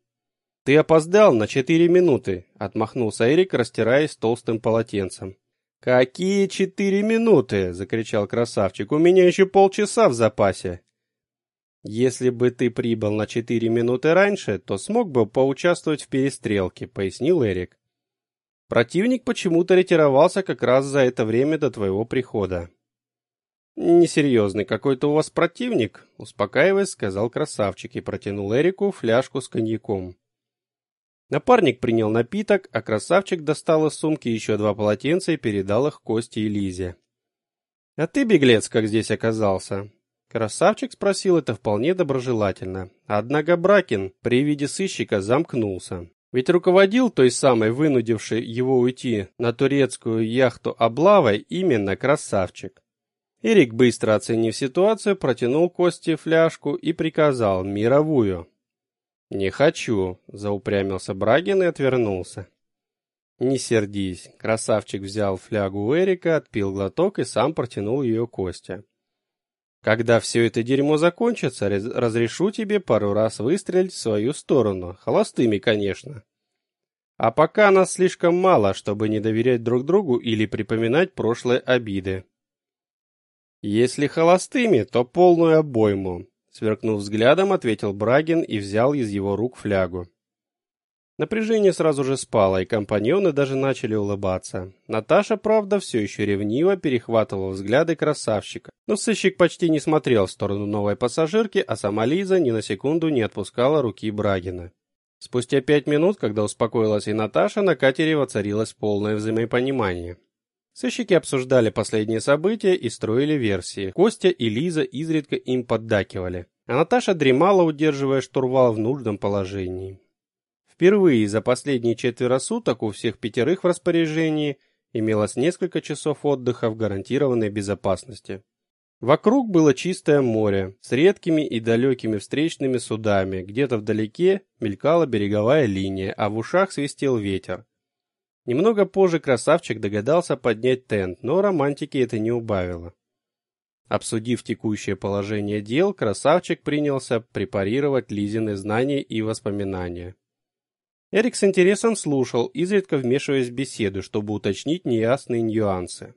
«Ты опоздал на четыре минуты», — отмахнулся Эрик, растираясь толстым полотенцем. «Какие четыре минуты?» — закричал красавчик. «У меня еще полчаса в запасе». Если бы ты прибыл на четыре минуты раньше, то смог бы поучаствовать в перестрелке, пояснил Эрик. Противник почему-то ретировался как раз за это время до твоего прихода. Несерьезный какой-то у вас противник, успокаиваясь, сказал красавчик и протянул Эрику фляжку с коньяком. Напарник принял напиток, а красавчик достал из сумки еще два полотенца и передал их Косте и Лизе. А ты, беглец, как здесь оказался? Красавчик спросил это вполне доброжелательно. Однако Бракин при виде сыщика замкнулся. Ведь руководил той самой вынудившей его уйти на турецкую яхту облавой именно красавчик. Эрик, быстро оценив ситуацию, протянул Косте фляжку и приказал «мировую». «Не хочу», — заупрямился Брагин и отвернулся. «Не сердись», — красавчик взял флягу у Эрика, отпил глоток и сам протянул ее Косте. «Когда все это дерьмо закончится, разрешу тебе пару раз выстрелить в свою сторону, холостыми, конечно. А пока нас слишком мало, чтобы не доверять друг другу или припоминать прошлые обиды». «Если холостыми, то полную обойму», — сверкнув взглядом, ответил Брагин и взял из его рук флягу. Напряжение сразу же спало, и компаньоны даже начали улыбаться. Наташа, правда, все еще ревниво перехватывала взгляды красавчика, но сыщик почти не смотрел в сторону новой пассажирки, а сама Лиза ни на секунду не отпускала руки Брагина. Спустя пять минут, когда успокоилась и Наташа, на катере воцарилось полное взаимопонимание. Сыщики обсуждали последние события и строили версии. Костя и Лиза изредка им поддакивали, а Наташа дремала, удерживая штурвал в нужном положении. Впервые за последние четверо суток у всех пятерых в распоряжении имелось несколько часов отдыха в гарантированной безопасности. Вокруг было чистое море с редкими и далекими встречными судами, где-то вдалеке мелькала береговая линия, а в ушах свистел ветер. Немного позже красавчик догадался поднять тент, но романтики это не убавило. Обсудив текущее положение дел, красавчик принялся препарировать Лизины знания и воспоминания. Эрик с интересом слушал, изредка вмешиваясь в беседу, чтобы уточнить неясные нюансы.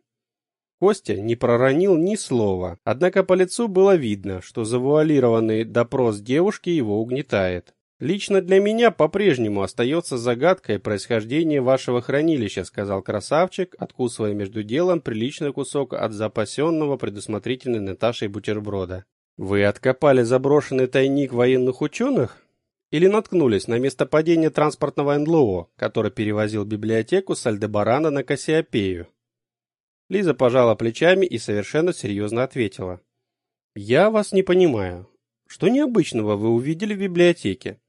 Костя не проронил ни слова, однако по лицу было видно, что завуалированный допрос девушки его угнетает. Лично для меня по-прежнему остается загадкой происхождение вашего хранилища, сказал красавчик, откусывая между делом приличный кусок от запасенного предусмотрительной Наташей бутерброда. Вы откопали заброшенный тайник военных ученых? Или наткнулись на место падения транспортного НЛО, который перевозил библиотеку с Альдебарана на Кассиопею? Лиза пожала плечами и совершенно серьезно ответила. «Я вас не понимаю. Что необычного вы увидели в библиотеке?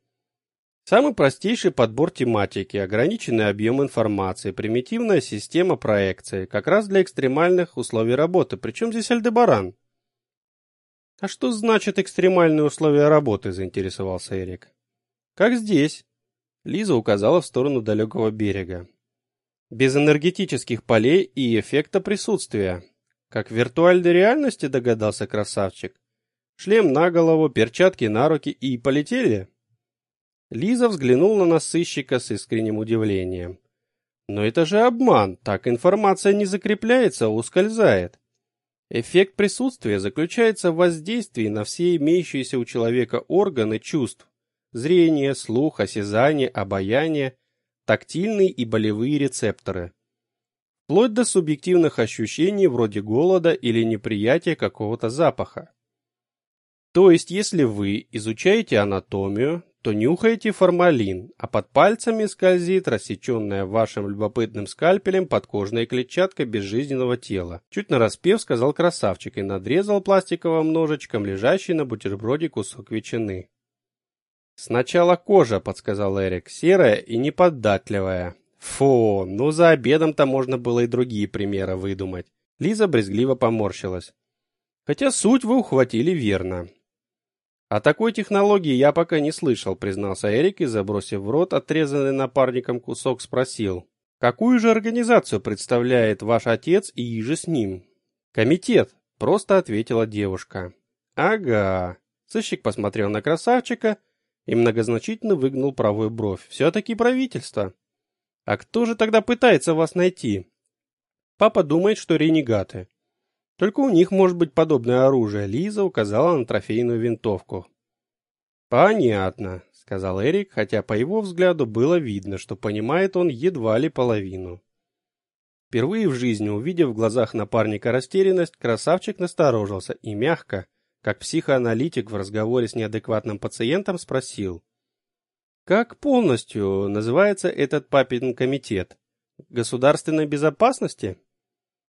Самый простейший подбор тематики, ограниченный объем информации, примитивная система проекции, как раз для экстремальных условий работы. Причем здесь Альдебаран? А что значит экстремальные условия работы, заинтересовался Эрик. Как здесь? Лиза указала в сторону далекого берега. Без энергетических полей и эффекта присутствия. Как в виртуальной реальности догадался красавчик. Шлем на голову, перчатки на руки и полетели. Лиза взглянула на сыщика с искренним удивлением. Но это же обман, так информация не закрепляется, а ускользает. Эффект присутствия заключается в воздействии на все имеющиеся у человека органы чувств: зрение, слух, осязание, обоняние, тактильные и болевые рецепторы. Вплоть до субъективных ощущений вроде голода или неприятия какого-то запаха. То есть, если вы изучаете анатомию, то нюхаете формалин, а под пальцами скользит рассеченная вашим любопытным скальпелем подкожная клетчатка безжизненного тела. Чуть нараспев сказал красавчик и надрезал пластиковым ножичком лежащий на бутерброде кусок ветчины. Сначала кожа, подсказал Эрик, серая и неподатливая. Фу, ну за обедом-то можно было и другие примеры выдумать. Лиза брезгливо поморщилась. Хотя суть вы ухватили верно. О такой технологии я пока не слышал, признался Эрик и, забросив в рот отрезанный напарником кусок, спросил: "Какую же организацию представляет ваш отец и же с ним?" "Комитет", просто ответила девушка. "Ага". Сыщик посмотрел на красавчика и многозначительно выгнул правую бровь. все таки правительство. А кто же тогда пытается вас найти? Папа думает, что ренегаты. Только у них может быть подобное оружие. Лиза указала на трофейную винтовку. Понятно, сказал Эрик, хотя по его взгляду было видно, что понимает он едва ли половину. Впервые в жизни увидев в глазах напарника растерянность, красавчик насторожился и мягко, как психоаналитик в разговоре с неадекватным пациентом, спросил: "Как полностью называется этот папин комитет? Государственной безопасности?"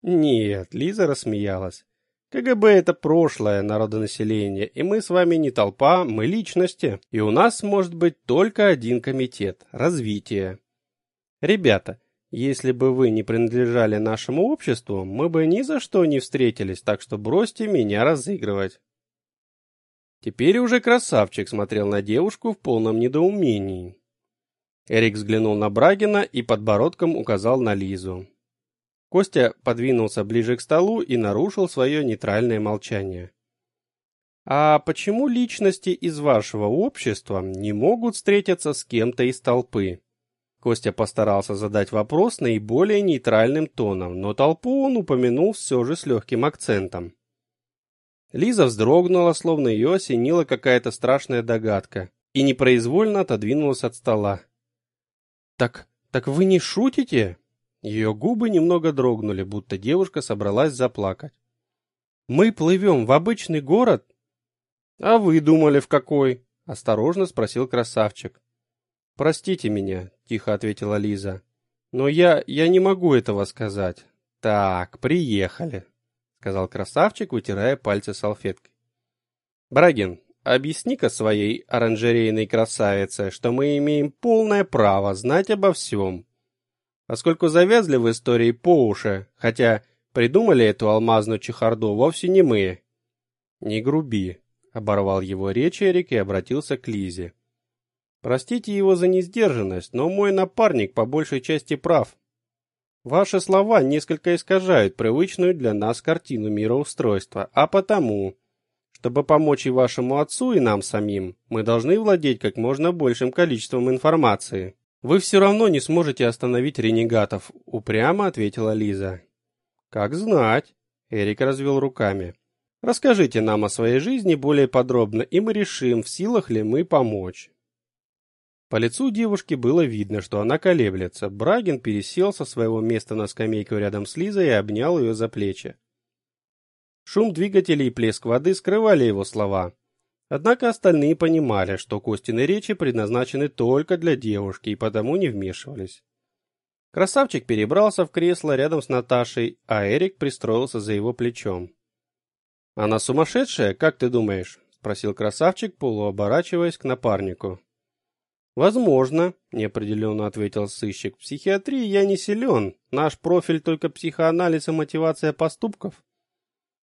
Нет, Лиза рассмеялась. КГБ – это прошлое народонаселение, и мы с вами не толпа, мы личности. И у нас может быть только один комитет – развитие. Ребята, если бы вы не принадлежали нашему обществу, мы бы ни за что не встретились, так что бросьте меня разыгрывать. Теперь уже красавчик смотрел на девушку в полном недоумении. Эрик взглянул на Брагина и подбородком указал на Лизу. Костя подвинулся ближе к столу и нарушил свое нейтральное молчание. А почему личности из вашего общества не могут встретиться с кем-то из толпы? Костя постарался задать вопрос наиболее нейтральным тоном, но толпу он упомянул все же с легким акцентом. Лиза вздрогнула, словно ее осенила какая-то страшная догадка, и непроизвольно отодвинулась от стола. «Так, так вы не шутите?» Ее губы немного дрогнули, будто девушка собралась заплакать. «Мы плывем в обычный город?» «А вы думали, в какой?» — осторожно спросил красавчик. «Простите меня», — тихо ответила Лиза. «Но я... я не могу этого сказать». «Так, приехали», — сказал красавчик, вытирая пальцы салфеткой. «Брагин, объясни-ка своей оранжерейной красавице, что мы имеем полное право знать обо всем, поскольку завязли в истории по уши, хотя придумали эту алмазную чехарду вовсе не мы. Не груби, оборвал его речь Эрик и обратился к Лизе. Простите его за несдержанность, но мой напарник по большей части прав. Ваши слова несколько искажают привычную для нас картину мироустройства, а потому, чтобы помочь и вашему отцу, и нам самим, мы должны владеть как можно большим количеством информации. Вы все равно не сможете остановить ренегатов, упрямо ответила Лиза. Как знать, Эрик развел руками. Расскажите нам о своей жизни более подробно, и мы решим, в силах ли мы помочь. По лицу девушки было видно, что она колеблется. Брагин пересел со своего места на скамейку рядом с Лизой и обнял ее за плечи. Шум двигателей и плеск воды скрывали его слова. Однако остальные понимали, что Костины речи предназначены только для девушки и потому не вмешивались. Красавчик перебрался в кресло рядом с Наташей, а Эрик пристроился за его плечом. «Она сумасшедшая, как ты думаешь?» – спросил красавчик, полуоборачиваясь к напарнику. «Возможно», – неопределенно ответил сыщик. «В психиатрии я не силен. Наш профиль только психоанализ и мотивация поступков.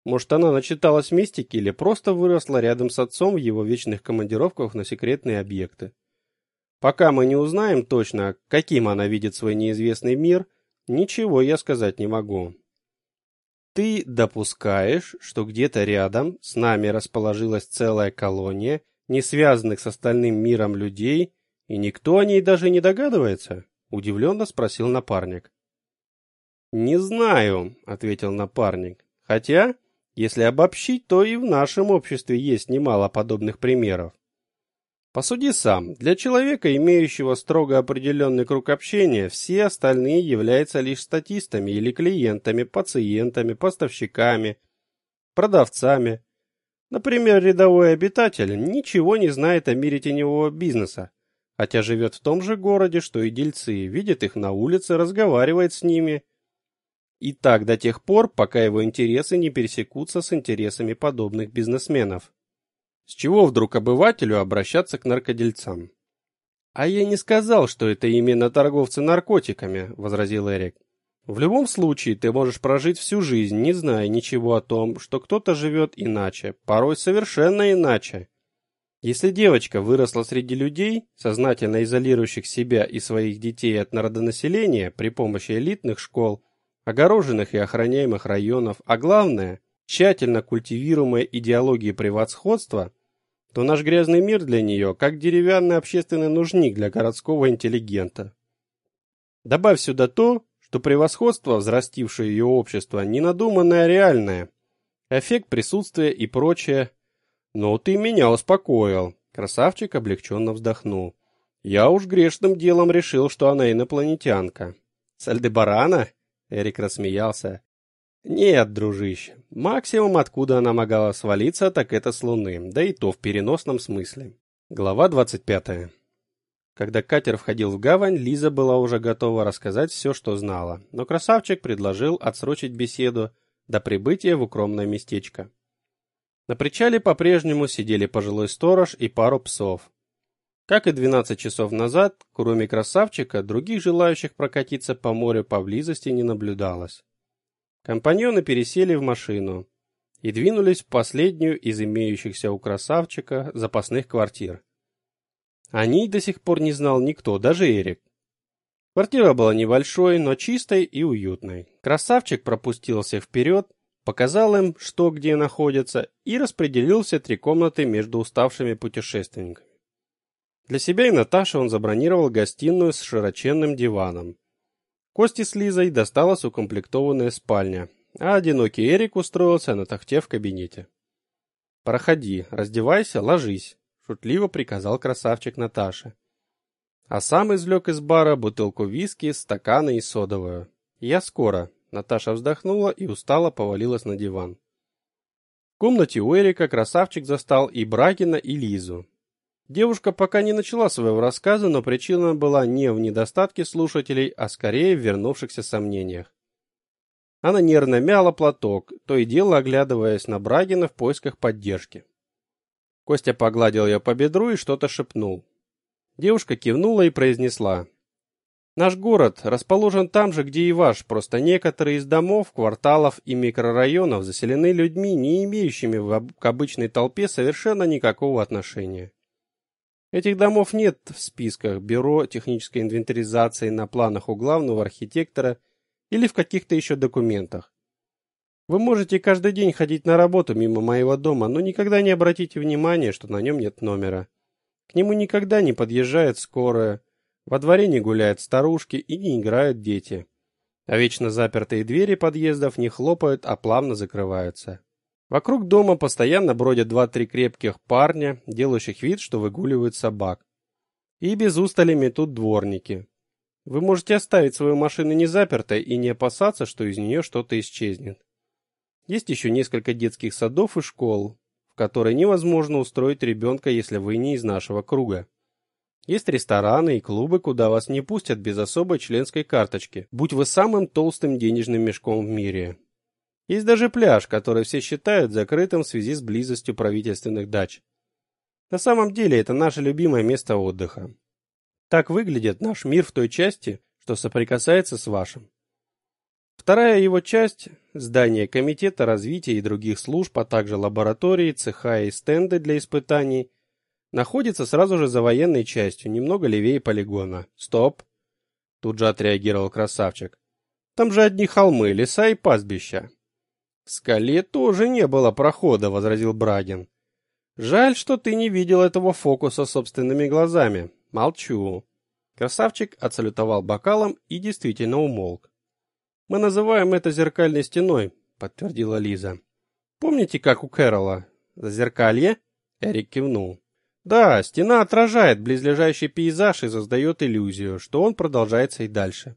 Может, она начиталась мистики или просто выросла рядом с отцом в его вечных командировках на секретные объекты. Пока мы не узнаем точно, каким она видит свой неизвестный мир, ничего я сказать не могу. Ты допускаешь, что где-то рядом с нами расположилась целая колония не связанных с остальным миром людей, и никто о ней даже не догадывается? удивленно спросил напарник. Не знаю, ответил напарник. Хотя если обобщить, то и в нашем обществе есть немало подобных примеров. Посуди сам, для человека, имеющего строго определенный круг общения, все остальные являются лишь статистами или клиентами, пациентами, поставщиками, продавцами. Например, рядовой обитатель ничего не знает о мире теневого бизнеса, хотя живет в том же городе, что и дельцы, видит их на улице, разговаривает с ними – и так до тех пор, пока его интересы не пересекутся с интересами подобных бизнесменов. С чего вдруг обывателю обращаться к наркодельцам? А я не сказал, что это именно торговцы наркотиками, возразил Эрик. В любом случае, ты можешь прожить всю жизнь, не зная ничего о том, что кто-то живет иначе, порой совершенно иначе. Если девочка выросла среди людей, сознательно изолирующих себя и своих детей от народонаселения при помощи элитных школ, огороженных и охраняемых районов, а главное, тщательно культивируемая идеология превосходства, то наш грязный мир для нее как деревянный общественный нужник для городского интеллигента. Добавь сюда то, что превосходство, взрастившее ее общество, не надуманное, а реальное. Эффект присутствия и прочее. Но ты меня успокоил. Красавчик облегченно вздохнул. Я уж грешным делом решил, что она инопланетянка. С Альдебарана? Эрик рассмеялся. Нет, дружище. Максимум, откуда она могла свалиться, так это с Луны, да и то в переносном смысле. Глава 25. Когда катер входил в гавань, Лиза была уже готова рассказать все, что знала, но красавчик предложил отсрочить беседу, до прибытия в укромное местечко. На причале по-прежнему сидели пожилой сторож и пару псов. Как и 12 часов назад, кроме красавчика, других желающих прокатиться по морю поблизости не наблюдалось. Компаньоны пересели в машину и двинулись в последнюю из имеющихся у красавчика запасных квартир. О ней до сих пор не знал никто, даже Эрик. Квартира была небольшой, но чистой и уютной. Красавчик пропустил всех вперед, показал им, что где находится, и распределил все три комнаты между уставшими путешественниками. Для себя и Наташи он забронировал гостиную с широченным диваном. Кости с Лизой досталась укомплектованная спальня, а одинокий Эрик устроился на тахте в кабинете. «Проходи, раздевайся, ложись», — шутливо приказал красавчик Наташе. А сам извлек из бара бутылку виски, стаканы и содовую. «Я скоро», — Наташа вздохнула и устало повалилась на диван. В комнате у Эрика красавчик застал и Брагина, и Лизу. Девушка пока не начала своего рассказа, но причина была не в недостатке слушателей, а скорее в вернувшихся сомнениях. Она нервно мяла платок, то и дело оглядываясь на Брагина в поисках поддержки. Костя погладил ее по бедру и что-то шепнул. Девушка кивнула и произнесла. «Наш город расположен там же, где и ваш, просто некоторые из домов, кварталов и микрорайонов заселены людьми, не имеющими к обычной толпе совершенно никакого отношения. Этих домов нет в списках Бюро технической инвентаризации на планах у главного архитектора или в каких-то еще документах. Вы можете каждый день ходить на работу мимо моего дома, но никогда не обратите внимания, что на нем нет номера. К нему никогда не подъезжает скорая, во дворе не гуляют старушки и не играют дети. А вечно запертые двери подъездов не хлопают, а плавно закрываются. Вокруг дома постоянно бродят два-три крепких парня, делающих вид, что выгуливают собак. И без устали метут дворники. Вы можете оставить свою машину не запертой и не опасаться, что из нее что-то исчезнет. Есть еще несколько детских садов и школ, в которые невозможно устроить ребенка, если вы не из нашего круга. Есть рестораны и клубы, куда вас не пустят без особой членской карточки, будь вы самым толстым денежным мешком в мире. Есть даже пляж, который все считают закрытым в связи с близостью правительственных дач. На самом деле это наше любимое место отдыха. Так выглядит наш мир в той части, что соприкасается с вашим. Вторая его часть – здание Комитета развития и других служб, а также лаборатории, цеха и стенды для испытаний – находится сразу же за военной частью, немного левее полигона. Стоп! Тут же отреагировал красавчик. Там же одни холмы, леса и пастбища. В скале тоже не было прохода, возразил Брагин. Жаль, что ты не видел этого фокуса собственными глазами. Молчу. Красавчик отсалютовал бокалом и действительно умолк. Мы называем это зеркальной стеной, подтвердила Лиза. Помните, как у Кэрола? Зазеркалье? Эрик кивнул. Да, стена отражает близлежащий пейзаж и создает иллюзию, что он продолжается и дальше.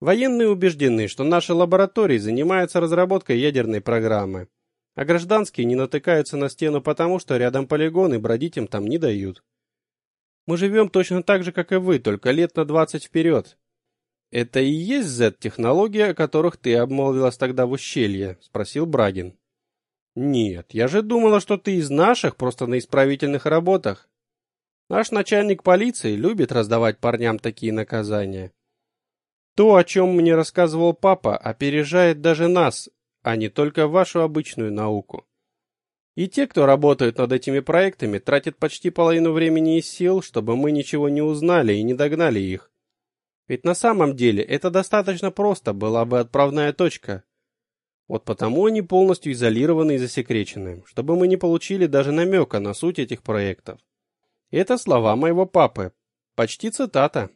Военные убеждены, что наши лаборатории занимаются разработкой ядерной программы, а гражданские не натыкаются на стену потому, что рядом полигон и бродить им там не дают. Мы живем точно так же, как и вы, только лет на двадцать вперед. Это и есть Z-технологии, о которых ты обмолвилась тогда в ущелье, спросил Брагин. Нет, я же думала, что ты из наших, просто на исправительных работах. Наш начальник полиции любит раздавать парням такие наказания. То, о чем мне рассказывал папа, опережает даже нас, а не только вашу обычную науку. И те, кто работают над этими проектами, тратят почти половину времени и сил, чтобы мы ничего не узнали и не догнали их. Ведь на самом деле это достаточно просто была бы отправная точка. Вот потому они полностью изолированы и засекречены, чтобы мы не получили даже намека на суть этих проектов. Это слова моего папы. Почти цитата.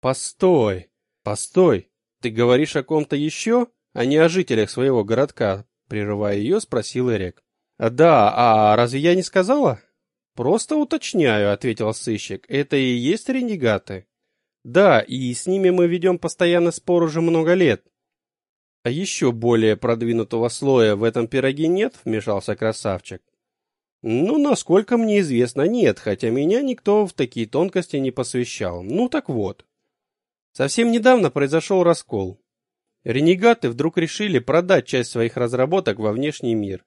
Постой. «Постой, ты говоришь о ком-то еще, а не о жителях своего городка?» Прерывая ее, спросил Эрик. «Да, а разве я не сказала?» «Просто уточняю», — ответил сыщик. «Это и есть ренегаты?» «Да, и с ними мы ведем постоянно спор уже много лет». «А еще более продвинутого слоя в этом пироге нет?» — вмешался красавчик. «Ну, насколько мне известно, нет, хотя меня никто в такие тонкости не посвящал. Ну так вот». Совсем недавно произошел раскол. Ренегаты вдруг решили продать часть своих разработок во внешний мир.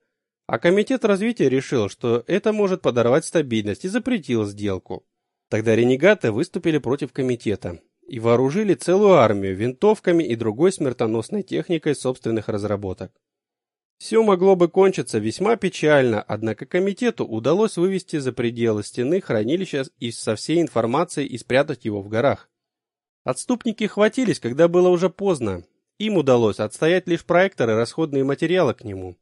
А комитет развития решил, что это может подорвать стабильность и запретил сделку. Тогда ренегаты выступили против комитета и вооружили целую армию винтовками и другой смертоносной техникой собственных разработок. Все могло бы кончиться весьма печально, однако комитету удалось вывести за пределы стены хранилища и со всей информацией и спрятать его в горах. Отступники хватились, когда было уже поздно. Им удалось отстоять лишь проектор и расходные материалы к нему.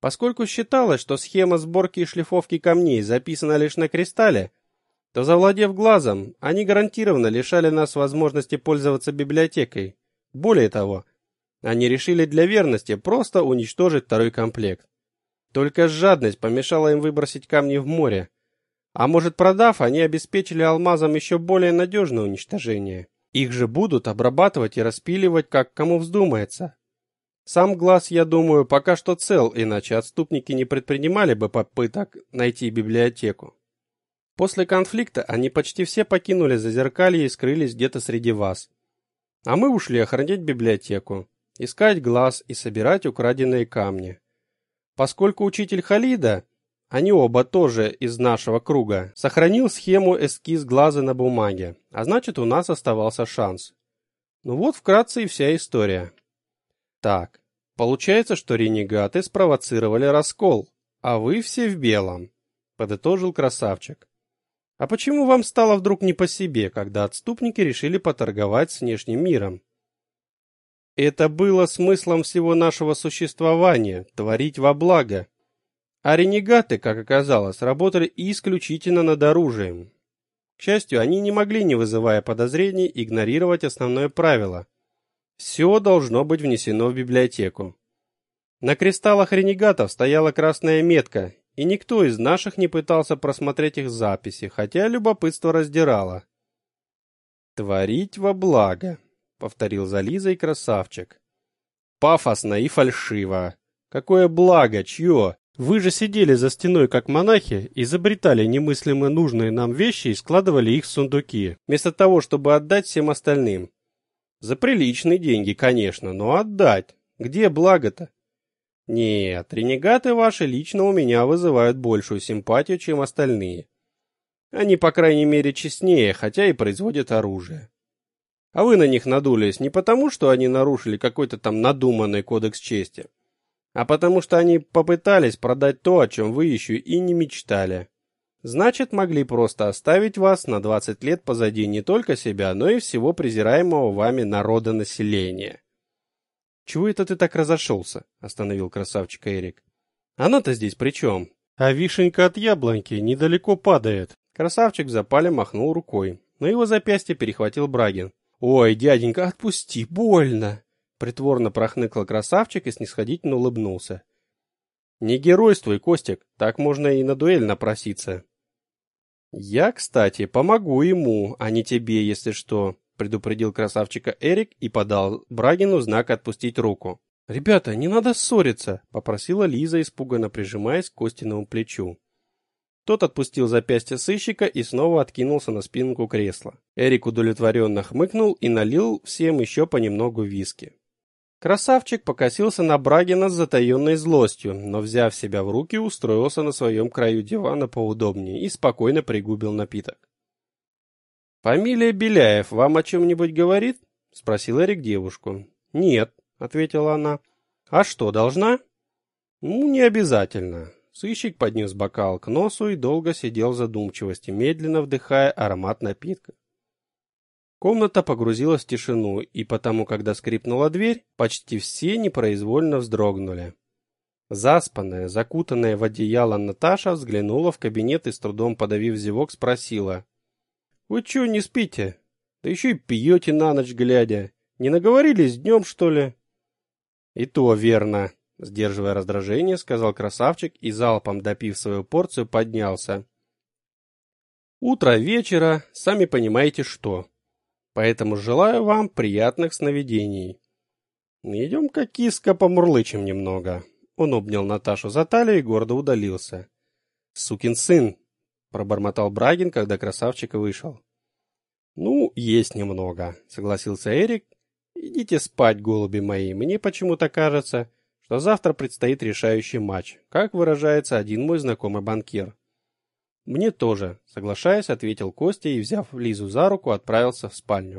Поскольку считалось, что схема сборки и шлифовки камней записана лишь на кристалле, то завладев глазом, они гарантированно лишали нас возможности пользоваться библиотекой. Более того, они решили для верности просто уничтожить второй комплект. Только жадность помешала им выбросить камни в море. А может, продав, они обеспечили алмазам еще более надежное уничтожение. Их же будут обрабатывать и распиливать, как кому вздумается. Сам глаз, я думаю, пока что цел, иначе отступники не предпринимали бы попыток найти библиотеку. После конфликта они почти все покинули Зазеркалье и скрылись где-то среди вас. А мы ушли охранять библиотеку искать глаз и собирать украденные камни. Поскольку учитель Халида, они оба тоже из нашего круга, сохранил схему эскиз глаза на бумаге, а значит у нас оставался шанс. Ну вот вкратце и вся история. Так, получается, что ренегаты спровоцировали раскол, а вы все в белом, подытожил красавчик. А почему вам стало вдруг не по себе, когда отступники решили поторговать с внешним миром? Это было смыслом всего нашего существования творить во благо. А ренегаты, как оказалось, работали исключительно над оружием. К счастью, они не могли, не вызывая подозрений, игнорировать основное правило. Все должно быть внесено в библиотеку. На кристаллах ренегатов стояла красная метка, и никто из наших не пытался просмотреть их записи, хотя любопытство раздирало. Творить во благо повторил за Лизой красавчик. Пафосно и фальшиво. Какое благо, чье? Вы же сидели за стеной как монахи, изобретали немыслимо нужные нам вещи и складывали их в сундуки, вместо того, чтобы отдать всем остальным. За приличные деньги, конечно, но отдать. Где благо-то? Нет, ренегаты ваши лично у меня вызывают большую симпатию, чем остальные. Они, по крайней мере, честнее, хотя и производят оружие. А вы на них надулись не потому, что они нарушили какой-то там надуманный кодекс чести, а потому что они попытались продать то, о чем вы еще и не мечтали. Значит, могли просто оставить вас на 20 лет позади не только себя, но и всего презираемого вами народа населения. Чего это ты так разошелся? остановил красавчик Эрик. Она-то здесь при чем? А вишенька от яблоньки недалеко падает. Красавчик в запале махнул рукой, но его запястье перехватил Брагин. «Ой, дяденька, отпусти, больно!» Притворно прохныкал красавчик и снисходительно улыбнулся. «Не геройствуй, Костик, так можно и на дуэль напроситься». «Я, кстати, помогу ему, а не тебе, если что», предупредил красавчика Эрик и подал Брагину знак отпустить руку. «Ребята, не надо ссориться», — попросила Лиза, испуганно прижимаясь к Костиному плечу. Тот отпустил запястье сыщика и снова откинулся на спинку кресла. Эрик удовлетворенно хмыкнул и налил всем еще понемногу виски. Красавчик покосился на Брагина с затаенной злостью, но, взяв себя в руки, устроился на своем краю дивана поудобнее и спокойно пригубил напиток. «Фамилия Беляев вам о чем-нибудь говорит?» — спросил Эрик девушку. «Нет», — ответила она. «А что, должна?» «Ну, не обязательно. Сыщик поднес бокал к носу и долго сидел в задумчивости, медленно вдыхая аромат напитка. Комната погрузилась в тишину, и потому, когда скрипнула дверь, почти все непроизвольно вздрогнули. Заспанная, закутанная в одеяло Наташа взглянула в кабинет и с трудом подавив зевок спросила. «Вы чё, не спите? Да еще и пьете на ночь глядя. Не наговорились днем, что ли?» «И то верно», Сдерживая раздражение, сказал красавчик и залпом допив свою порцию поднялся. Утро вечера, сами понимаете что. Поэтому желаю вам приятных сновидений. Идем-ка, киска, помурлычем немного. Он обнял Наташу за талию и гордо удалился. Сукин сын, пробормотал Брагин, когда красавчик вышел. Ну, есть немного, согласился Эрик Идите спать, голуби мои. Мне почему-то кажется, что завтра предстоит решающий матч, как выражается один мой знакомый банкир. Мне тоже, соглашаясь, ответил Костя и, взяв Лизу за руку, отправился в спальню.